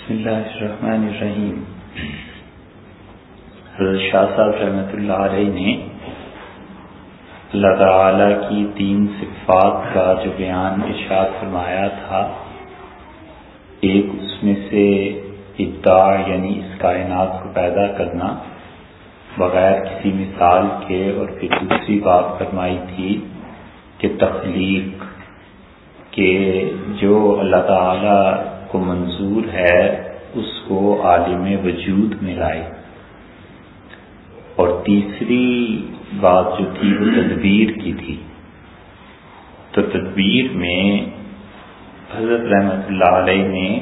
بسم اللہ الرحمن الرحیم۔ حضرت شاہ صاحب رحمۃ اللہ علیہ نے اللہ تعالی کی تین صفات کا جو بیان ارشاد فرمایا تھا، ایک اس میں سے ابداع یعنی اس کائنات کو پیدا کرنا، بغیر کسی مثال کے، اور پھر دوسری بات فرمائی تھی کہ تخلیق کہ جو اللہ تعالی کو منظور ہے، اس کو عالم وجود میں لائے۔ اور تیسری بات جو تھی، وہ تدبیر کی تھی۔ تو تدبیر میں حضرت رحمت اللہ علیہ نے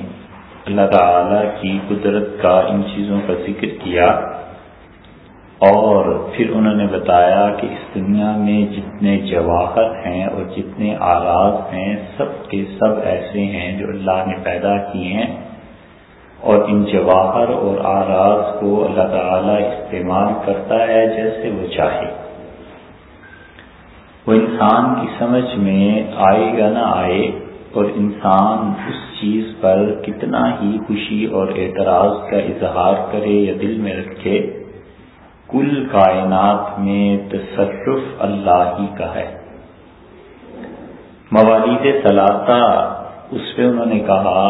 اللہ تعالی کی قدرت کا ان چیزوں کا ذکر کیا۔ اور پھر انہوں نے بتایا کہ اس دنیا میں جتنے جواہر ہیں اور جتنے آغاز ہیں، سب کے سب ایسے ہیں جو اللہ نے پیدا کیے ہیں۔ اور ان جواہر اور آراز کو اللہ تعالی استعمال کرتا ہے جیسے وہ چاہے۔ وہ انسان کی سمجھ میں آئے گا نہ آئے، اور انسان اس چیز پر کتنا ہی خوشی اور اعتراض کا اظہار کرے یا دل میں رکھے۔ کل کائنات میں تصرف اللہ ہی کا ہے۔ موالید ثلاثہ، اس پہ انہوں نے کہا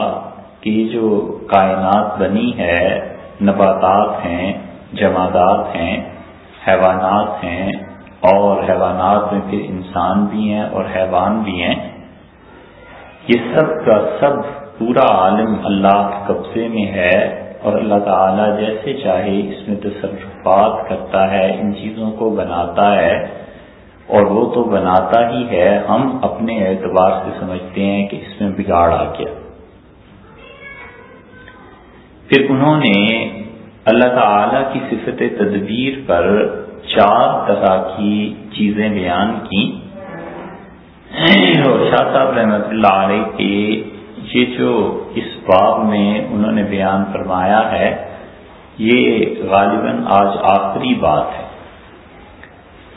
کہ جو کائنات بنی ہے، نباتات ہیں، جمادات ہیں، حیوانات ہیں، اور حیوانات میں پھر انسان بھی ہیں اور حیوان بھی ہیں، یہ سب کا سب پورا عالم اللہ کے قبضے میں ہے اور اللہ تعالیٰ جیسے چاہے اس میں تصرف تصرفات کرتا ہے، ان چیزوں کو بناتا ہے اور وہ تو بناتا ہی ہے۔ ہم اپنے اعتبار سے سمجھتے ہیں کہ اس میں بگاڑ آ گیا۔ پھر انہوں نے اللہ تعالی کی صفت تدبیر پر چار طرح کی چیزیں بیان کی اور شاہ صاحب رحمۃ اللہ علیہ کے یہ جو اس باب میں انہوں نے بیان فرمایا ہے یہ غالباً آج آخری بات ہے۔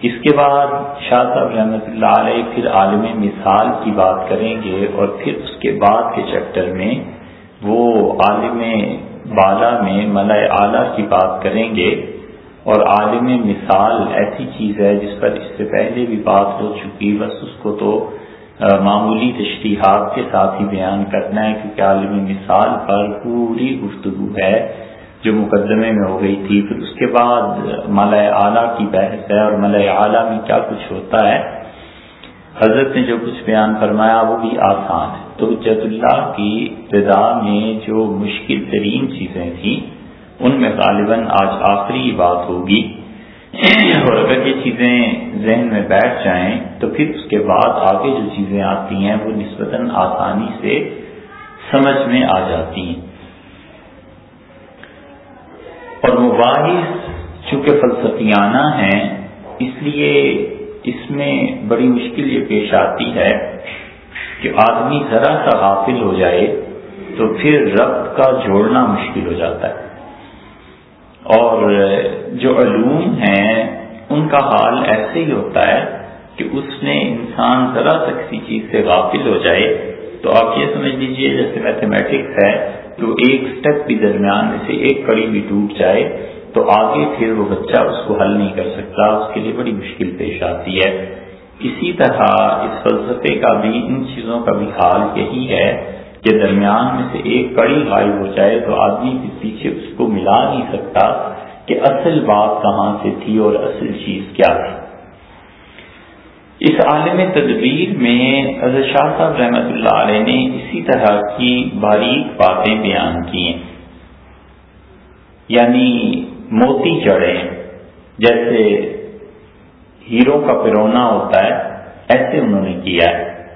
اس کے بعد شاہ صاحب رحمۃ اللہ علیہ پھر عالم مثال کی بات کریں گے اور پھر اس کے بعد کے چیپٹر میں وہ عالم بالا میں ملئے اعلیٰ کی بات کریں گے اور عالم مثال ایسی چیز ہے جس پر اس سے پہلے بھی بات ہو چکی، بس اس کو تو معمولی تشریحات کے ساتھ ہی بیان کرنا ہے، کیونکہ عالمی مثال پر پوری گفتگو ہے۔ جو مقدمے میں ہو گئی تھی، پھر اس کے بعد ملئے اعلیٰ کی بحث ہے اور ملئے اعلیٰ میں کیا کچھ ہوتا ہے؟ حضرت نے جو کچھ بیان فرمایا وہ بھی آسان ہے۔ تو جد اللہ کی ابتدا میں جو مشکل ترین چیزیں تھیں، ان میں غالباً آج آخری بات ہوگی۔ اور اگر یہ چیزیں ذہن میں بیٹھ جائیں، تو پھر اس کے بعد آگے جو چیزیں آتی ہیں، وہ نسبتاً آسانی سے سمجھ میں آ جاتی ہیں۔ اور مباحث چونکہ فلسفیانہ ہیں، اس لیے اس میں بڑی مشکل یہ پیش آتی ہے کہ آدمی ذرا سا غافل ہو جائے تو پھر ربط کا جوڑنا مشکل ہو جاتا ہے۔ اور جو علوم ہیں، ان کا حال ایسے ہی ہوتا ہے کہ اس میں انسان ذرا سا کسی چیز سے غافل ہو جائے۔ تو آپ یہ سمجھ لیجیے، جیسے میتھمیٹکس ہے تو ایک سٹیپ بھی درمیان میں سے ایک کڑی بھی ٹوٹ جائے تو آگے پھر وہ بچہ اس کو حل نہیں کر سکتا، اس کے لیے بڑی مشکل پیش آتی ہے۔ اسی طرح اس فلسفے کا بھی، ان چیزوں کا بھی حال یہی ہے کہ درمیان میں سے ایک کڑی غائب ہو جائے تو آدمی پیچھے اس کو ملا نہیں سکتا کہ اصل بات کہاں سے تھی اور اصل چیز کیا تھی۔ اس عالم تدبیر میں حضرت شاہ صاحب رحمۃ اللہ علیہ نے اسی طرح کی باریک باتیں بیان کی ہیں۔ یعنی موتی جڑے جیسے ہیرو کا پرونا ہوتا ہے، ایسے انہوں نے کیا ہے۔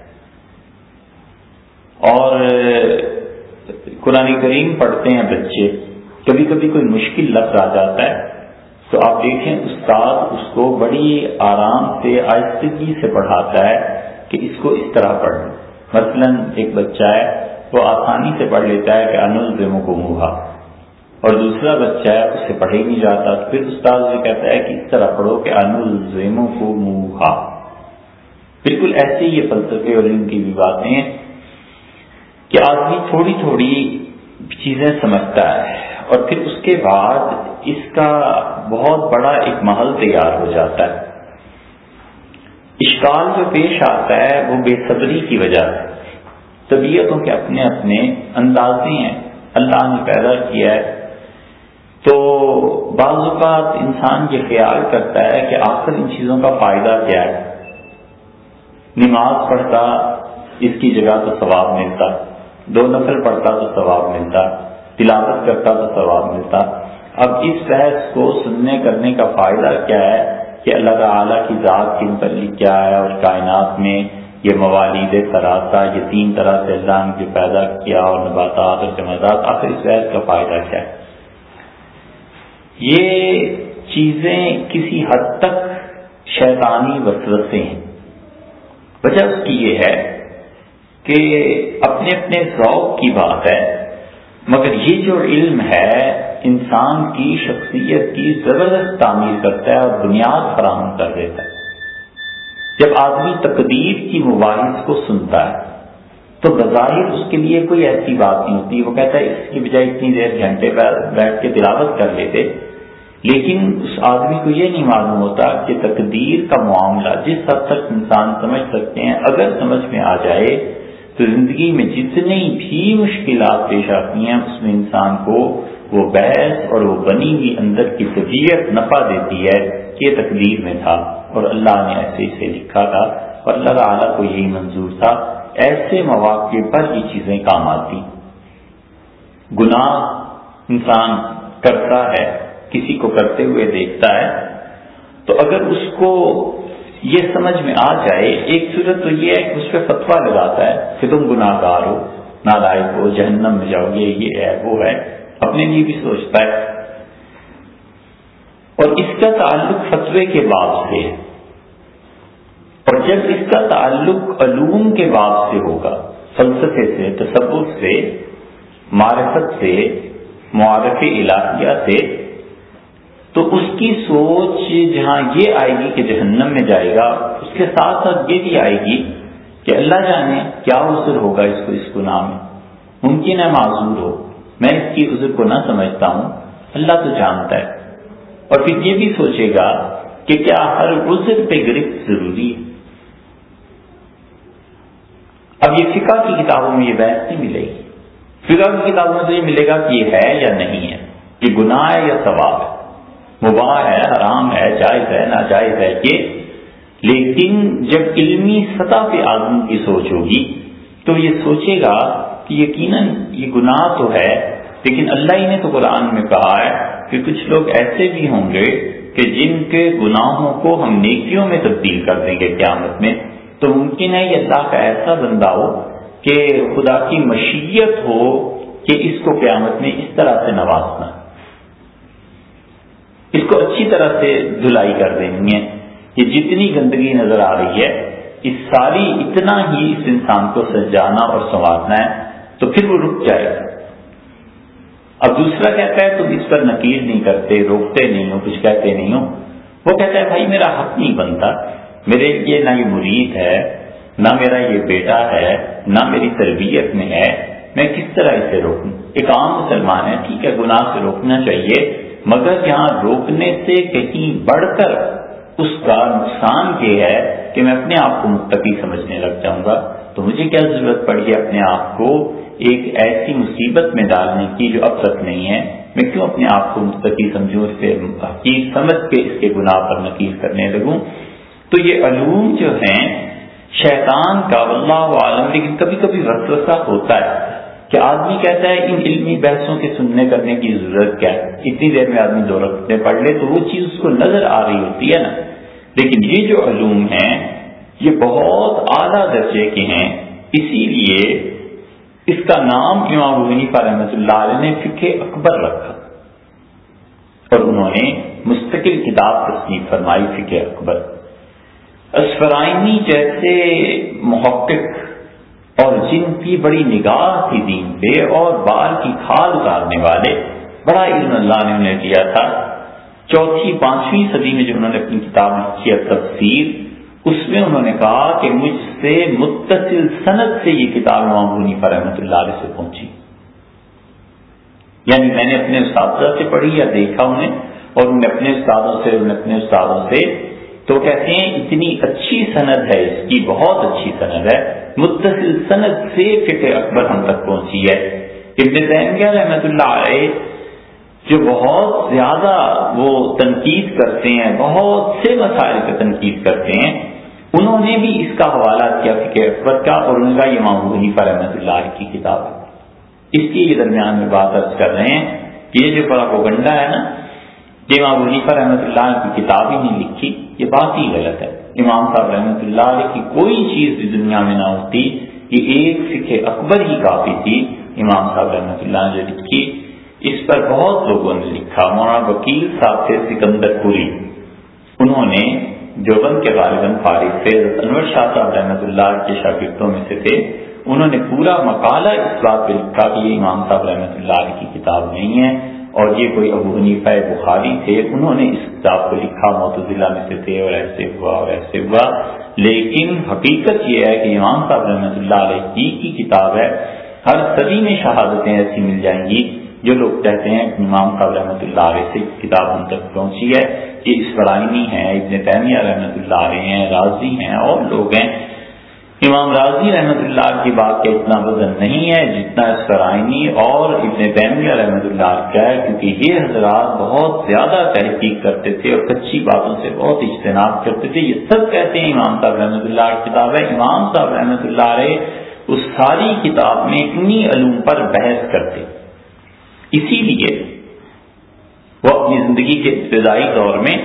اور قرآن کریم پڑھتے ہیں بچے، کبھی کبھی کوئی مشکل لفظ آ جاتا ہے تو آپ دیکھیں استاد اس کو بڑی آرام سے آہستگی سے پڑھاتا ہے کہ اس کو اس طرح پڑھ مثلا ایک بچہ ہے، وہ آسانی سے پڑھ لیتا ہے کہ انل زیموں کو موہا اور دوسرا بچہ ہے، اسے پڑھے نہیں جاتا۔ تو پھر استاد یہ کہتا ہے کہ اس طرح پڑھو کہ انل زیموں کو موہا بالکل ایسے ہی یہ فلسفے اور ان کی بھی باتیں کہ آدمی تھوڑی تھوڑی چیزیں سمجھتا ہے۔ اور پھر اس کے بعد اس کا بہت بڑا ایک محل تیار ہو جاتا ہے۔ اشکال جو پیش آتا ہے وہ بے صبری کی وجہ سے۔ طبیعتوں کے اپنے اپنے اندازے ہیں۔ اللہ نے پیدا کیا ہے۔ تو بعض اوقات انسان یہ خیال کرتا ہے کہ آخر ان چیزوں کا فائدہ کیا ہے۔ نماز پڑھتا، اس کی جگہ تو ثواب ملتا۔ دو نفل پڑھتا تو ثواب ملتا۔ تلاوت کرتا تو ثواب ملتا۔ اب اس بحث کو سننے کرنے کا فائدہ کیا ہے کہ اللہ تعالیٰ کی ذات کے متعلق کیا ہے اور کائنات میں یہ موالید سراسا یہ تین طرح سے اللہ نے جو پیدا کیا اور نباتات اور جماعت آخر اس بحث کا فائدہ کیا ہے؟ یہ چیزیں کسی حد تک شیطانی وسوسے ہیں۔ وجہ اس کی یہ ہے کہ اپنے اپنے ذوق کی بات ہے۔ مگر یہ جو علم ہے، انسان کی شخصیت کی زبردست تعمیر کرتا ہے اور بنیاد فراہم کر دیتا ہے۔ جب آدمی تقدیر کی مباحث کو سنتا ہے، تو بظاہر اس کے لیے کوئی ایسی بات نہیں ہوتی۔ وہ کہتا ہے، اس کی بجائے اتنی دیر گھنٹے بیٹھ کے تلاوت کر لیتے۔ لیکن اس آدمی کو یہ نہیں معلوم ہوتا کہ تقدیر کا معاملہ جس حد تک انسان سمجھ سکتے ہیں، اگر سمجھ میں آ جائے تو زندگی میں جتنی بھی مشکلات پیش آتی ہیں، اس میں انسان کو وہ بحث اور وہ بنی ہوئی اندر کی طبیعت نفع دیتی ہے کہ تقدیر میں تھا اور اللہ نے ایسے اسے لکھا تھا اور اللہ تعالیٰ کو یہی منظور تھا۔ ایسے مواقع پر یہ چیزیں کام آتی۔ گناہ انسان کرتا ہے، کسی کو کرتے ہوئے دیکھتا ہے۔ تو اگر اس کو یہ سمجھ میں آ جائے، ایک صورت تو یہ ہے کہ اس پہ فتوا لگاتا ہے کہ تم گناہ گار ہو، نالائق ہو، جہنم میں جاؤ گے یہ ہے وہ ہے اپنے لیے بھی سوچتا ہے۔ اور اس کا تعلق فتوے کے باب سے اور جب اس کا تعلق علوم کے باب سے ہوگا، فلسفے سے تصور سے، معرفت سے معرف علاقیہ سے تو اس کی سوچ جہاں یہ آئے گی کہ جہنم میں جائے گا، اس کے ساتھ ساتھ یہ بھی آئے گی کہ اللہ جانے کیا عذر ہوگا اس کو، اس گناہ میں۔ ممکن ہے معذور ہو۔ میں اس کی عذر کو نہ سمجھتا ہوں۔ اللہ تو جانتا ہے۔ اور پھر یہ بھی سوچے گا کہ کیا ہر عذر پہ گرفت ضروری ہے۔ اب یہ فقہ کی کتابوں میں یہ بحث نہیں ملے گی۔ فقہ کی کتابوں میں تو یہ ملے گا کہ یہ ہے یا نہیں ہے، یہ گناہ ہے یا ثواب ہے۔ مباح ہے، حرام ہے، جائز ہے، ناجائز ہے، یہ۔ لیکن جب علمی سطح پہ آدمی کی سوچ ہوگی، تو یہ سوچے گا کہ یقیناً یہ گناہ تو ہے، لیکن اللہ ہی نے تو قرآن میں کہا ہے کہ کچھ لوگ ایسے بھی ہوں گے کہ جن کے گناہوں کو ہم نیکیوں میں تبدیل کر دیں گے قیامت میں۔ تو ممکن ہے یہ اللہ کا ایسا بندہ ہو کہ خدا کی مشیت ہو کہ اس کو قیامت میں اس طرح سے نوازنا۔ اس کو اچھی طرح سے دھلائی کر دینی ہے۔ یہ جتنی گندگی نظر آ رہی ہے اس ساری اتنا ہی اس انسان کو سجانا اور سنوارنا ہے، تو پھر وہ رک جائے گا۔ اب دوسرا کہتا ہے، تم اس پر نکیر نہیں کرتے، روکتے نہیں ہو کچھ کہتے نہیں ہو۔ وہ کہتا ہے، بھائی، میرا حق نہیں بنتا۔ میرے یہ نہ یہ مرید ہے، نہ میرا یہ بیٹا ہے، نہ میری تربیت میں ہے۔ میں کس طرح اسے روکوں؟ ایک عام مسلمان ہے، ٹھیک ہے، گناہ سے روکنا چاہیے۔ مگر یہاں روکنے سے کہیں بڑھ کر اس کا نقصان یہ ہے کہ میں اپنے آپ کو مستقی سمجھنے لگ جاؤں گا۔ تو مجھے کیا ضرورت پڑ گئی اپنے آپ کو ایک ایسی مصیبت میں ڈالنے کی جو اب تک نہیں ہے؟ میں کیوں اپنے آپ کو مستقی سمجھوں اس سے حقیق سمجھ کے اس کے گناہ پر نقیر کرنے لگوں؟ تو یہ علوم جو ہیں، شیطان کا اللہ عالم، لیکن کبھی کبھی وسوسہ ہوتا ہے۔ کہ آدمی کہتا ہے ان علمی بحثوں کے سننے کرنے کی ضرورت کیا ہے؟ اتنی دیر میں آدمی دو رکھتے پڑھ لے تو وہ چیز اس کو نظر آ رہی ہوتی ہے نا۔ لیکن یہ جو علوم ہیں، یہ بہت اعلیٰ درجے کے ہیں۔ اسی لیے اس کا نام امام حنیفہ رحمۃ اللہ علیہ نے فکر اکبر رکھا۔ اور انہوں نے مستقل کتاب تصنیف فرمائی فکر اکبر۔ اسفرائنی جیسے محقق اور جن کی بڑی نگاہ تھی دین پہ اور بال کی کھال اتارنے والے، بڑا علم اللہ نے انہیں دیا تھا۔ چوتھی، پانچویں صدی میں جو انہوں نے اپنی کتاب لکھی ہے تفسیر، اس میں انہوں نے کہا کہ مجھ سے متصل صنعت سے یہ کتاب مامونی پر رحمۃ اللہ علیہ سے پہنچی۔ یعنی میں نے اپنے اساتذہ سے پڑھی یا دیکھا انہیں، اور انہیں اپنے استادوں سے اپنے استادوں سے تو کہتے ہیں اتنی اچھی سند ہے، اس کی بہت اچھی سند ہے۔ متصل سند سے فکر اکبر ہم تک پہنچی ہے۔ ابن تیمیہ رحمت اللہ علیہ جو بہت زیادہ وہ تنقید کرتے ہیں، بہت سے مسائل پہ تنقید کرتے ہیں، انہوں نے بھی اس کا حوالہ کیا فکر اکبر کا اور ان کا یہ حنیفہ رحمۃ اللہ علیہ کی کتاب۔ اس لیے یہ درمیان میں بات ارض کر رہے ہیں کہ یہ جو بڑا گنڈا ہے نا امام حنیفہ رحمۃ اللہ کی کتاب ہی نہیں لکھی، یہ بات ہی غلط ہے۔ امام صاحب رحمۃ اللہ علیہ کی کوئی چیز بھی دنیا میں نہ ہوتی، یہ ایک فکر اکبر ہی کافی تھی، امام صاحب رحمۃ اللہ نے لکھی، اس پر بہت لوگوں نے لکھا۔ مولانا وکیل صاحب سے سکندر پوری۔ انہوں نے جوبن کے غالباً فارغ سے انور شاہ صاحب رحمۃ اللہ کے شاگردوں میں سے تھے۔ انہوں نے پورا مقالہ اس بات پہ لکھا کہ یہ امام صاحب رحمۃ اللہ علیہ کی کتاب نہیں ہے۔ اور یہ کوئی ابو حنیفہ بخاری تھے، انہوں نے اس کتاب کو لکھا متضلع میں سے تھے اور ایسے ہوا اور ایسے ہوا۔ لیکن حقیقت یہ ہے کہ امام صاحب رحمۃ اللہ علیہ کی کی کتاب ہے۔ ہر صدی میں شہادتیں ایسی مل جائیں گی جو لوگ کہتے ہیں کہ امام صاحب رحمۃ اللہ علیہ سے کتاب ہم تک پہنچی ہے۔ یہ اسفرائنی ہیں، ابن تیمیہ رحمۃ اللہ علیہ ہیں راضی ہیں اور لوگ ہیں۔ امام راضی رحمت اللہ کی بات کا اتنا وزن نہیں ہے جتنا اسفرائنی اور ابن تیمیہ رحمت اللہ کا ہے، کیونکہ یہ حضرات بہت زیادہ تحقیق کرتے تھے اور کچی باتوں سے بہت اجتناب کرتے تھے۔ یہ سب کہتے ہیں امام صاحب رحمۃ اللہ کی کتاب ہے۔ امام صاحب رحمۃ اللہ علیہ اس ساری کتاب میں اتنی علوم پر بحث کرتے۔ اسی لیے وہ اپنی زندگی کے ابتدائی دور میں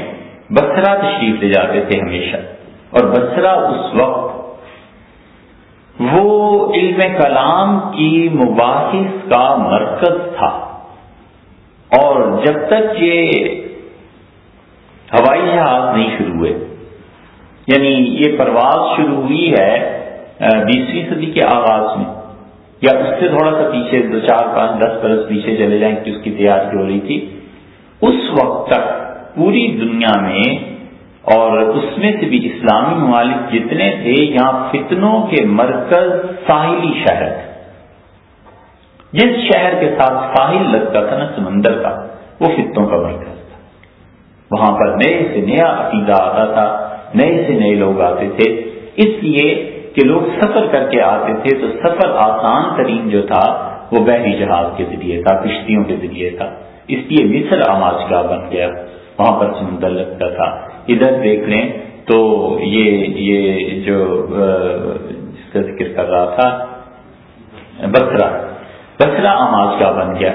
بسرا تشریف لے جاتے تھے ہمیشہ۔ اور بسرا اس وقت وہ علم کلام کی مباحث کا مرکز تھا۔ اور جب تک یہ ہوائی جہاز نہیں شروع ہوئے یعنی یہ پرواز شروع ہوئی ہے بیسویں صدی کے آغاز میں، یا اس سے تھوڑا سا پیچھے، دو چار پانچ دس برس پیچھے چلے جائیں کہ اس کی تیاری ہو رہی تھی، اس وقت تک پوری دنیا میں اور اس میں سے بھی اسلامی ممالک جتنے تھے، یہاں فتنوں کے مرکز ساحلی شہر تھے۔ جس شہر کے ساتھ ساحل لگتا تھا نا سمندر کا، وہ فتنوں کا مرکز تھا۔ وہاں پر نئے سے نیا عقیدہ آتا تھا، نئے سے نئے لوگ آتے تھے۔ اس لیے کہ لوگ سفر کر کے آتے تھے، تو سفر آسان ترین جو تھا، وہ بحری جہاز کے ذریعے تھا، کشتیوں کے ذریعے تھا۔ اس لیے مصر آماج کا بن گیا، وہاں پر سمندر لگتا تھا۔ ادھر دیکھ لیں تو یہ یہ جو جس کا ذکر کر رہا تھا بسرا بسرا آماز کا بن گیا۔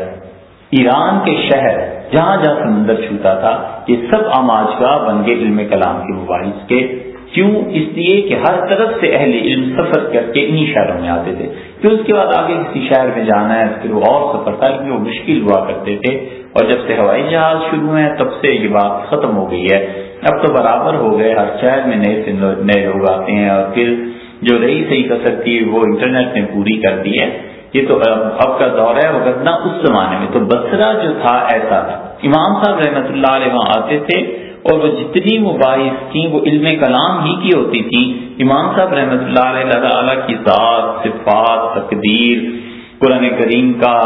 ایران کے شہر جہاں جہاں سمندر چھوتا تھا، یہ سب آماج کا بن گئے علم کلام کے مباحث کے۔ کیوں؟ اس لیے کہ ہر طرف سے اہل علم سفر کر کے انہی شہروں میں آتے تھے۔ پھر اس کے بعد آگے کسی شہر میں جانا ہے پھر وہ اور سفر تھا کیونکہ وہ مشکل ہوا کرتے تھے۔ اور جب سے ہوائی جہاز شروع ہوئے تب سے یہ بات ختم ہو گئی ہے۔ اب تو برابر ہو گئے، ہر شہر میں نئے نئے لوگ آتے ہیں اور پھر جو رہی صحیح کثر تھی وہ انٹرنیٹ نے پوری کر دی ہے۔ یہ تو اب کا دور ہے وہ نہ اس زمانے میں۔ تو بسرا جو تھا ایسا تھا۔ امام صاحب رحمۃ اللہ علیہ وہاں آتے تھے اور وہ جتنی وہ باعث تھیں، وہ علم کلام ہی کی ہوتی تھی امام صاحب رحمۃ اللہ علیہ اللہ تعالیٰ کی ذات، صفات، تقدیر، قرآن کریم کا،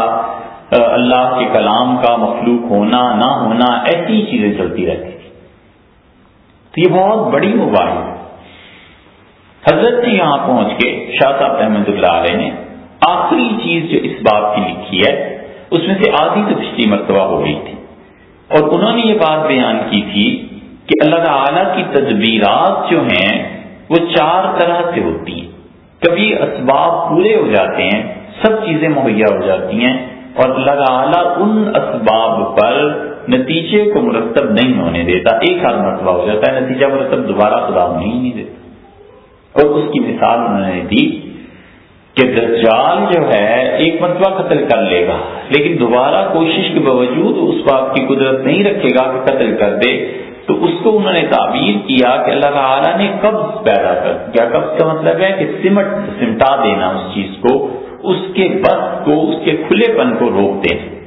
اللہ کے کلام کا مخلوق ہونا، نہ ہونا، ایسی چیزیں چلتی رہتی۔ تو یہ بہت بڑی مباحث ہے حضرت سے یہاں پہنچ کے شاہ صاحب احمد اللہ علیہ نے آخری چیز جو اس بات کی لکھی ہے، اس میں سے آدھی تو پچھلی مرتبہ ہو گئی تھی۔ اور انہوں نے یہ بات بیان کی تھی کہ اللہ تعالی کی تدبیرات جو ہیں، وہ چار طرح سے ہوتی ہیں۔ کبھی اسباب پورے ہو جاتے ہیں، سب چیزیں مہیا ہو جاتی ہیں، اور اللہ تعالیٰ ان اسباب پر نتیجے کو مرتب نہیں ہونے دیتا، ایک ہاتھ مرتبہ ہو جاتا ہے، نتیجہ مرتب دوبارہ خدا ہونے ہی نہیں دیتا۔ اور اس کی مثال انہوں نے دی کہ دجال جو ہے، ایک مرتبہ قتل کر لے گا، لیکن دوبارہ کوشش کے باوجود اس بات کی قدرت نہیں رکھے گا کہ قتل کر دے۔ تو اس کو انہوں نے تعبیر کیا کہ اللہ تعالیٰ نے قبض پیدا کر دیا۔ قبض کا مطلب ہے کہ سمٹ، سمٹا دینا اس چیز کو، اس کے بس کو، اس کے کھلے پن کو روک دینا۔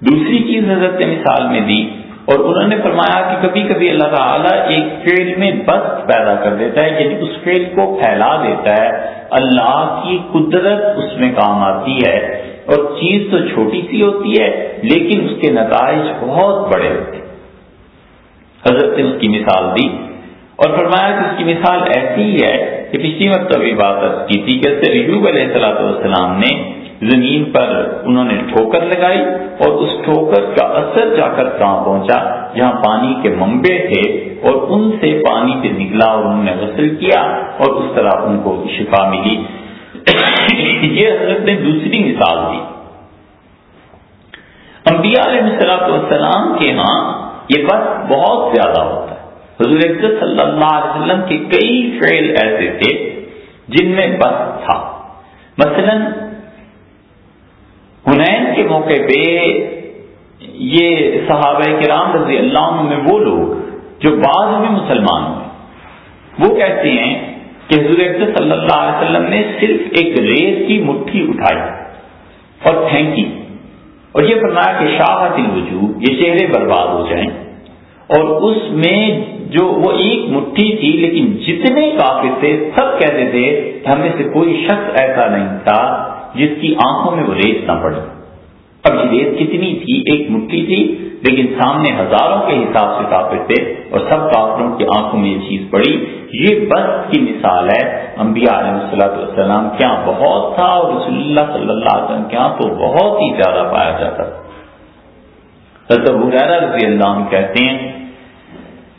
دوسری چیز حضرت مثال میں دی اور انہوں نے فرمایا کہ کبھی کبھی اللہ تعالیٰ ایک فیل میں بس پیدا کر دیتا ہے یعنی اس فیل کو پھیلا دیتا ہے۔ اللہ کی قدرت اس میں کام آتی ہے اور چیز تو چھوٹی سی ہوتی ہے، لیکن اس کے نتائج بہت بڑے ہوتے ہیں۔ حضرت نے اس کی مثال دی اور فرمایا کہ اس کی مثال ایسی ہی ہے کہ پچھلی وقت ابھی بات کی تھی کہ ریوب علیہ السلاۃ والسلام نے زمین پر انہوں نے ٹھوکر لگائی اور اس ٹھوکر کا اثر جا کر کہاں پہنچا؟ جہاں پانی کے منبے تھے اور ان سے پانی پہ نکلا اور انہوں نے غسل کیا اور اس طرح ان کو شفا ملی۔ یہ حضرت نے دوسری مثال دی۔ انبیاء علیہ السلاۃ والسلام کے ہاں یہ بس بہت زیادہ ہوتا ہے۔ حضور صلی اللہ علیہ وسلم کے کئی فعل ایسے تھے جن میں بس تھا۔ مثلا حنین کے موقع پہ یہ صحابہ کرام رضی اللہ عنہ میں وہ لوگ جو بعض میں مسلمان ہوئے، وہ کہتے ہیں کہ حضور صلی اللہ علیہ وسلم نے صرف ایک ریت کی مٹھی اٹھائی اور پھینکی۔ اور یہ فرمایا کہ شاہت الوجود، یہ چہرے برباد ہو جائیں۔ اور اس میں جو وہ ایک مٹھی تھی، لیکن جتنے کافی تھے، سب کہتے تھے کہ ہم میں سے کوئی شخص ایسا نہیں تھا جس کی آنکھوں میں وہ ریت نہ پڑی اب یہ ریت کتنی تھی؟ ایک مٹھی تھی، لیکن سامنے ہزاروں کے حساب سے کافر تھے اور سب کافروں کی آنکھوں میں یہ چیز پڑی۔ یہ بس کی مثال ہے، انبیاء علیہ السلاۃ والسلام کیا ہاں بہت تھا اور رسول اللہ صلی اللہ علیہ وسلم کیا ہاں تو بہت ہی زیادہ پایا جاتا۔ رضی اللہ عنہ کہتے ہیں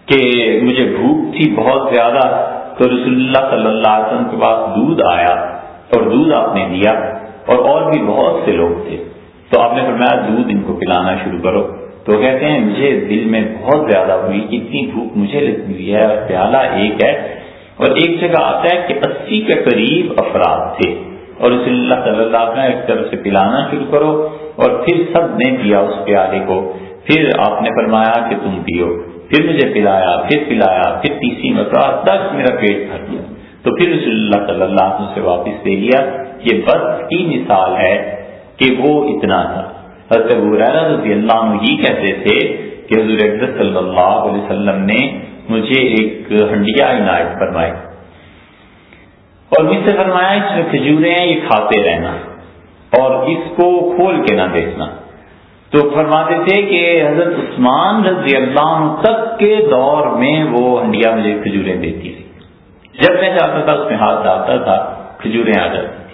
کہ مجھے بھوک تھی بہت زیادہ، تو رسول اللہ صلی اللہ علیہ وسلم کے پاس دودھ آیا اور دودھ آپ نے دیا۔ اور اور بھی بہت سے لوگ تھے۔ تو آپ نے فرمایا، دودھ ان کو پلانا شروع کرو۔ تو کہتے ہیں، مجھے دل میں بہت زیادہ ہوئی، اتنی بھوک مجھے لگی ہوئی ہے، اور پیالہ ایک ہے۔ اور ایک جگہ آتا ہے کہ اسی کے قریب افراد تھے۔ اور رسول اللہ صلی اللہ علیہ ایک طرف سے پلانا شروع کرو، اور پھر سب نے پیا اس پیالے کو۔ پھر آپ نے فرمایا کہ تم پیو۔ پھر مجھے پلایا، پھر پلایا، پھر تیسری مرتبہ تک میرا پیٹ بھر گیا۔ تو پھر رسول اللہ صلی اللہ علیہ وسلم سے واپس لے لیا۔ یہ بس کی مثال ہے کہ وہ اتنا تھا۔ حضرت رضی اللہ عنہ یہ کہتے تھے کہ حضور صلی اللہ علیہ وسلم نے مجھے ایک ہنڈیا عنایت فرمائی۔ اور مجھ سے فرمایا، اس میں کھجورے ہیں، یہ کھاتے رہنا اور اس کو کھول کے نہ دیکھنا تو فرماتے تھے کہ حضرت عثمان رضی اللہ عنہ تک کے دور میں وہ ہنڈیا مجھے کھجوریں دیتی تھی جب میں چاہتا تھا، اس میں ہاتھ ڈالتا تھا، کھجوریں آ جاتی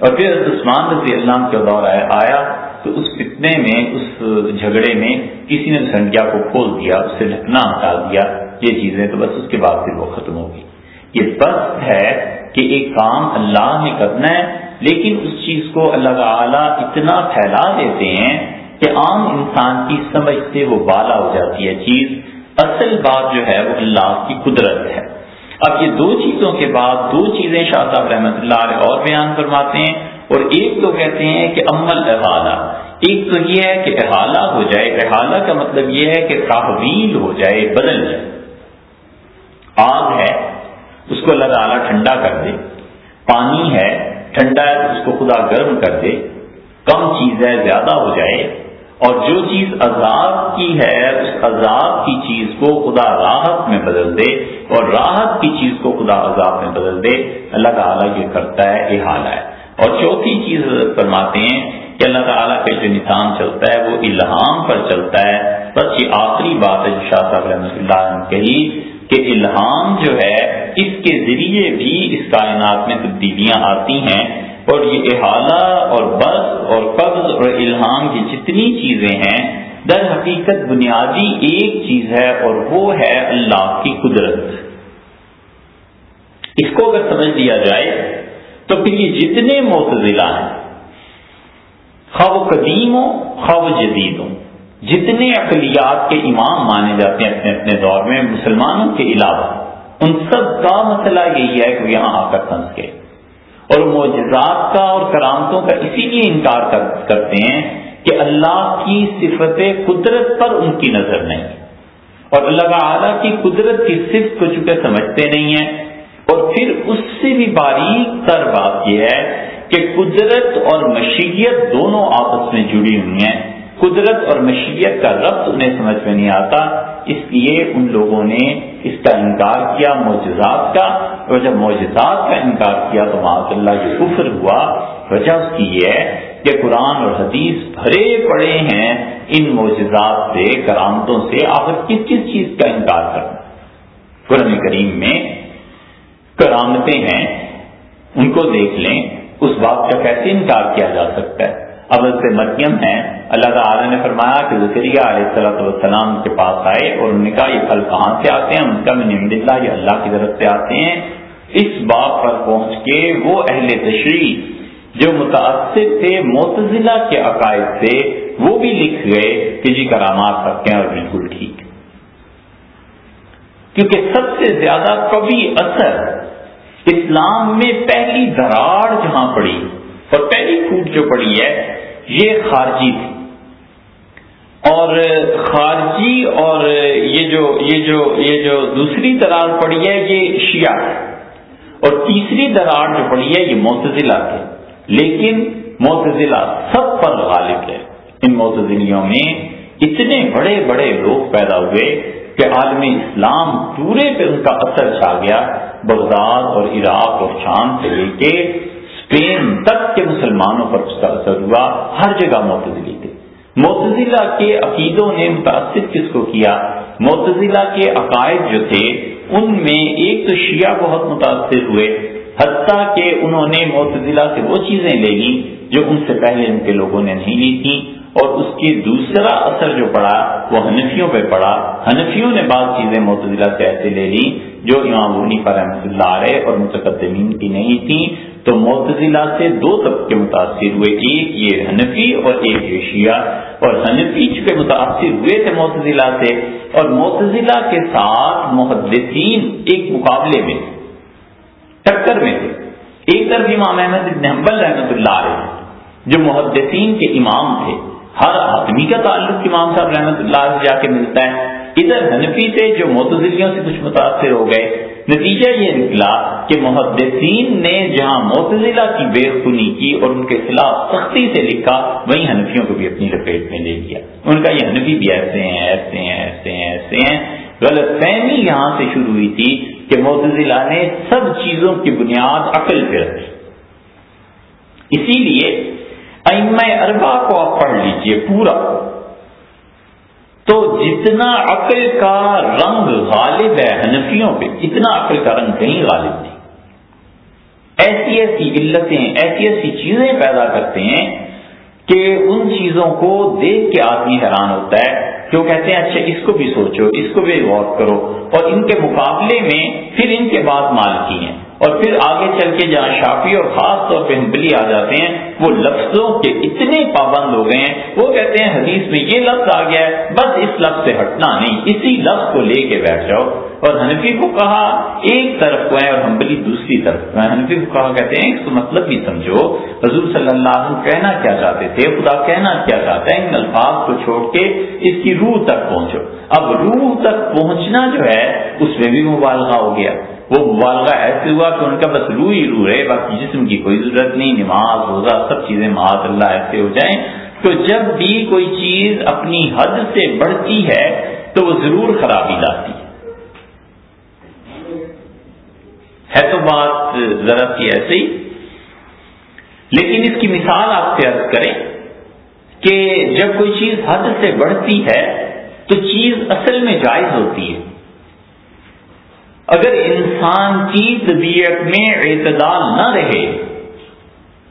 اور پھر عثمان رضی اللہ کا دور آیا تو اس فتنے میں، اس جھگڑے میں کسی نے سنڈیا کو کھول دیا اس سے ڈھکنا ہٹا دیا، یہ چیزیں تو بس اس کے بعد پھر وہ ختم ہو گئی۔ یہ بس ہے کہ ایک کام اللہ نے کرنا ہے، لیکن اس چیز کو اللہ تعالیٰ اتنا پھیلا دیتے ہیں کہ عام انسان کی سمجھ سے وہ بالا ہو جاتی ہے چیز۔ اصل بات جو ہے وہ اللہ کی قدرت ہے۔ اب یہ دو چیزوں کے بعد دو چیزیں شاہ صاحب رحمۃ اللہ علیہ اور بیان فرماتے ہیں اور ایک تو کہتے ہیں کہ عمل احالہ، ایک تو یہ ہے کہ احالہ ہو جائے، احالہ کا مطلب یہ ہے کہ تحویل ہو جائے، بدل جائے۔ آگ ہے، اس کو اللہ تعالیٰ ٹھنڈا کر دے۔ پانی ہے، ٹھنڈا ہے اس کو خدا گرم کر دے۔ کم چیز ہے زیادہ ہو جائے۔ اور جو چیز عذاب کی ہے، اس عذاب کی چیز کو خدا راحت میں بدل دے اور راحت کی چیز کو خدا عذاب میں بدل دے، اللہ تعالیٰ یہ کرتا ہے، یہ حال ہے۔ اور چوتھی چیز فرماتے ہیں کہ اللہ تعالیٰ کا جو نظام چلتا ہے، وہ الہام پر چلتا ہے۔ بس یہ آخری بات ہے جو شاہ صاحب رحمۃ اللہ نے کہی کہ الہام جو ہے، اس کے ذریعے بھی اس کائنات میں تبدیلیاں آتی ہیں۔ اور یہ احالہ اور بس اور قبض اور الہام کی جتنی چیزیں ہیں، در حقیقت بنیادی ایک چیز ہے اور وہ ہے اللہ کی قدرت۔ اس کو اگر سمجھ لیا جائے تو پھر یہ جتنے معتزلہ ہیں، خواب قدیم ہو خواب جدید ہو جتنے اقلیات کے امام مانے جاتے ہیں اپنے اپنے دور میں، مسلمانوں کے علاوہ، ان سب کا مسئلہ یہی ہے کہ وہ یہاں آ کر پھنس گئے اور معجزات کا اور کرامتوں کا اسی لیے انکار کرتے ہیں کہ اللہ کی صفت قدرت پر ان کی نظر نہیں۔ اور اللہ تعالیٰ کی قدرت کی صفت کو چکے سمجھتے نہیں ہیں، اور پھر اس سے بھی باریک تر بات یہ ہے کہ قدرت اور مشیت دونوں آپس میں جڑی ہوئی ہیں۔ قدرت اور مشیت کا ربط انہیں سمجھ میں نہیں آتا۔ اس لیے ان لوگوں نے اس کا انکار کیا، معجزات کا۔ اور جب معجزات کا انکار کیا تو اللہ جو کفر ہوا، وجہ اس کی یہ ہے کہ قرآن اور حدیث بھرے پڑے ہیں ان معجزات سے، کرامتوں سے۔ آخر کس کس چیز کا انکار کرنا؟ قرآن کریم میں کرامتیں ہیں، ان کو دیکھ لیں، اس بات کا کیسے انکار کیا جا سکتا ہے؟ اول سے مریم ہے اللہ تعالیٰ نے فرمایا کہ ذکریہ علیہ صلاح والسلام کے پاس آئے اور انہوں نے کہا، یہ پھل کہاں سے آتے ہیں؟ ان کا میں نمد اللہ، یہ اللہ کی طرف سے آتے ہیں۔ اس بات پر پہنچ کے وہ اہل تشریح جو متاثر تھے متضلہ کے عقائد سے، وہ بھی لکھ گئے کہ جی کرامات رکھتے ہیں اور بالکل ٹھیک۔ کیونکہ سب سے زیادہ کبھی اثر اسلام میں پہلی دراڑ جہاں پڑی اور پہلی پھوٹ جو پڑی ہے یہ خارجی تھی۔ اور خارجی اور یہ جو یہ جو یہ جو دوسری دراڑ پڑی ہے یہ شیعہ اور تیسری دراڑ جو پڑی ہے یہ معتزلہ تھے لیکن معتزلہ سب پر غالب ہے۔ ان معتزلیوں میں اتنے بڑے بڑے لوگ پیدا ہوئے کہ عالم اسلام پورے پہ ان کا اثر چھا گیا۔ بغداد اور عراق اور شام سے لے کے اسپین تک کے مسلمانوں پر اس کا اثر ہوا، ہر جگہ معتزلی تھے۔ معتزلہ کے عقیدوں نے متاثر کس کو کیا؟ معتزلہ کے عقائد جو تھے، ان میں ایک تو شیعہ بہت متاثر ہوئے، حتیٰ کہ انہوں نے معتزلہ سے وہ چیزیں لے لی جو ان سے پہلے ان کے لوگوں نے نہیں لی تھی اور اس کی دوسرا اثر جو پڑا، وہ حنفیوں پہ پڑا۔ حنفیوں نے بعض چیزیں معتزلہ سے ایسے لے لی جو امام پر رحمۃ اللہ علیہ اور متقدمین کی نہیں تھی تو معتزلہ سے دو طبقے متاثر ہوئے، ایک یہ حنفی اور ایک یہ شیعہ۔ اور حنفی چونکہ متاثر ہوئے تھے معتزلہ سے، اور معتزلہ کے ساتھ محدثین ایک مقابلے میں، ٹکر میں تھے۔ ایک طرف امام احمد ابن حنبل رحمۃ اللہ علیہ، جو محدثین کے امام تھے۔ ہر آدمی کا تعلق امام صاحب رحمۃ اللہ سے جا کے ملتا ہے۔ ادھر حنفی سے جو متضلیوں سے کچھ متاثر ہو گئے۔ نتیجہ یہ نکلا کہ محدثین نے جہاں معتزلہ کی بے خونی کی اور ان کے خلاف سختی سے لکھا، وہیں حنفیوں کو بھی اپنی لپیٹ میں لے لیا۔ ان کا یہ حنفی بھی ایسے ہیں ایسے ہیں ایسے ہیں ایسے ہیں۔ غلط فہمی یہاں سے شروع ہوئی تھی کہ معتزلہ نے سب چیزوں کی بنیاد عقل پہ رکھی اسی لیے اربا کو آپ پڑھ لیجیے پورا۔ تو جتنا عقل کا رنگ غالب ہے حنفیوں پہ، اتنا عقل کا رنگ کہیں غالب نہیں۔ ایسی ایسی علتیں، ایسی ایسی چیزیں پیدا کرتے ہیں کہ ان چیزوں کو دیکھ کے آدمی حیران ہوتا ہے۔ جو کہتے ہیں؟ اچھا اس کو بھی سوچو، اس کو بھی غور کرو۔ اور ان کے مقابلے میں پھر ان کے بعد مال کی ہیں۔ اور پھر آگے چل کے جہاں شافی اور خاص طور پہ ہمبلی آ جاتے ہیں، وہ لفظوں کے اتنے پابند ہو گئے ہیں۔ وہ کہتے ہیں، حدیث میں یہ لفظ آ گیا ہے، بس اس لفظ سے ہٹنا نہیں، اسی لفظ کو لے کے بیٹھ جاؤ۔ اور حنفی کو کہا، ایک طرف کو ہے اور ہمبلی دوسری طرف کو ہے حنفی کو کہا، کہتے ہیں، اس کو مطلب بھی سمجھو، حضور صلی اللہ علیہ وسلم کہنا کیا چاہتے تھے؟ خدا کہنا کیا چاہتا ہے؟ ان الفاظ کو چھوڑ کے اس کی روح تک پہنچو۔ اب روح تک پہنچنا جو ہے، اس میں بھی مبالغہ ہو گیا۔ وہ مبالغہ ایسے ہوا کہ ان کا بس روح ہی روح ہے باقی جسم کی کوئی ضرورت نہیں، نماز، روزہ، سب چیزیں معاذ اللہ ایسے ہو جائیں۔ تو جب بھی کوئی چیز اپنی حد سے بڑھتی ہے تو وہ ضرور خرابی لاتی۔ ہے تو بات ذرا سی ایسے ہی، لیکن اس کی مثال آپ سے عرض کریں کہ جب کوئی چیز حد سے بڑھتی ہے تو چیز اصل میں جائز ہوتی ہے۔ اگر انسان کی طبیعت میں اعتدال نہ رہے،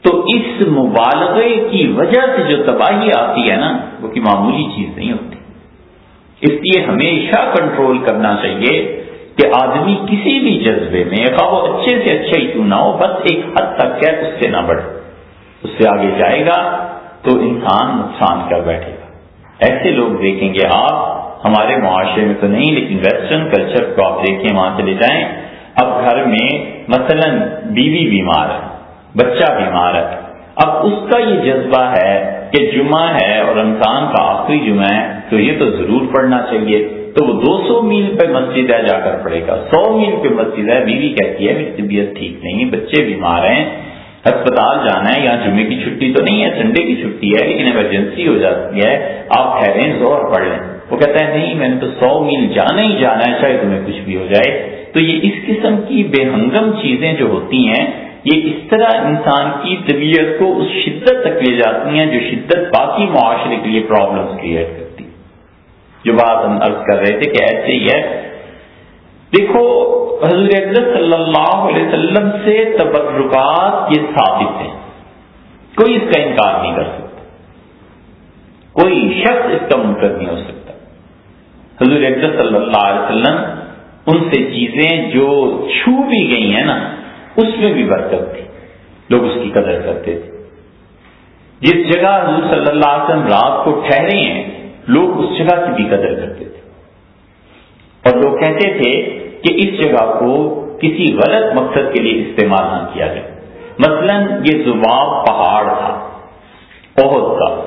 تو اس مبالغے کی وجہ سے جو تباہی آتی ہے نا، وہ کی معمولی چیز نہیں ہوتی۔ اس لیے ہمیشہ کنٹرول کرنا چاہیے کہ آدمی کسی بھی جذبے میں وہ اچھے سے اچھا ہی کیوں نہ ہو، بس ایک حد تک ہے، اس سے نہ بڑھے۔ اس سے آگے جائے گا تو انسان نقصان کر بیٹھے گا۔ ایسے لوگ دیکھیں گے آپ ہمارے معاشرے میں تو نہیں، لیکن ویسٹرن کلچر کو آپ دیکھیں، وہاں چلے جائیں۔ اب گھر میں مثلا بیوی بیمار ہے، بچہ بیمار ہے۔ اب اس کا یہ جذبہ ہے کہ جمعہ ہے اور رمضان کا آخری جمعہ ہے، تو یہ تو ضرور پڑھنا چاہیے۔ تو وہ دو سو میل پہ مسجد ہے، جا کر پڑے گا۔ سو میل پہ مسجد ہے، بیوی کہتی ہے، میری طبیعت ٹھیک نہیں، بچے بیمار ہیں، ہسپتال جانا ہے، یہاں جمعے کی چھٹی تو نہیں ہے، سنڈے کی چھٹی ہے، لیکن ایمرجنسی ہو جاتی ہے۔ آپ ٹھہریں، زور پڑھ لیں۔ وہ کہتا ہے، نہیں، میں نے تو سو میل جانا ہی جانا ہے، چاہے تمہیں کچھ بھی ہو جائے. تو یہ اس قسم کی بے ہنگم چیزیں جو ہوتی ہیں، یہ اس طرح انسان کی طبیعت کو اس شدت تک لے جاتی ہیں جو شدت باقی معاشرے کے لیے پرابلم کریٹ کرتی جو بات ہم عرض کر رہے تھے کہ ایسے ہی ہے۔ دیکھو حضرت صلی اللہ علیہ وسلم سے تبرکات یہ ثابت ہیں۔ کوئی اس کا انکار نہیں کر سکتا۔ کوئی شخص اس کا منکر نہیں ہو سکتا۔ حضور اقدس صلی اللہ علیہ وسلم ان سے چیزیں جو چھو بھی گئی ہیں نا، اس میں بھی برکت تھی۔ لوگ اس کی قدر کرتے تھے۔ جس جگہ حضور صلی اللہ علیہ وسلم رات کو ٹھہرے ہیں، لوگ اس جگہ کی بھی قدر کرتے تھے۔ اور لوگ کہتے تھے کہ اس جگہ کو کسی غلط مقصد کے لیے استعمال نہ کیا جائے۔ مثلا یہ زباب پہاڑ تھا، بہت کا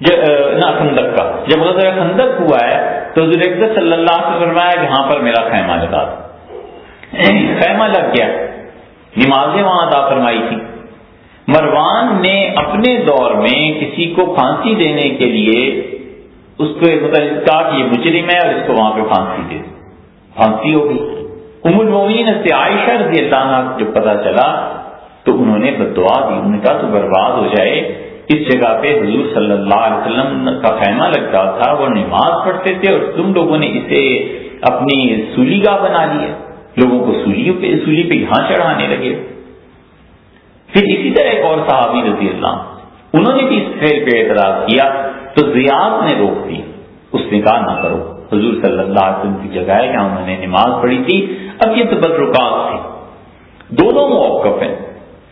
نہ خندق کا۔ جب غزل خندق ہوا ہے، تو حضور صلی اللہ سے فرمایا کہ یہاں پر میرا خیمہ لگا تھا خیمہ لگ گیا۔ نمازیں وہاں ادا فرمائی تھی مروان نے اپنے دور میں کسی کو پھانسی دینے کے لیے اس کو مطلب کہا کہ یہ مجرم ہے اور اس کو وہاں پہ پھانسی دے۔ پھانسی ہو گئی۔ ام المومین سے عائشہ رضی اللہ عنہ جب پتا چلا، تو انہوں نے بدعا دی۔ انہوں نے کہا تو برباد ہو جائے۔ اس جگہ پہ حضور صلی اللہ علیہ وسلم کا خیمہ لگتا تھا، وہ نماز پڑھتے تھے اور تم لوگوں نے اسے اپنی سولی گاہ بنا لیا لوگوں کو سولیوں پہ، سولی پہ یہاں چڑھانے لگے۔ پھر اسی طرح ایک اور صحابی رضی اللہ انہوں نے بھی اس فیل پہ اعتراض کیا تو زیاد نے روک دی۔ اس نے کہا، نہ کرو۔ حضور صلی اللہ علیہ وسلم کی جگہ ہے جہاں انہوں نے نماز پڑھی تھی۔ اب یہ تبرکات تھی۔ دونوں موقف ہیں۔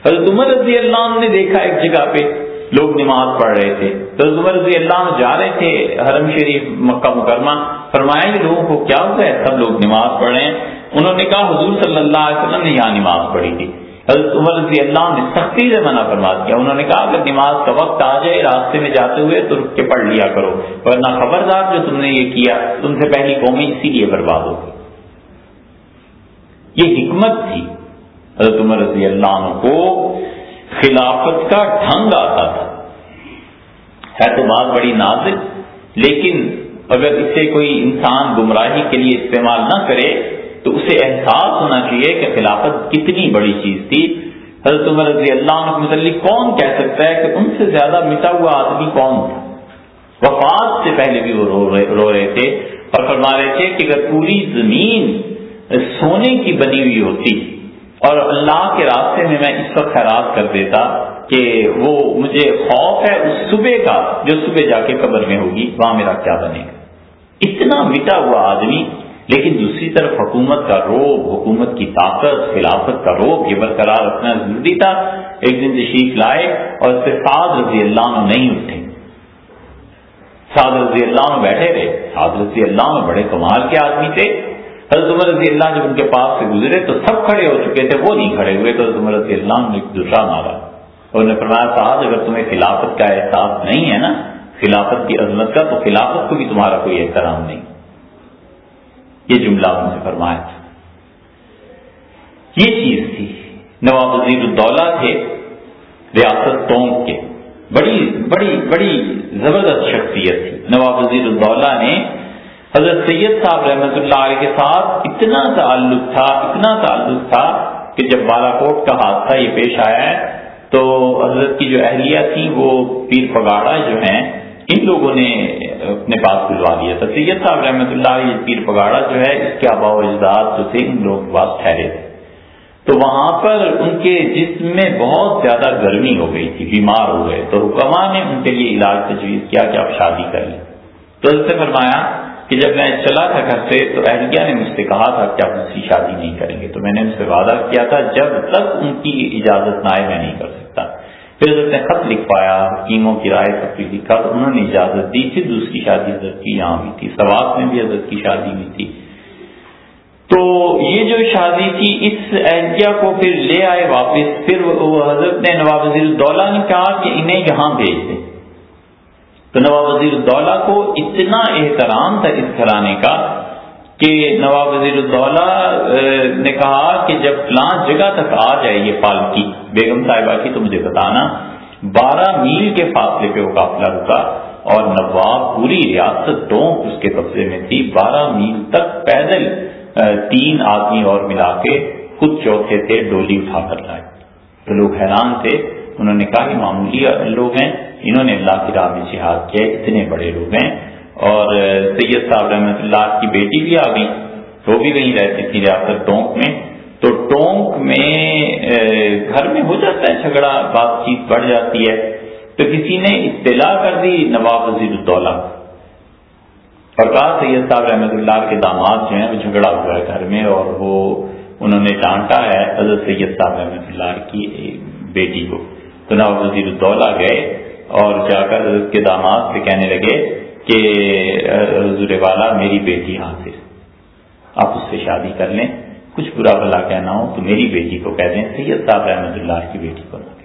حضرت عمر رضی اللہ عنہ نے دیکھا ایک جگہ پہ۔ لوگ نماز پڑھ رہے تھے۔ تو عمر رضی اللہ عنہ جا رہے تھے حرم شریف، مکہ مکرمہ، فرمایا کہ لوگوں کو کیا ہوتا ہے سب لوگ نماز پڑھ رہے ہیں۔ انہوں نے کہا، حضور صلی اللہ علیہ وسلم نے یہاں نماز پڑھی تھی۔ حضرت عمر رضی اللہ نے سختی سے منع فرما دیا انہوں نے کہا، اگر نماز کا وقت آ جائے، راستے میں جاتے ہوئے تو رک کے پڑھ لیا کرو۔ ورنہ خبردار جو تم نے یہ کیا، تم سے پہلی قومی اسی لیے برباد ہوگی یہ حکمت تھی۔ حضرت عمر رضی اللہ عنہ کو خلافت کا ڈھنگ آتا تھا۔ ہے تو بات بڑی نازک، لیکن اگر اسے کوئی انسان گمراہی کے لیے استعمال نہ کرے، تو اسے احساس ہونا چاہیے کہ خلافت کتنی بڑی چیز تھی۔ حضرت عمر رضی اللہ عنہ متعلق کون کہہ سکتا ہے کہ ان سے زیادہ مٹا ہوا آدمی کون تھا؟ وفات سے پہلے بھی وہ رو رہے تھے، اور فرما رہے تھے کہ اگر پوری زمین سونے کی بنی ہوئی ہوتی اور اللہ کے راستے میں میں اس وقت خیرات کر دیتا کہ وہ مجھے خوف ہے اس صبح کا جو صبح جا کے قبر میں ہوگی، وہاں میرا کیا بنے گا؟ اتنا مٹا ہوا آدمی، لیکن دوسری طرف حکومت کا روب، حکومت کی طاقت، خلافت کا روب، یہ برقرار رکھنا ضروری تھا۔ ایک دن تشریف لائے اور اس سے سعد رضی اللہ عنہ نہیں اٹھے۔ سعد رضی اللہ عنہ بیٹھے رہے۔ سعد رضی اللہ عنہ بڑے کمال کے آدمی تھے۔ حضرت عمر رضی اللہ جب ان کے پاس سے گزرے تو سب کھڑے ہو چکے تھے، وہ نہیں کھڑے ہوئے تو حضرت عمر رضی اللہ نے ایک دوسرا مارا۔ اور انہوں نے فرمایا، صاحب، اگر تمہیں خلافت کا احساس نہیں ہے نا، خلافت کی عظمت کا، تو خلافت کو بھی تمہارا کوئی احترام نہیں۔ یہ جملہ ان سے فرمایا۔ تھا یہ چیز تھی۔ نواب وزیر الدولہ تھے، ریاست ٹونک کے۔ بڑی بڑی بڑی زبردست شخصیت تھی۔ نواب وزیر الدولہ نے حضرت سید صاحب رحمۃ اللہ علیہ کے ساتھ اتنا تعلق تھا، اتنا تعلق تھا کہ جب بالا کوٹ کا حادثہ یہ پیش آیا ہے، تو حضرت کی جو اہلیہ تھی، وہ پیر پگاڑا جو ہیں، ان لوگوں نے اپنے پاس بلوا لیا تھا۔ سید صاحب رحمۃ اللہ علیہ پیر پگاڑا جو ہے، اس کے آبا و اجداد جو تھے، ان لوگوں کے پاس ٹھہرے تھے۔ تو وہاں پر ان کے جسم میں بہت زیادہ گرمی ہو گئی تھی، بیمار ہو گئے۔ تو حکمہ نے ان کے لیے علاج تجویز کیا کہ آپ شادی کر لیں۔ تو اس سے فرمایا کہ جب میں چلا تھا گھر سے تو اہلیہ نے مجھ سے کہا تھا کہ آپ مجھ سے شادی نہیں کریں گے۔ تو میں نے ان سے وعدہ کیا تھا، جب تک ان کی اجازت نہ آئے میں نہیں کر سکتا۔ پھر حضرت نے خط لکھ پایا حکیموں کی رائے سب کچھ لکھا، تو انہوں نے اجازت دی۔ پھر دوسری شادی حضرت کی یہاں ہوئی تھی، سوات میں بھی حضرت کی شادی ہوئی تھی۔ تو یہ جو شادی تھی، اس اہلیہ کو پھر لے آئے واپس۔ پھر وہ حضرت نے نواب وزیر الدولہ نے کہا کہ انہیں یہاں بھیج دیں۔ تو نواب وزیر الدولہ کو اتنا احترام تھا اس گھرانے کا کہ نواب وزیر الدولہ نے کہا کہ جب فلاں جگہ تک آ جائے یہ پالکی بیگم صاحبہ کی تو مجھے بتانا، بارہ میل کے فاصلے پہ وہ قافلہ رکا اور نواب پوری ریاست ٹونک اس کے قبضے میں تھی۔ بارہ میل تک پیدل تین آدمی اور ملا کے خود چوتھے تھے، ڈولی اٹھا کر لائے۔ تو لوگ حیران تھے، انہوں نے کہا کہ معمولی لوگ ہیں۔ انہوں نے اللہ کی راہ میں جہاد کیا، اتنے بڑے لوگ ہیں۔ اور سید صاحب رحمۃ اللہ کی بیٹی بھی آ گئی، وہ بھی وہیں رہتی تھی ریاست ٹونک میں۔ تو ٹونک میں گھر میں ہو جاتا ہے جھگڑا، بات چیت بڑھ جاتی ہے۔ تو کسی نے اطلاع کر دی نواب وزیر الدولہ۔ اور کہا، سید صاحب رحمۃ اللہ کے داماد جو ہیں، وہ جھگڑا ہوا ہے گھر میں اور وہ، انہوں نے ڈانٹا ہے حضرت سید صاحب رحمۃ اللہ کی بیٹی کو۔ تو نواب وزیر الدولہ گئے۔ اور جا کر حضرت کے داماد سے کہنے لگے کہ حضور والا، میری بیٹی حاصل آپ اس سے شادی کر لیں۔ کچھ برا بلا کہنا ہو تو میری بیٹی کو کہہ دیں، سید صاحب رحمۃ اللہ کی بیٹی کو نہ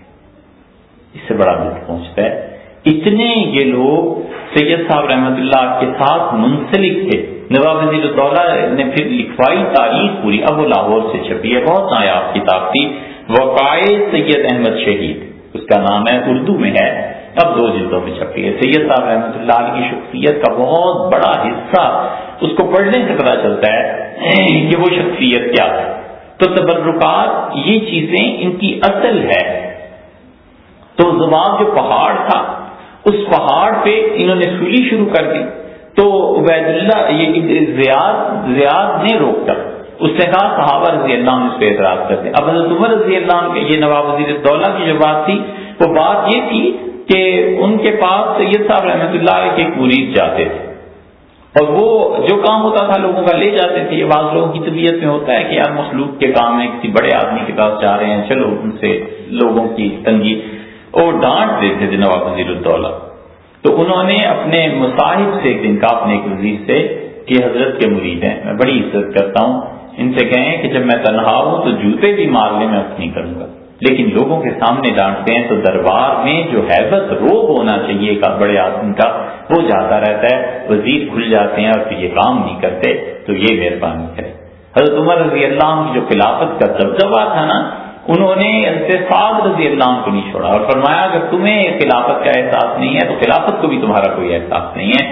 اس سے بڑا دکھ پہنچتا ہے۔ اتنے یہ لوگ سید صاحب رحمت اللہ کے ساتھ منسلک تھے۔ نواب وزیر الدولہ نے پھر لکھوائی، تاریخ پوری اب وہ لاہور سے چھپی ہے۔ بہت نایاب کتاب تھی۔ وقائے سید احمد شہید، اس کا نام ہے، اردو میں ہے۔ اب دو جلدوں میں چھپی ہے۔ سید صاحب رحمۃ اللہ کی شخصیت کا بہت بڑا حصہ اس کو پڑھنے سے پتا چلتا ہے کہ وہ شخصیت کیا ہے۔ تو تبرکات، یہ چیزیں ان کی اصل ہے۔ تو زبان جو پہاڑ تھا، اس پہاڑ پہ انہوں نے سولی شروع کر دی۔ تو عبید اللہ یہ زیاد زیاد نے روکا اس نے کہا، صحابہ رضی اللہ عنہ اس پہ اعتراض کرتے اب حضرت عمر رضی اللہ عنہ یہ نواب وزیر دولہ کی جو بات تھی، وہ بات یہ تھی کہ ان کے پاس سید صاحب رحمۃ اللہ کے مرید جاتے تھے۔ اور وہ جو کام ہوتا تھا لوگوں کا لے جاتے تھے، یہ بعض لوگوں کی طبیعت میں ہوتا ہے کہ یار مخلوق کے کام میں کسی بڑے آدمی کے پاس جا رہے ہیں، چلو ان سے لوگوں کی تنگی۔ اور ڈانٹ دیتے تھے نواب وزیر الدولہ۔ تو انہوں نے اپنے مصاحب سے، ایک دن کا اپنے ایک وزیر سے کہ حضرت کے مرید ہیں، میں بڑی عزت کرتا ہوں۔ ان سے کہیں کہ جب میں تنہا ہوں تو جوتے بھی مارنے میں نہیں کروں گا۔ لیکن لوگوں کے سامنے ڈانٹتے ہیں تو دربار میں جو حیبت روب ہونا چاہیے کا بڑے آدمی کا، وہ جاتا رہتا ہے، وزیر کھل جاتے ہیں اور پھر یہ کام نہیں کرتے، تو یہ مہربانی کرے حضرت عمر رضی اللہ عنہ کی جو خلافت کا دبدبا تھا نا، انہوں نے انتفاق رضی اللہ عنہ کو نہیں چھوڑا اور فرمایا، اگر تمہیں خلافت کا احساس نہیں ہے تو خلافت کو بھی تمہارا کوئی احساس نہیں ہے۔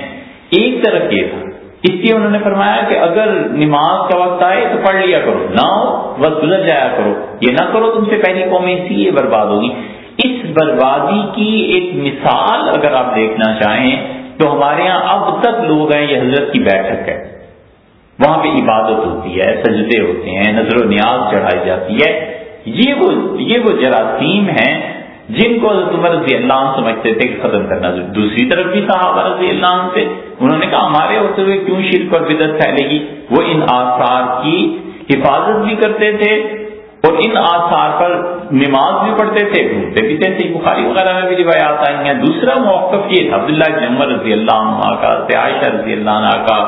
ایک طرف یہ تھا اس لیے انہوں نے فرمایا کہ اگر نماز کا وقت آئے تو پڑھ لیا کرو۔ نہ ہو بس گزر جایا کرو۔ یہ نہ کرو تم سے پہلی قومی سی یہ برباد ہوگی۔ اس بربادی کی ایک مثال اگر آپ دیکھنا چاہیں تو ہمارے یہاں اب تک لوگ ہیں، یہ حضرت کی بیٹھک ہے۔ وہاں پہ عبادت ہوتی ہے، سجدے ہوتے ہیں، نظر و نیاز چڑھائی جاتی ہے۔ یہ وہ یہ وہ جراثیم ہیں جن کو حضرت عمر رضی اللہ عنہ سمجھتے تھے کہ ختم کرنا ضروری دوسری طرف بھی صحابہ رضی اللہ عنہ سے انہوں نے کہا، ہمارے ہوتے ہوئے کیوں شرک اور بدت پھیلے گی؟ وہ ان آثار کی حفاظت بھی کرتے تھے اور ان آثار پر نماز بھی پڑھتے تھے، گھومتے بھی تھے۔ بخاری وغیرہ میں بھی روایات آئی ہیں۔ دوسرا موقف یہ تھا، عبداللہ بن عمر رضی اللہ عنہ کا عائشہ رضی اللہ عنہ کا۔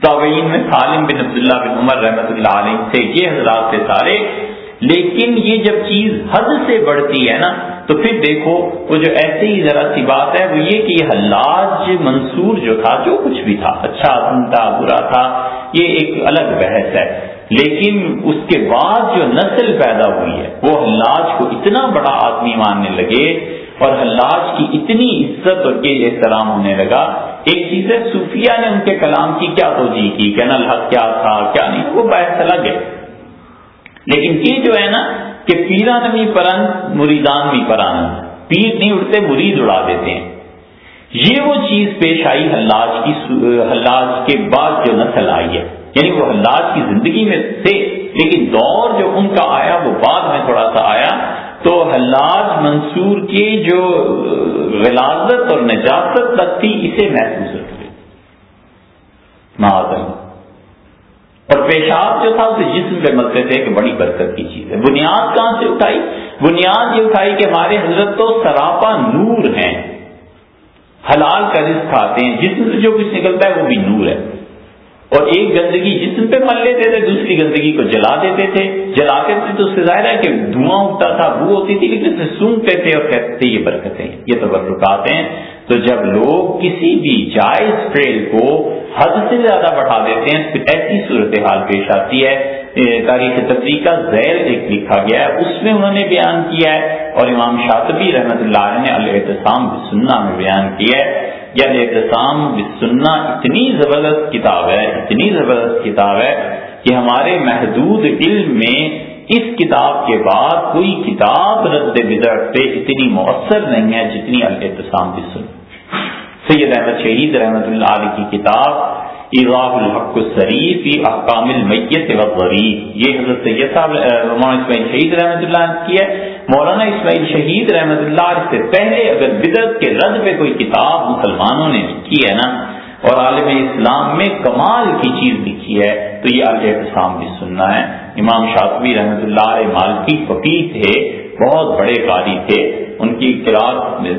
تعین میں سالم بن عبداللہ بن عمر رحمۃ اللہ علیہ سے یہ حضرات سے سارے۔ لیکن یہ جب چیز حد سے بڑھتی ہے نا، تو پھر دیکھو، وہ جو ایسی ہی ذرا سی بات ہے، وہ یہ کہ یہ حلاج منصور جو تھا، جو کچھ بھی تھا اچھا تھا برا تھا، یہ ایک الگ بحث ہے۔ لیکن اس کے بعد جو نسل پیدا ہوئی ہے، وہ حلاج کو اتنا بڑا آدمی ماننے لگے اور حلاج کی اتنی عزت اور کے احترام ہونے لگا۔ ایک چیز ہے، صوفیہ نے ان کے کلام کی کیا توجہ کی کہ الحق کیا تھا، کیا نہیں، وہ بحث الگ ہے۔ لیکن یہ جو ہے نا کہ پیران بھی پرن، مریدان بھی پران۔ پیر نہیں اٹھتے، مرید اڑا دیتے ہیں۔ یہ وہ چیز پیش آئی حلاج کی حلاج کے بعد جو نسل آئی ہے۔ یعنی وہ حلاج کی زندگی میں تھے، لیکن دور جو ان کا آیا، وہ بعد میں تھوڑا سا آیا۔ تو حلاج منصور کی جو، غلازت اور نجاست تک تھی، اسے محسوس رکھتے معذر اور پیشاب جو تھا، اسے جسم پہ ملتے تھے کہ بڑی برکت کی چیز ہے۔ بنیاد کہاں سے اٹھائی؟ بنیاد یہ اٹھائی کہ ہمارے حضرت تو سراپا نور ہیں۔ حلال کا رزق کھاتے ہیں۔ جسم سے جو کچھ نکلتا ہے وہ بھی نور ہے۔ اور ایک گندگی جسم پہ مل لیتے تھے، دوسری گندگی کو جلا دیتے تھے۔ جلاتے تھے تو اس سے ظاہر ہے کہ دھواں اٹھتا تھا بو ہوتی تھی، لیکن اسے سونگتے تھے اور کہتے تھے یہ برکتیں، یہ تو برکات ہیں تو جب لوگ کسی بھی جائز فیل کو حد سے زیادہ بڑھا دیتے ہیں پھر ایسی صورتحال پیش آتی ہے۔ تاریخ تفریح کا زیر ایک لکھا گیا ہے، اس میں انہوں نے بیان کیا ہے اور امام شاطبی رحمت اللہ علیہ نے الاحتسام سننا میں بیان کیا ہے۔ یا احتسام سننا اتنی زبردست کتاب ہے، اتنی زبردست کتاب ہے کہ ہمارے محدود علم میں اس کتاب کے بعد کوئی کتاب رد بدعت پہ اتنی مؤثر نہیں ہے جتنی الحتسام بھی سن سید احمد شہید رحمت اللہ علیہ کی کتاب ایضاح الحق الصریف احکام المیت والغریب یہ حضرت سید صاحب مولانا اسماعیل شہید رحمت اللہ کی ہے۔ مولانا اسماعیل شہید رحمت اللہ علیہ سے پہلے اگر بدعت کے رد پہ کوئی کتاب مسلمانوں نے لکھی ہے نا، اور عالم اسلام میں کمال کی چیز لکھی ہے، تو یہ احتسام بھی سننا ہے۔ امام شاطبی رحمۃ اللہ علیہ مالکی فقیر تھے، بہت بڑے قاری تھے۔ ان کی قرآن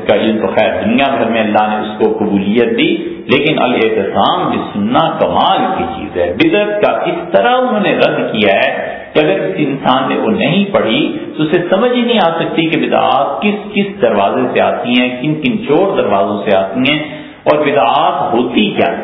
کا علم تو خیر دنیا بھر میں اللہ نے اس کو قبولیت دی، لیکن الاحتسام بھی سننا کمال کی چیز ہے۔ بدرت کا اس طرح انہوں نے رد کیا ہے کہ اگر کسی انسان نے وہ نہیں پڑھی تو اسے سمجھ ہی نہیں آ سکتی کہ بدعات کس کس دروازے سے آتی ہیں، کن کن چور دروازوں سے آتی ہیں اور بدعات ہوتی کیا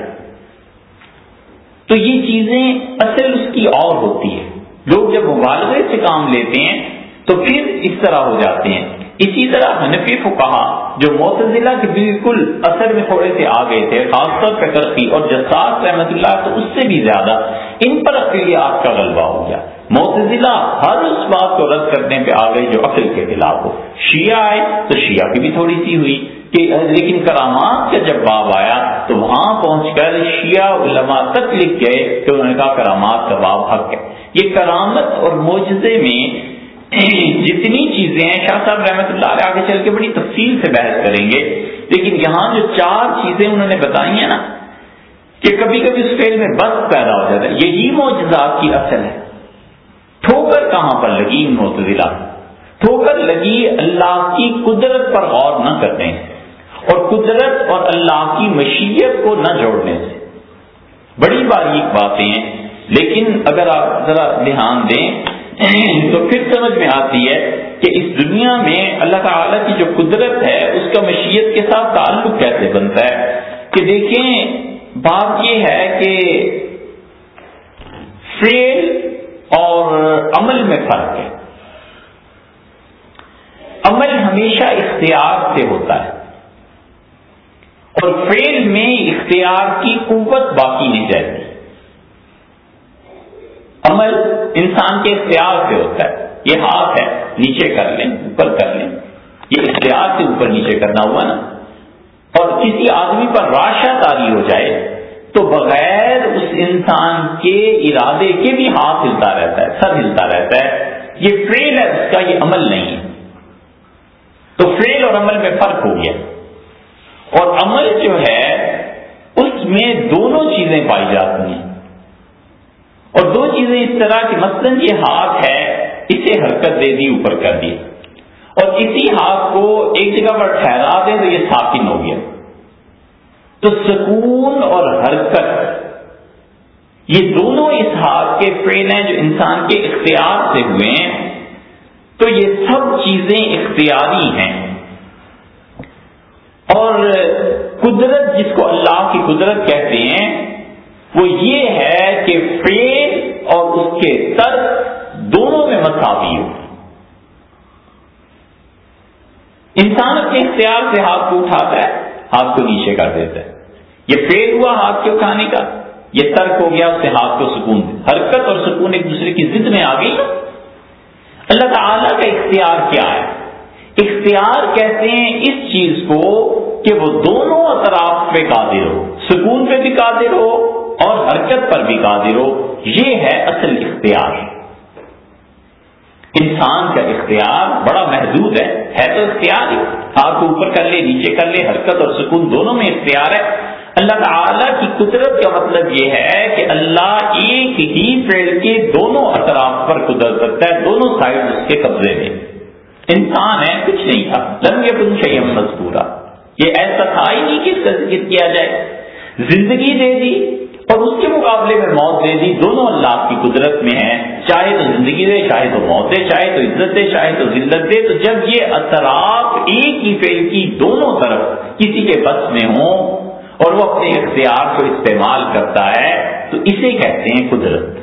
تو یہ چیزیں اصل اس کی اور ہوتی ہے لوگ جب مبالغے سے کام لیتے ہیں تو پھر اس طرح ہو جاتے ہیں۔ اسی طرح حنفی کو کہا جو معتزلہ کے بالکل اثر میں تھوڑے سے آ گئے تھے، خاص طور پہ کرتی اور جساس رحمت اللہ تو اس سے بھی زیادہ، ان پر اقلیات کا غلبہ ہو گیا۔ معتزلہ ہر اس بات کو رد کرنے پہ آ گئے جو عقل کے خلاف ہو۔ شیعہ آئے تو شیعہ کی بھی تھوڑی سی ہوئی کہ، لیکن کرامات کا جب باب آیا تو وہاں پہنچ کر شیعہ علماء تک لکھ گئے کہ انہوں نے کہا کرامات کا باب حق ہے۔ یہ کرامت اور معجزے میں جتنی چیزیں ہیں، شاہ صاحب رحمۃ اللہ علیہ آگے چل کے بڑی تفصیل سے بحث کریں گے۔ لیکن یہاں جو چار چیزیں انہوں نے بتائی ہیں نا، کہ کبھی کبھی اس فیل میں بس پیدا ہو جاتا ہے۔ یہی معجزات کی اصل ہے۔ ٹھوکر کہاں پر لگی معتدلہ ٹھوکر لگی اللہ کی قدرت پر غور نہ کرتے اور قدرت اور اللہ کی مشیت کو نہ جوڑنے سے۔ بڑی باریک باتیں ہیں، لیکن اگر آپ ذرا دھیان دیں تو پھر سمجھ میں آتی ہے کہ اس دنیا میں اللہ تعالی کی جو قدرت ہے، اس کا مشیت کے ساتھ تعلق کیسے بنتا ہے؟ کہ دیکھیں، بات یہ ہے کہ فیل اور عمل میں فرق ہے۔ عمل ہمیشہ اختیار سے ہوتا ہے۔ اور فیل میں اختیار کی قوت باقی نہیں جاتی عمل انسان کے اختیار سے ہوتا ہے، یہ ہاتھ ہے، نیچے کر لیں، اوپر کر لیں۔ یہ اختیار سے اوپر نیچے کرنا ہوا نا۔ اور کسی آدمی پر راشا تاری ہو جائے، تو بغیر اس انسان کے ارادے کے بھی ہاتھ ہلتا رہتا ہے، سر ہلتا رہتا ہے۔ یہ فیل ہے، اس کا یہ عمل نہیں ہے۔ تو فیل اور عمل میں فرق ہو گیا۔ اور عمل جو ہے، اس میں دونوں چیزیں پائی جاتی ہیں۔ اور دو چیزیں اس طرح کی مثلاً یہ ہاتھ ہے، اسے حرکت دے دی، اوپر کر دی۔ اور اسی ہاتھ کو ایک جگہ پر ٹھہرا دیں تو یہ ساکن ہو گیا۔ تو سکون اور حرکت، یہ دونوں اس ہاتھ کے فیل ہیں جو انسان کے اختیار سے ہوئے ہیں۔ تو یہ سب چیزیں اختیاری ہیں۔ اور قدرت جس کو اللہ کی قدرت کہتے ہیں وہ یہ ہے کہ فیل اور اس کے ترک دونوں میں مساوی ہو انسان اپنے اختیار سے ہاتھ کو اٹھاتا ہے، ہاتھ کو نیچے کر دیتا ہے۔ یہ فیل ہوا ہاتھ کے اٹھانے کا، یہ ترک ہو گیا اس سے ہاتھ کو سکون دے۔ حرکت اور سکون ایک دوسرے کی ضد میں آ گئی۔ اللہ تعالی کا اختیار کیا ہے؟ اختیار کہتے ہیں اس چیز کو کہ وہ دونوں اطراف پہ قادر ہو، سکون پہ بھی قادر ہو اور حرکت پر بھی قادر ہو، یہ ہے اصل اختیار۔ انسان کا اختیار بڑا محدود ہے ہے تو اختیار ہی۔ ہاتھ اوپر کر لے، نیچے کر لے، حرکت اور سکون دونوں میں اختیار ہے۔ اللہ تعالی کی قدرت کا مطلب یہ ہے کہ اللہ ایک ہی پیڑ کے دونوں اطراف پر قدرت رکھتا ہے، دونوں سائڈ اس کے قبضے میں۔ انسان ہے، کچھ نہیں تھا۔ لم یکن شیم مذکورا۔ یہ ایسا تھا ہی نہیں کہ اس کا ذکر کیا جائے۔ زندگی دے دی اور اس کے مقابلے میں موت دے دی، دونوں اللہ کی قدرت میں ہے چاہے تو زندگی دے، چاہے تو موت دے، چاہے تو عزت دے، چاہے تو ذلت دے۔ تو جب یہ اثرات ایک ہی فیل کی دونوں طرف کسی کے بس میں ہوں اور وہ اپنے اختیار کو استعمال کرتا ہے، تو اسے کہتے ہیں قدرت۔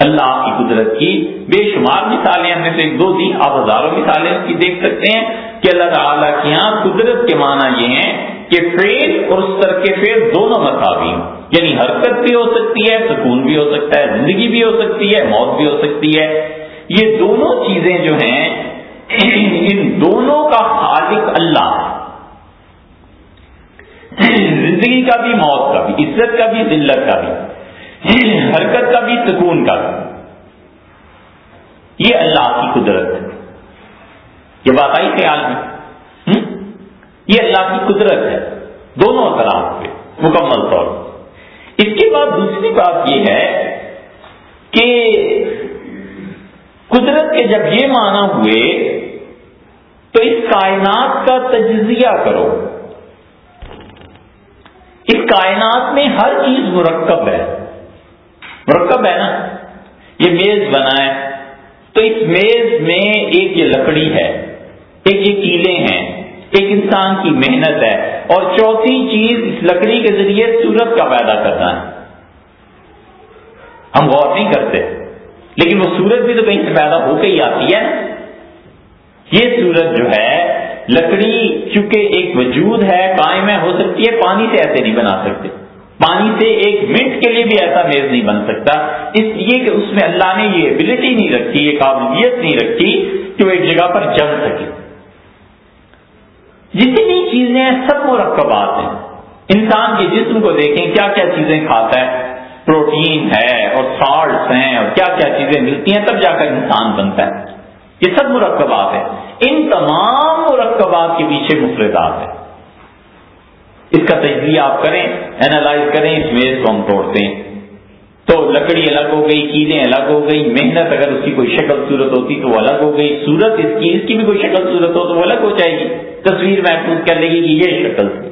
اللہ کی قدرت کی بے شمار مثالیں ہم نے تو ایک دو دی آپ ہزاروں مثالیں کی دیکھ سکتے ہیں کہ اللہ تعالیٰ کی یہاں قدرت کے معنی یہ ہیں کہ فیل اور اس طرح کے فیل دونوں مساوی یعنی حرکت بھی ہو سکتی ہے، سکون بھی ہو سکتا ہے، زندگی بھی ہو سکتی ہے، موت بھی ہو سکتی ہے۔ یہ دونوں چیزیں جو ہیں، ان دونوں کا خالق اللہ زندگی کا بھی، موت کا بھی، عزت کا بھی، ذلت کا بھی۔ حرکت کا بھی سکون کا بھی۔ یہ اللہ کی قدرت ہے۔ یہ بات آئی خیال میں۔ یہ اللہ کی قدرت ہے۔ دونوں طرح پہ مکمل طور۔ پر اس کے بعد دوسری بات یہ ہے کہ قدرت کے جب یہ معنی ہوئے تو اس کائنات کا تجزیہ کرو۔ اس کائنات میں ہر چیز مرکب ہے۔ مرکب ہے نا، یہ میز بنا ہے۔ تو اس میز میں ایک یہ لکڑی ہے، ایک یہ کیلے ہیں، ایک انسان کی محنت ہے۔ اور چوتھی چیز اس لکڑی کے ذریعے سورت کا پیدا کرنا ہے۔ ہم غور نہیں کرتے، لیکن وہ سورج بھی تو کہیں سے پیدا ہو کے ہی آتی ہے۔ یہ سورج جو ہے، لکڑی چونکہ ایک وجود ہے، قائم ہے، ہو سکتی ہے، پانی سے ایسے نہیں بنا سکتے۔ پانی سے ایک منٹ کے لیے بھی ایسا میز نہیں بن سکتا۔ اس لیے کہ اس میں اللہ نے یہ ایبلٹی نہیں رکھی، یہ قابلیت نہیں رکھی کہ وہ ایک جگہ پر جم سکے۔ جتنی چیزیں سب مرکبات ہیں۔ انسان کے جسم کو دیکھیں، کیا کیا چیزیں کھاتا ہے؟ پروٹین ہے اور سالٹس ہیں اور کیا کیا چیزیں ملتی ہیں، تب جا کر انسان بنتا ہے۔ یہ سب مرکبات ہیں۔ ان تمام مرکبات کے پیچھے مفردات ہیں۔ اس کا تجزیہ آپ کریں اینالائز کریں، اس میز کو ہم توڑتے ہیں تو لکڑی الگ ہو گئی کیلیں الگ ہو گئی، محنت اگر اس کی کوئی شکل صورت ہوتی تو وہ الگ ہو گئی۔ صورت اس کی اس کی بھی کوئی شکل صورت ہو تو وہ الگ ہو جائے گی۔ تصویر محسوس کر لے گی کہ یہ شکل تھی۔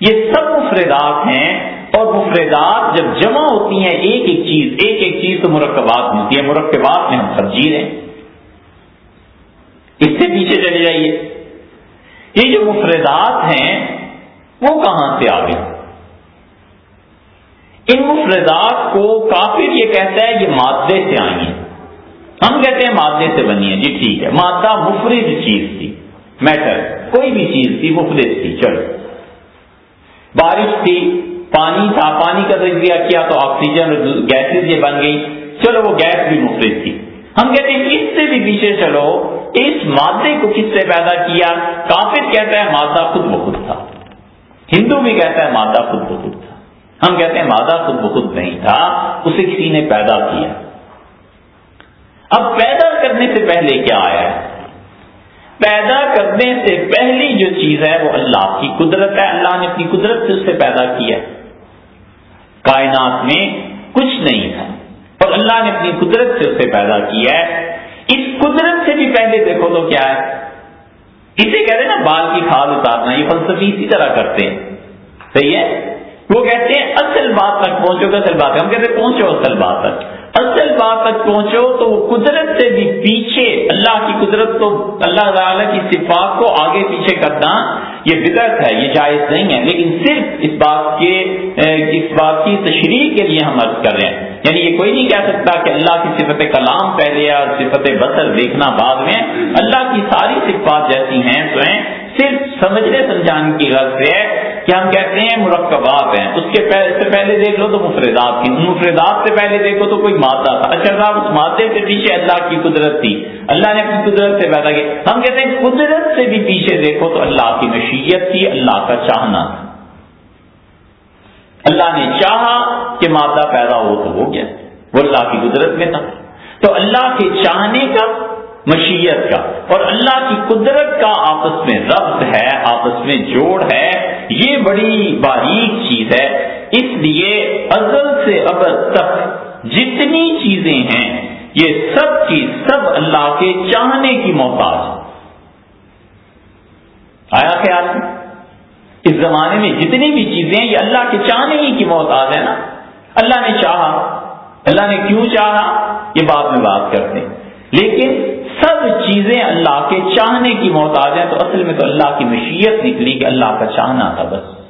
یہ سب مفردات ہیں اور مفردات جب جمع ہوتی ہیں، ایک ایک چیز ایک ایک چیز تو مرکبات ملتی ہے مرکبات میں ہم سب رہے ہیں اس سے پیچھے چلے جائیے۔ یہ جو مفردات ہیں وہ کہاں سے آ گئی ان مفردات کو کافر یہ کہتا ہے یہ مادے سے آئی ہیں۔ ہم کہتے ہیں مادے سے بنی ہے جی ٹھیک ہے۔ مادہ مفرد چیز تھی۔ میٹر، کوئی بھی چیز تھی، مفرد تھی۔ چلو۔ بارش تھی، پانی تھا۔ پانی کا تجزیہ کیا تو آکسیجن گیسز یہ بن گئی۔ چلو، وہ گیس بھی مفرد تھی۔ ہم کہتے ہیں اس سے بھی پیچھے چلو۔ اس مادے کو کس سے پیدا کیا؟ کافر کہتا ہے مادہ خود بخود تھا۔ ہندو بھی کہتا ہے مادہ خود بخود تھا۔ ہم کہتے ہیں مادہ خود بخود نہیں تھا، اسے کسی نے پیدا کیا۔ اب پیدا کرنے سے پہلے کیا آیا ہے؟ پیدا کرنے سے پہلی جو چیز ہے وہ اللہ کی قدرت ہے۔ اللہ نے اپنی قدرت سے اسے پیدا کیا۔ کائنات میں کچھ نہیں تھا، اور اللہ نے اپنی قدرت سے اسے پیدا کیا ہے۔ اس قدرت سے بھی پہلے دیکھو تو کیا ہے؟ اسے کہتے ہیں نا، بال کی کھاد اتارنا، یہ فلسفی اسی طرح کرتے ہیں۔ صحیح ہے؟ وہ کہتے ہیں، اصل بات تک پہنچو گے اصل بات ہم کہتے ہیں، پہنچو اصل بات تک۔ اصل بات تک پہنچو تو وہ قدرت سے بھی پیچھے، اللہ کی قدرت کو، اللہ تعالی کی صفات کو آگے پیچھے کرنا، یہ بدعت ہے، یہ جائز نہیں ہے۔ لیکن صرف اس بات کے، اس بات کی تشریح کے لیے ہم عرض کر رہے ہیں۔ یعنی یہ کوئی نہیں کہہ سکتا کہ اللہ کی صفت کلام پہلے اور صفت بسر دیکھنا بعد میں اللہ کی ساری صفات جیسی ہیں، تو ہیں، صرف سمجھنے سمجھانے کی غرض سے ہے کہ ہم کہتے ہیں مرکبات ہیں۔ اس کے سے پہلے دیکھ لو تو مفردات کی۔ مفردات سے پہلے دیکھو تو کوئی مادہ تھا۔ اچھا صاحب اس مادے سے پیچھے اللہ کی قدرت تھی۔ اللہ نے اپنی قدرت سے پیدا کی۔ ہم کہتے ہیں قدرت سے بھی پیچھے دیکھو تو اللہ کی مشیت تھی، اللہ کا چاہنا۔ تھا اللہ نے چاہا کہ مادہ پیدا ہو تو ہو گیا، وہ اللہ کی قدرت میں تھا۔ تو اللہ کے چاہنے کا، مشیت کا، اور اللہ کی قدرت کا آپس میں ربط ہے، آپس میں جوڑ ہے، یہ بڑی باریک چیز ہے۔ اس لیے ازل سے ابد تک جتنی چیزیں ہیں، یہ سب کی سب اللہ کے چاہنے کی محتاج۔ آیا خیال؟ میں اس زمانے میں جتنی بھی چیزیں یہ اللہ کے چاہنے ہی کی محتاج ہے نا۔ اللہ نے چاہا، اللہ نے کیوں چاہا؟ یہ بعد میں بات کرتے ہیں۔ لیکن سب چیزیں اللہ کے چاہنے کی محتاج ہیں، تو اصل میں تو اللہ کی مشیت نکلی کہ اللہ کا چاہنا تھا بس۔